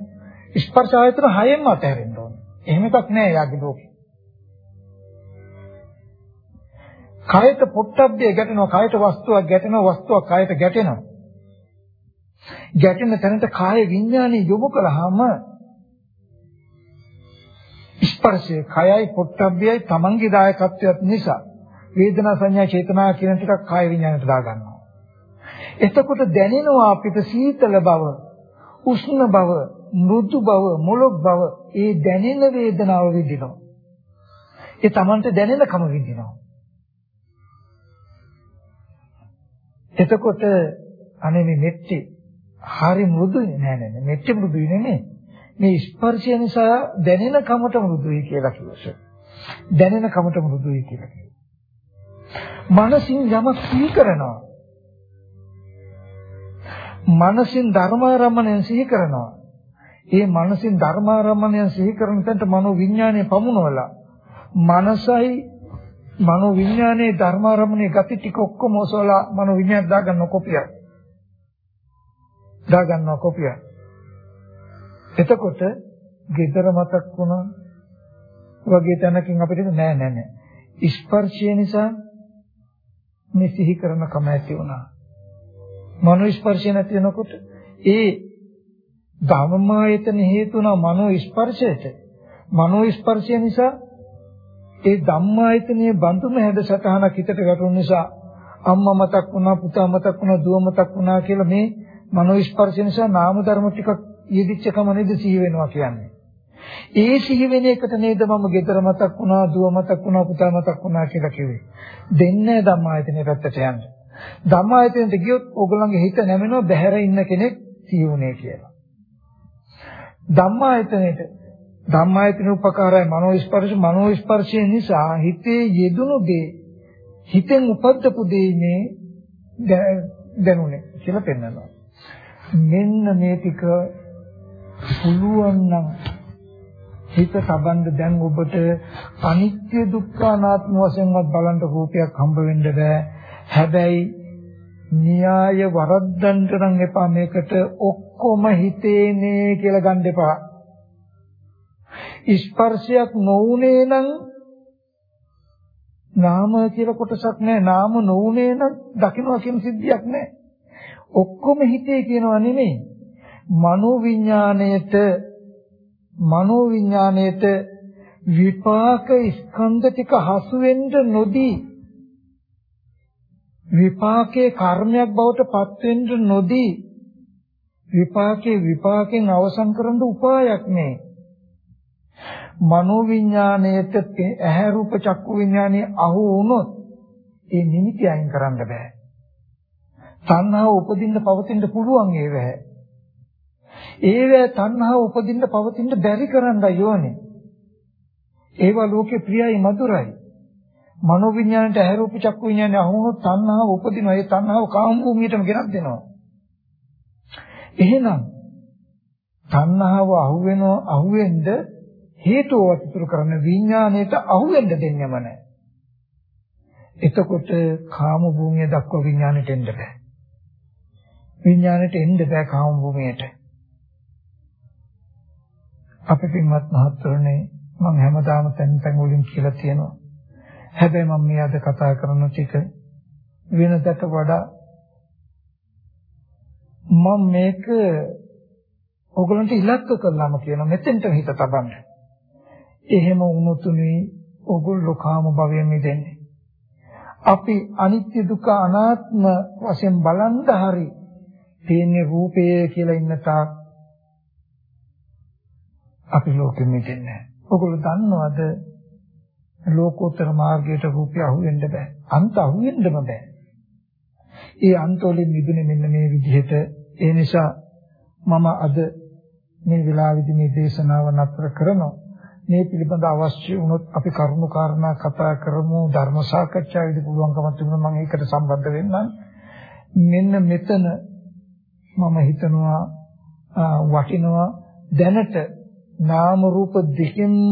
ස්පර්ශ ආයතන හයෙන්ම අතහැරෙන්න ඕනේ. එහෙම එකක් නැහැ යාගේ ලෝකේ. කයට පොට්ටබ්බේ ගැටෙනවා කයට වස්තුවක් ගැටෙනවා වස්තුවක් කයට ගැටෙනවා. ගැටෙන තැනට කාය විඥානේ යොමු කළාම ස්පර්ශය කයයි පොට්ටබ්බයයි තමන්ගේ දායකත්වයක් නිසා වේදනා සංඥා චේතනා කියන ටිකක් කාය විඥානයට දා ගන්නවා. එතකොට දැනෙනවා අපිට සීතල බව, උෂ්ණ බව, මෘදු බව, මොළොක් බව, ඒ දැනෙන වේදනාව විඳිනවා. ඒ තමන්ට දැනෙනකම විඳිනවා. එතකොට අනේ මේ මෙට්ටි හරි මෘදුයි නෑ නෑ මෙට්ටි මෘදුයි නෙමෙයි. මේ ස්පර්ශය නිසා දැනෙන කමට මෘදුයි කියලා කිව්වස. දැනෙන කමට මෘදුයි කියලා කිව්වා. මනසින් යමක් සිහි කරනවා. මනසින් ධර්මාරම්මණය සිහි කරනවා. ඒ මනසින් ධර්මාරම්මණය සිහි කරන තැනට මනෝ විඥානය පමුණවලා මනසයි මනෝ විඥානයේ ධර්මාරම්මණය ගති ටික ඔක්කොම ඔසවලා මනෝ විඥානය දාගන්න කොපියක්. දාගන්න කොපියක්. එතකොට gedara මතක් වුණා වගේ තැනකින් අපිට නෑ නෑ නෑ ස්පර්ශය නිසා මේ සිහි කරන කම ඇති වුණා මනෝ ස්පර්ශය නැති වෙනකොට ඒ ධම්මායතන හේතුණා මනෝ ස්පර්ශයට මනෝ ස්පර්ශය නිසා ඒ ධම්මායතනයේ බඳුම හැඩ සටහනක් හිතට වැටුණු නිසා අම්මා මතක් වුණා පුතා මතක් වුණා දුව මතක් වුණා කියලා මේ මනෝ ස්පර්ශ නිසා නාම ධර්ම ටිකක් යෙදිච්චකම නේද සිහි වෙනවා කියන්නේ. ඒ සිහි වෙන එකට නේද මම ගෙදර මතක් වුණා, දුව මතක් වුණා, පුතා මතක් වුණා කියලා කිව්වේ. දෙන්නේ ධම්මායතනෙ පැත්තට යන්න. ධම්මායතනෙට ගියොත් ඕගොල්ලන්ගේ හිත නැමෙනවා බැහැර ඉන්න කෙනෙක් සිහිුනේ කියලා. ධම්මායතනෙට ධම්මායතන උපකාරය මනෝ ස්පර්ශ මනෝ ස්පර්ශය නිසා හිතේ යෙදුණු දේ හිතෙන් උපද්දපු දේ මේ දැනුනේ කියලා පෙන්වනවා. මෙන්න මේ ටික පුළුවන් නම් හිත සබඳ දැන් ඔබට අනිත්‍ය දුක්ඛ අනාත්ම වශයෙන්වත් බලන්න රූපයක් හම්බ වෙන්න බෑ. හැබැයි න්‍යාය වරද්දන්න නම් එපා මේකට ඔක්කොම හිතේනේ කියලා ගන්න එපා. ස්පර්ශයක් නොඋනේ නම් නාම කියලා කොටසක් නැහැ. නාම නොඋනේ නම් දකින්නවා කියන සිද්ධියක් නැහැ. ඔක්කොම හිතේ කියනවා නෙමෙයි. මනෝ විඥාණයට මනෝ විඥාණයට විපාක ස්කන්ධ ටික හසු වෙන්න නොදී විපාකයේ කර්මයක් බවට පත් වෙන්න නොදී විපාකේ විපාකෙන් අවසන් කරන්න උපායක් නෑ. මනෝ විඥාණයට ඇහැ රූප චක්කු විඥානේ අහු වුණොත් ඒ නිමිති අයින් කරන්න බෑ. තණ්හාව උපදින්න පවතින්න පුළුවන් ඒවැ. ඒවැ තණ්හාව උපදින්න පවතින්න බැරි කරන්න යෝනේ ඒවා ලෝකේ ප්‍රියයි මధుරයි. මනෝ විඥාණයට ඇහැ රූප චක්කු විඥානේ අහු වුණොත් තණ්හාව උපදිනවා ඒ තණ්හාව කාම භූමියටම ගෙනත් දෙනවා එහෙනම් තණ්හාව අහුවෙන අහුවෙන්ද හේතුව වතුරු කරන විඥාණයට අහුවෙන්න දෙන්නෙම නැහැ. එතකොට කාම භූමිය දක්වා විඥාණයට එන්න බෑ. විඥාණයට එන්න බෑ කාම භූමියට. අපි පින්වත් මහත්වරනේ මම හැමදාම තැන් තැන් වලින් කියලා තියෙනවා. හැබැයි මම මේ අද කතා කරන ටික වෙනදට වඩා මම මේක ඔයගලන්ට ඉලක්ක කළාම කියන මෙතෙන්ට හිත තබන්න. එහෙම වුණොතුනේ ඔයගොල්ලෝ කාම භවයෙන් මිදෙන්නේ. අපි අනිත්‍ය දුක්ඛ අනාත්ම වශයෙන් බලන්ද හරි තියෙන්නේ රූපය කියලා ඉන්න තාක් අපි ලෝකෙ මිදෙන්නේ නැහැ. ඔයගොල්ලෝ දන්නවද ලෝකෝත්තර මාර්ගයට රූපය අහු වෙන්න බෑ. අන්ත අහු වෙන්නම බෑ. ඒ අන්තවලින් මිදුනේ මෙන්න මේ විදිහට ඒ නිසා මම අද මේ වෙලාවේදී මේ දේශනාව නතර කරනවා. මේ පිළිබඳ අවශ්‍ය වුණොත් අපි කරුණු කාරණා කතා කරමු ධර්ම සාකච්ඡාවේදී පුළුවන්කමක් තිබුණා මම ඒකට සම්බන්ධ වෙන්නම්. මෙන්න මෙතන මම හිතනවා වටිනවා දැනට නාම රූප දෙකෙන්ම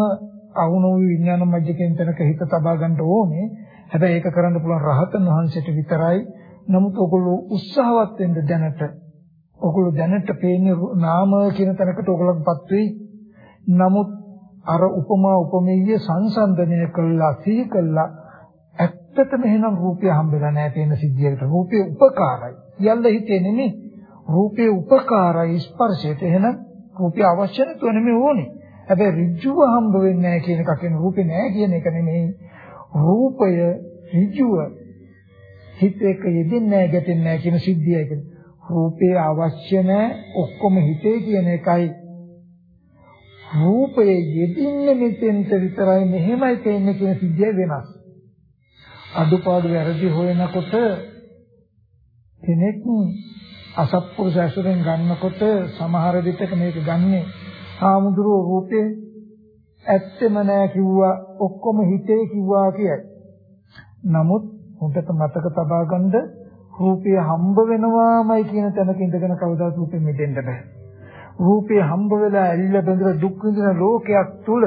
අහුණු විඥාන මධ්‍යකෙන් තැනක හිත තබා ගන්න ඕනේ. හැබැයි ඒක කරන්න පුළුවන් රහතන් වහන්සේට විතරයි. නමුත් ඔගොල්ලෝ උත්සාහවත් වෙන්න දැනට ඔගොල්ලෝ දැනට පේන්නේ නාම කියන තැනකට ඔයගොල්ලන්පත් වෙයි. නමුත් අර උපමා උපමේය සංසන්දනය කළා සිහි කළා ඇත්තටම එහෙනම් රූපය හම්බෙලා නැහැ පේන සිද්ධියකට. රූපේ උපකාරයි. යල්ල හිතේ නෙමෙයි. රූපේ උපකාරයි ස්පර්ශයට. එහෙනම් රූපය අවශ්‍ය නැතුව නෙමෙයි ඕනේ. හැබැයි ඍජුව හම්බ වෙන්නේ නැහැ කියන එක කියන රූපේ නැහැ කියන එක නෙමෙයි. රූපය ඍජුව හිත එක යෙදෙන්නේ නැහැ ගැටෙන්නේ නැහැ කියන සිද්ධියයි කියන්නේ. රූපේ අවශ්‍ය නැහැ ඔක්කොම හිතේ කියන එකයි රූපයේ යෙදින්නේ මෙතෙන්ට විතරයි මෙහෙමයි තේන්නේ කියන සිද්ධිය වෙනස් අඩුපාඩු වැරදි හොයනකොට කෙනෙක් අසත්පුරුෂ ඇසුරෙන් ගන්නකොට සමහර විටක මේක ගන්නේ ආමුදුරෝ රූපේ ඇත්තම නෑ කිව්වා ඔක්කොම හිතේ කිව්වා කියයි. නමුත් හොඳට මතක තබා ගන්න රූපය හම්බ වෙනවාමයි කියන තැනක ඉඳගෙන කවදාත් රූපෙ මිදෙන්න බෑ. රූපය හම්බ වෙලා ඇලිලා බැඳලා දුක් විඳින ලෝකයක් තුල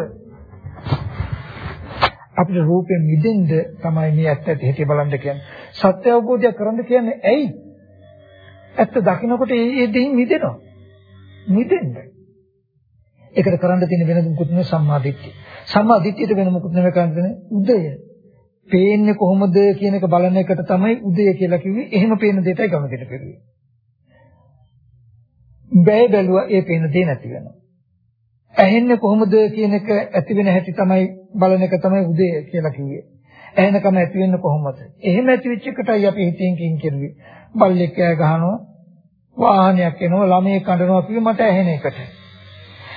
අපිට රූපෙ මිදෙන්න තමයි මේ ඇත්ත ඇති හැටි බලන්න කියන්නේ. සත්‍ය අවබෝධය කරන්න කියන්නේ ඇයි? ඇත්ත දකින්නකොට ඒ දෙයින් මිදෙනවා. මිදෙන්න. ඒකට කරන්න තියෙන වෙන මොකුත් නෙවෙයි සම්මාදිට්ඨිය. සම්මාදිට්ඨියට වෙන මොකුත් නෙවෙයි කරන්නේ උදය. පේන්නේ කොහොමද කියන එක බලන එකට තමයි උදය කියලා කිව්වේ. එහෙම පේන දෙයටයි ගමකට පෙරුවේ. බෑ බැලුවා ඒ පේන දේ නැති වෙනවා. ඇහෙන්නේ කොහොමද කියන එක ඇති වෙන හැටි තමයි බලන එක තමයි උදය කියලා කිව්වේ. ඇහෙනකම ඇති වෙන්නේ කොහොමද? එහෙම ඇති වෙච්ච එකටයි අපි හිතින් කින් කිරුවේ. බල්ලෙක් කෑ ගහනවා, වාහනයක් එනවා, ළමයෙක් කඩනවා කිව්ව මට ඇහෙන එකට.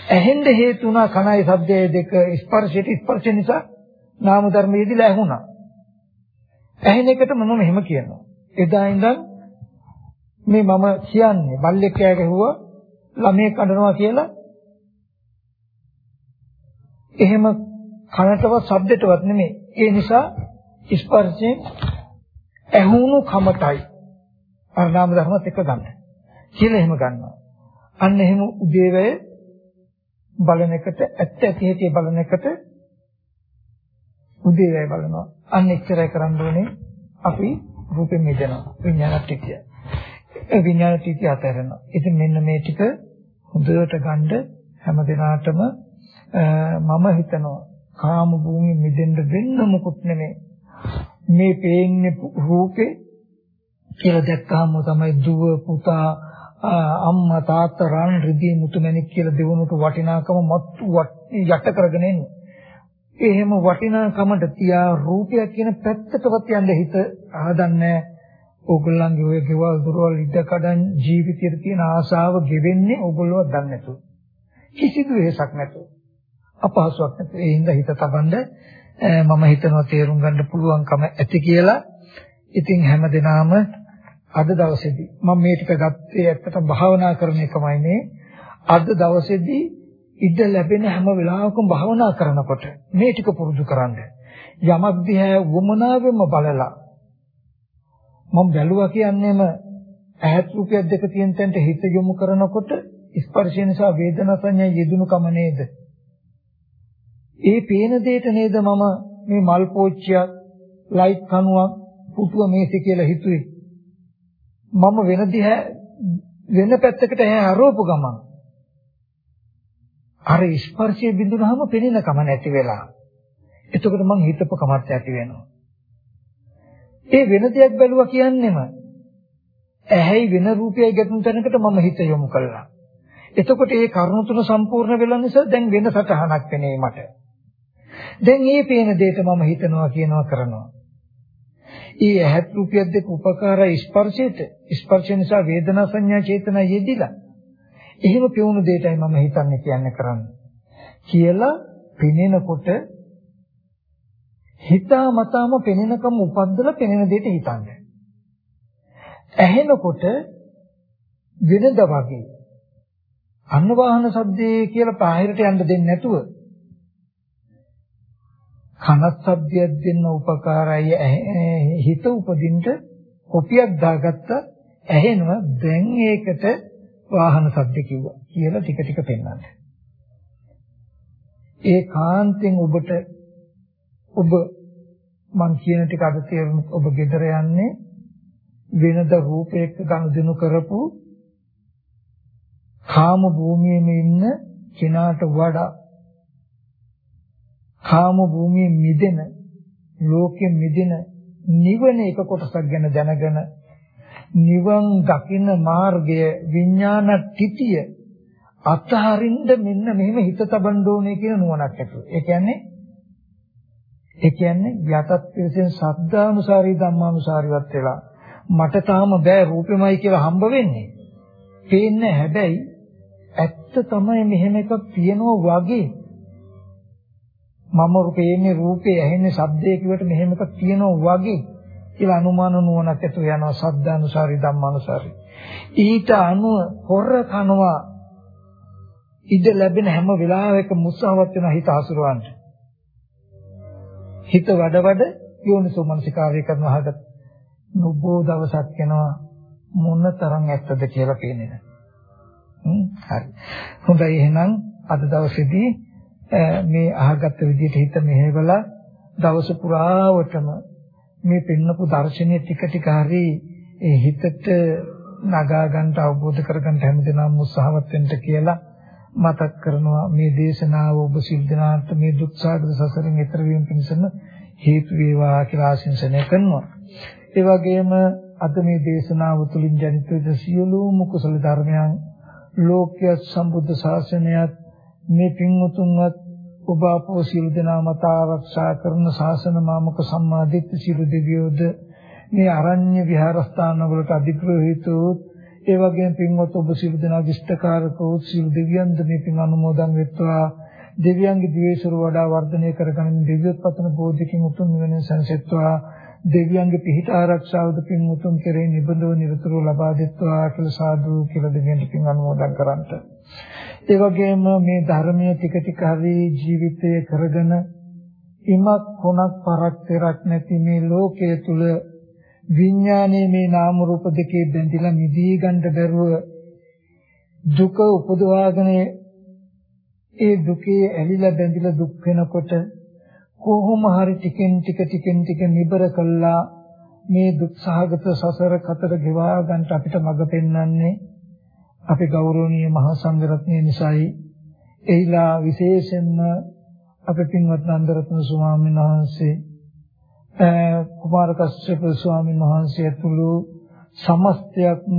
ඇහෙන්න හේතු වුණා කනයි ශබ්දයේ දෙක ස්පර්ශයට ස්පර්ශ නිසා නාම ධර්ම යෙදිලා ඇහුණා. ඇහෙන එකට මම මෙහෙම කියනවා. එදා ඉඳන් මේ මම කියන්නේ බල්ලෙක් කෑ ගැහුවා ළමයෙක් අඬනවා කියලා එහෙම කනටවත් ශබ්දයටවත් නෙමෙයි. ඒ නිසා ස්පර්ශයෙන් ඇහුණු කමතයි අර නාම ධර්මත් එක්ක ගන්න. කියලා එහෙම ගන්නවා. අන්න එහෙම උදේවැය බලන එකට ඇත්ත ඇති හැටි බලන එකට උදේවැය බලනවා. අන්න එච්චරයි කරන්න ඕනේ අපි රූපෙන් මිදෙනවා විඥාන ටිකය. ඒ විඥාන ටිකය අතහැරෙනවා. ඉතින් මෙන්න මේ ටික හොඳට ගන්න හැම දිනාටම මම හිතනවා කාම භූමිය මිදෙන්න වෙන්න මොකුත් නෙමෙයි. මේ පේන්නේ රූපේ කියලා දැක්කහම තමයි දුව පුතා අම්මා තාත්තා රන් රිදී මුතුමැණික් කියලා දෙවනුට වටිනාකම මත් යට කරගෙන එන්නේ. එහෙම වටිනාකමට තියා රූපයක් කියන පැත්තටවත් යන්න හිත ආදන්නේ ඕගොල්ලන්ගේ ඔය ගෙවල් දොරවල් ඉඩ කඩන් ජීවිතයේ තියෙන ආශාව ගෙවෙන්නේ ඕගොල්ලෝ දන්නේ නැතුව. කිසිදු වෙහසක් නැතුව. අපහසුයක් නැතුව. ඒ හින්දා හිත තබන්න මම හිතනවා තේරුම් ගන්න පුළුවන්කම ඇති කියලා. ඉතින් හැමදෙනාම අද දවසේදී මම මේ ටික ගත්තේ ඇත්තට භාවනා කරන එකමයි මේ. අද දවසේදී ඉඩ ලැබෙන හැම වෙලාවකම භාවනා කරනකොට මේ ටික පුරුදු කරන්න. යමක් දිහා වමනාවෙම බලලා මම බැලුවා කියන්නේම ඇහත් රූපයක් දෙක තියෙන තැනට හිත යොමු කරනකොට ස්පර්ශය නිසා වේදනා සංඥා යෙදුණු කම නේද? ඒ පේන දෙයට නේද මම මේ මල් පෝච්චියක් ලයිට් කණුවක් පුතුව මේසෙ කියලා හිතුවේ. මම වෙන දිහා වෙන පැත්තකට ඇහැ අරවපු ගමන් අර ස්පර්ශයේ බිඳුනහම පෙනෙන කම නැති වෙලා. එතකොට මං හිතපු කමත් ඇති වෙනවා. ඒ වෙන දෙයක් බැලුවා කියන්නේම ඇහැයි වෙන රූපයයි ගැටුණු තැනකට මම හිත යොමු කළා. එතකොට මේ කරුණු තුන සම්පූර්ණ වෙලා නිසා දැන් වෙන සටහනක් වෙනේ මට. දැන් මේ පේන දෙයට මම හිතනවා කියනවා කරනවා. ඊ ඇහත් රූපයක් දෙක උපකාර ස්පර්ශයට. ස්පර්ශ නිසා වේදනා සංඥා චේතනා යෙදිලා. එහෙම පෙවුණු දෙයටයි මම හිතන්නේ කියන්නේ කරන්නේ. කියලා පෙනෙනකොට හිතා මතාම පෙනෙනකම උපද්දලා පෙනෙන දෙයට හිතන්නේ. ඇහෙනකොට වෙනද වගේ අන්න වාහන ශබ්දේ කියලා පාහිරට යන්න දෙන්නේ නැතුව කනත් ශබ්දයක් දෙන්න උපකාරයි හිත උපදින්න කොපියක් දාගත්ත ඇහෙනවා දැන් ඒකට වාහන ශබ්ද කිව්වා කියලා ටික ටික පෙන්වන්න. ඒ කාන්තෙන් ඔබට ඔබ මං කියන ටික අද තේරුම් ඔබ ගෙදර යන්නේ වෙනද රූපයක ගනුදෙනු කරපු කාම භූමියේම ඉන්න කෙනාට වඩා කාම භූමියේ මිදෙන ලෝකෙ මිදෙන නිවන එක කොටසක් ගැන දැනගෙන නිවන් දකින්න මාර්ගය විඥාන තිතිය අතහරින්න මෙන්න මෙහෙම හිත තබන්න ඕනේ කියන නුවණක් ඇතුව. ඒ කියන්නේ ඒ කියන්නේ යටත් පිළිසෙන් සද්ධානුසාරී ධම්මානුසාරීවත් වෙලා මට තාම බෑ රූපෙමයි කියලා හම්බ වෙන්නේ. පේන්නේ හැබැයි ඇත්ත තමයි මෙහෙම එකක් තියෙනවා වගේ මම පේන්නේ රූපේ ඇහෙන්නේ ශබ්දේ කියවට මෙහෙම එකක් තියෙනවා වගේ. කියලා අනුමාන නුවණක් ඇතුව යනවා සද්දානුසාරි ධම්මානුසාරි. ඊට අනුව හොර කනවා ඉඩ ලැබෙන හැම වෙලාවෙක මුසාවත් වෙන හිත හසුරවන්න. හිත වඩ වඩ යෝනිසෝ මනසිකාරය කරනවා හදත් නොබෝ දවසක් යනවා මොන තරම් ඇත්තද කියලා පේන්නේ නැහැ. හරි. හොඳයි එහෙනම් අද දවසේදී මේ අහගත්ත විදිහට හිත මෙහෙवला දවස පුරාවටම මේ පෙන්නපු දර්ශනීය ටික ටික හරි ඒ හිතට නගා ගන්න අවබෝධ කරගන්න හැමදෙනාම උත්සාහවත් වෙන්න කියලා මතක් කරනවා මේ දේශනාව ඔබ සිල් දනාත් මේ දුක්සාගත සසරින් එතර වීම පිණිසම හේතු වේවා කියලා ආශිංසනය කරනවා. ඒ වගේම අද මේ දේශනාව තුළින් ජනිත වෙන සියලුම කුසල ධර්මයන් ලෝක්‍ය සම්බුද්ධ ශාසනයත් මේ පින්වතුන්වත් ඔබ අපෝ සියලු දෙනා මත ආරක්ෂා කරන ශාසන මාමක සම්මාදිට්ඨ සියලු දෙවියෝද මේ අරණ්‍ය විහාරස්ථාන වලට අධිග්‍රහිතෝ ඒ වගේම පින්වත් ඔබ සියලු දෙනා විෂ්ඨකාරකෝ සියලු දෙවියන්ද මේ පින් අනුමෝදන් වෙත්වා. දෙවියන්ගේ ද්වේෂර වඩා වර්ධනය කරගනිමින් දිව්‍යපතන බෝධිකින් උතුම් නිවන සංසෙත්වා දෙවියන්ගේ පිහිට ආරක්ෂාවද පින් උතුම් කෙරේ නිබඳව නිරතුරුව ලබා දෙත්වා කියලා සාදු කියලා දෙවියන්ට පින් අනුමෝදන් කරන්ට ඒ වගේම මේ ධර්මයේ ටික ටික හරි ජීවිතය කරගෙන ඉමක් කොනක් පරක් තෙරක් නැති මේ ලෝකයේ තුල විඥානයේ මේ නාම රූප දෙකේ බැඳිලා මිදී ගන්න බැරුව දුක උපදවාගෙන ඒ දුකේ ඇලිලා බැඳිලා දුක් වෙනකොට කොහොම හරි ටිකෙන් ටික ටිකෙන් ටික නිබර කළා මේ දුක් සහගත සසර කතර ගෙවා ගන්න අපිට මඟ පෙන්වන්නේ අපේ ගෞරවනීය මහා සංඝරත්නය නිසායි එහිලා විශේෂයෙන්ම අපේ පින්වත් නන්දරත්න ස්වාමීන් වහන්සේ කුමාර කස්සප ස්වාමීන් වහන්සේ ඇතුළු සමස්තයක්ම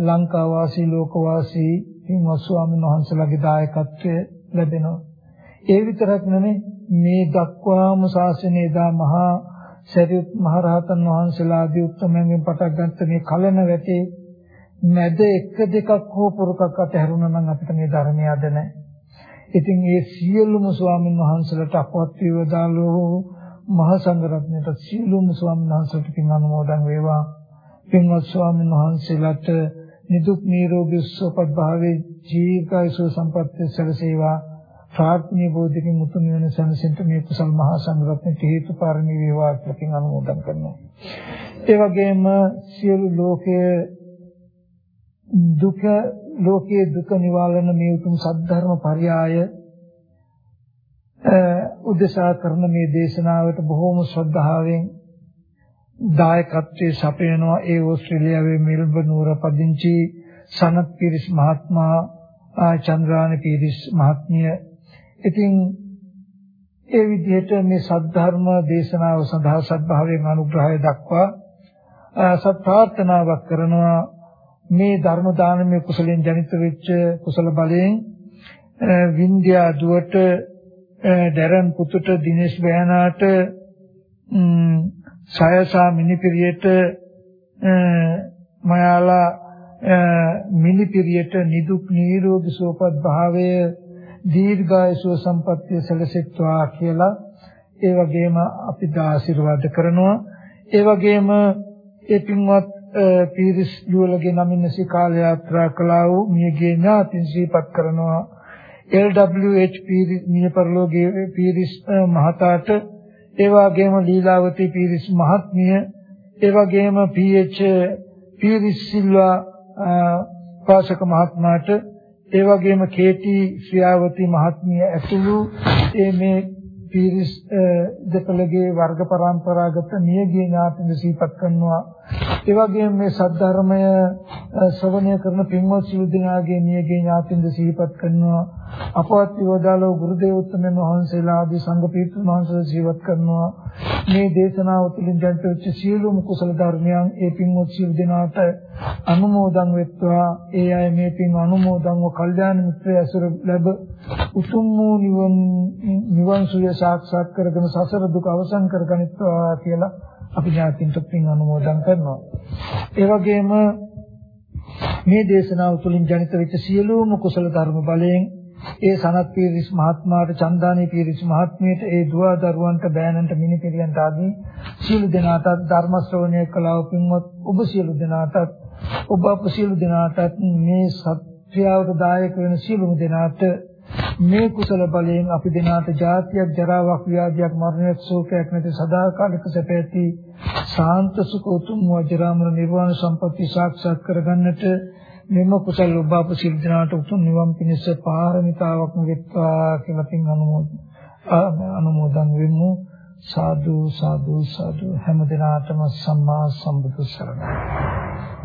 ලංකා වාසී ලෝක වාසී පින්වත් ස්වාමීන් වහන්සේලාගේ දායකත්වය ලැබෙනවා. ඒ විතරක් නෙමෙයි මේ දක්වාම ශාසනයේ දා මහා සරියුත් මහරහතන් වහන්සේලා ආදී උත්තමයන්ගෙන් පටන් ගන්න මේ කලන වැටේ මැද එක දෙකක් හෝ පුරුකක් අතහැරුණා නම් අපිට මේ ධර්මය අද නැහැ. ඉතින් ඒ සියලුම ස්වාමීන් වහන්සේලාට අපවත් වේවදාලෝ මහ සංඝරත්නයට සියලුම ස්වාමීන් වහන්සේලාට පින් අනුමෝදන් වේවා. පින්වත් ස්වාමීන් වහන්සේලාට නිදුක් නිරෝගී සුවපත් භාවයේ ජීවිතය සම්පත්තිය සැලසේවා. ප්‍රාර්ථනීය බෝධිකින් මුතුන් වෙන සම්සෙන්ට මේ කුසල් මහා සංඝරත්නයට හේතු පාරමී වේවා කියලා අනුමෝදන් කරනවා. ඒ වගේම සියලු ලෝකයේ දුක ලෝකයේ දුක නිවාලන මේ උතුම් සද්ධර්ම පරයය උදෙසා කරන මේ දේශනාවට බොහෝම ශ්‍රද්ධාවෙන් දායකත්වයේ සපයනවා ඒ ඕස්ට්‍රේලියාවේ මෙල්බන් නුවර පදිංචි සනත් පිරිස් මහත්මයා චන්ද්‍රානි පිරිස් මහත්මිය ඉතින් ඒ විදිහට මේ සද්ධර්ම දේශනාව සඳහා සත්භාවයෙන් අනුග්‍රහය දක්වා සත් ප්‍රාර්ථනාවක් කරනවා. මේ ධර්ම දානමය කුසලෙන් ජනිත වෙච්ච කුසල බලයෙන් වින්ද්‍යා දුවට දරන් පුතුට දිනේශ් බෑනාට සයසා මිනිපිරියට මයාලා මිනිපිරියට නිදුක් නිරෝගී සුවපත් භාවය දීර්ඝායුෂ සම්පත්තිය සැලසෙත්වා කියලා ඒ වගේම අපි ආශිර්වාද කරනවා. ඒ වගේම ඒ පින්වත් පීරිස් යුවලගේ නමින් සිකාල යාත්‍රා කළා වූ මියගේ ඥාතින් සිහිපත් කරනවා. LWH පීරිස් මිය පරලෝකයේ පීරිස් මහතාට ඒ වගේම ලීලාවතී පීරිස් මහත්මිය ඒ වගේම PH පීරිස් සිල්වා පාසක මහත්මයාට ඒ වගේම කේටි ශ්‍රියාවති මහත්මිය ඇතුළු ඒ මේ පීරිස් දෙපළගේ වර්ග પરම්පරාගත නියගිය ඥාතින් සිහිපත් කරනවා. ඒ වගේම මේ සද්ධර්මය ශ්‍රවණය කරන පින්වත් සිව් දිනාගේ නියගේ ඥාතින්ද සිහිපත් කරනවා. අපවත් යෝදාලෝ ගුරු දේවෝත්තමයන් වහන්සේලා ආදී සංඝ පීඨ මහන්සලා සිහිපත් කරනවා. මේ දේශනාව තුළින් ජනිත සියලුම කුසල ධර්මයන් ඒ පින්වත් සිව් දිනාට අනුමෝදන් වෙත්වා. ඒ අය මේ පින් අනුමෝදන්ව කල්යාණ මිත්‍රය ඇසුර ලැබ උතුම් වූ නිවන් නිවන් සුවය සාක්ෂාත් කරගෙන සසර දුක අවසන් කරගනිත්වා කියලා අපි ඥාතින්ට පින් අනුමෝදන් කරනවා. ඒ වගේම මේ දේශනාව තුළින් ජනිත වෙච්ච සියලුම කුසල ධර්ම බලයෙන් ඒ සනත් පීරිස් මහත්මයාට චන්දානී පීරිස් මහත්මියට ඒ දුව දරුවන්ට බෑනන්ට මිනිපිරියන්ට ආදී සියලු දෙනාට ධර්ම ශ්‍රවණය කළා වූ පින්වත් ඔබ සියලු දෙනාට ඔබ අප සියලු දෙනාට මේ සත්‍යවට දායක වෙන සියලුම දෙනාට මේ කුසල බලයෙන් අපි දෙනාට ජාතියක් ජරාවක් ව්‍යාධියක් මරණයක් ශෝකයක් නැති සදාකාලික සැපැති සාන්ත සුඛ උතුම් වජරාමර නිර්වාණ සම්පatti සාක්ෂාත් කරගන්නට මෙම කුසල ඔබ අප සිල් දනාට උතුම් නිවන් පිණිස පාරමිතාවක් වෙත්වා කියලා පින් අනුමෝදන් අනුමෝදන් වෙමු. සාදු සාදු සාදු. හැම දිනාටම සම්මා සම්බුදු සරණයි.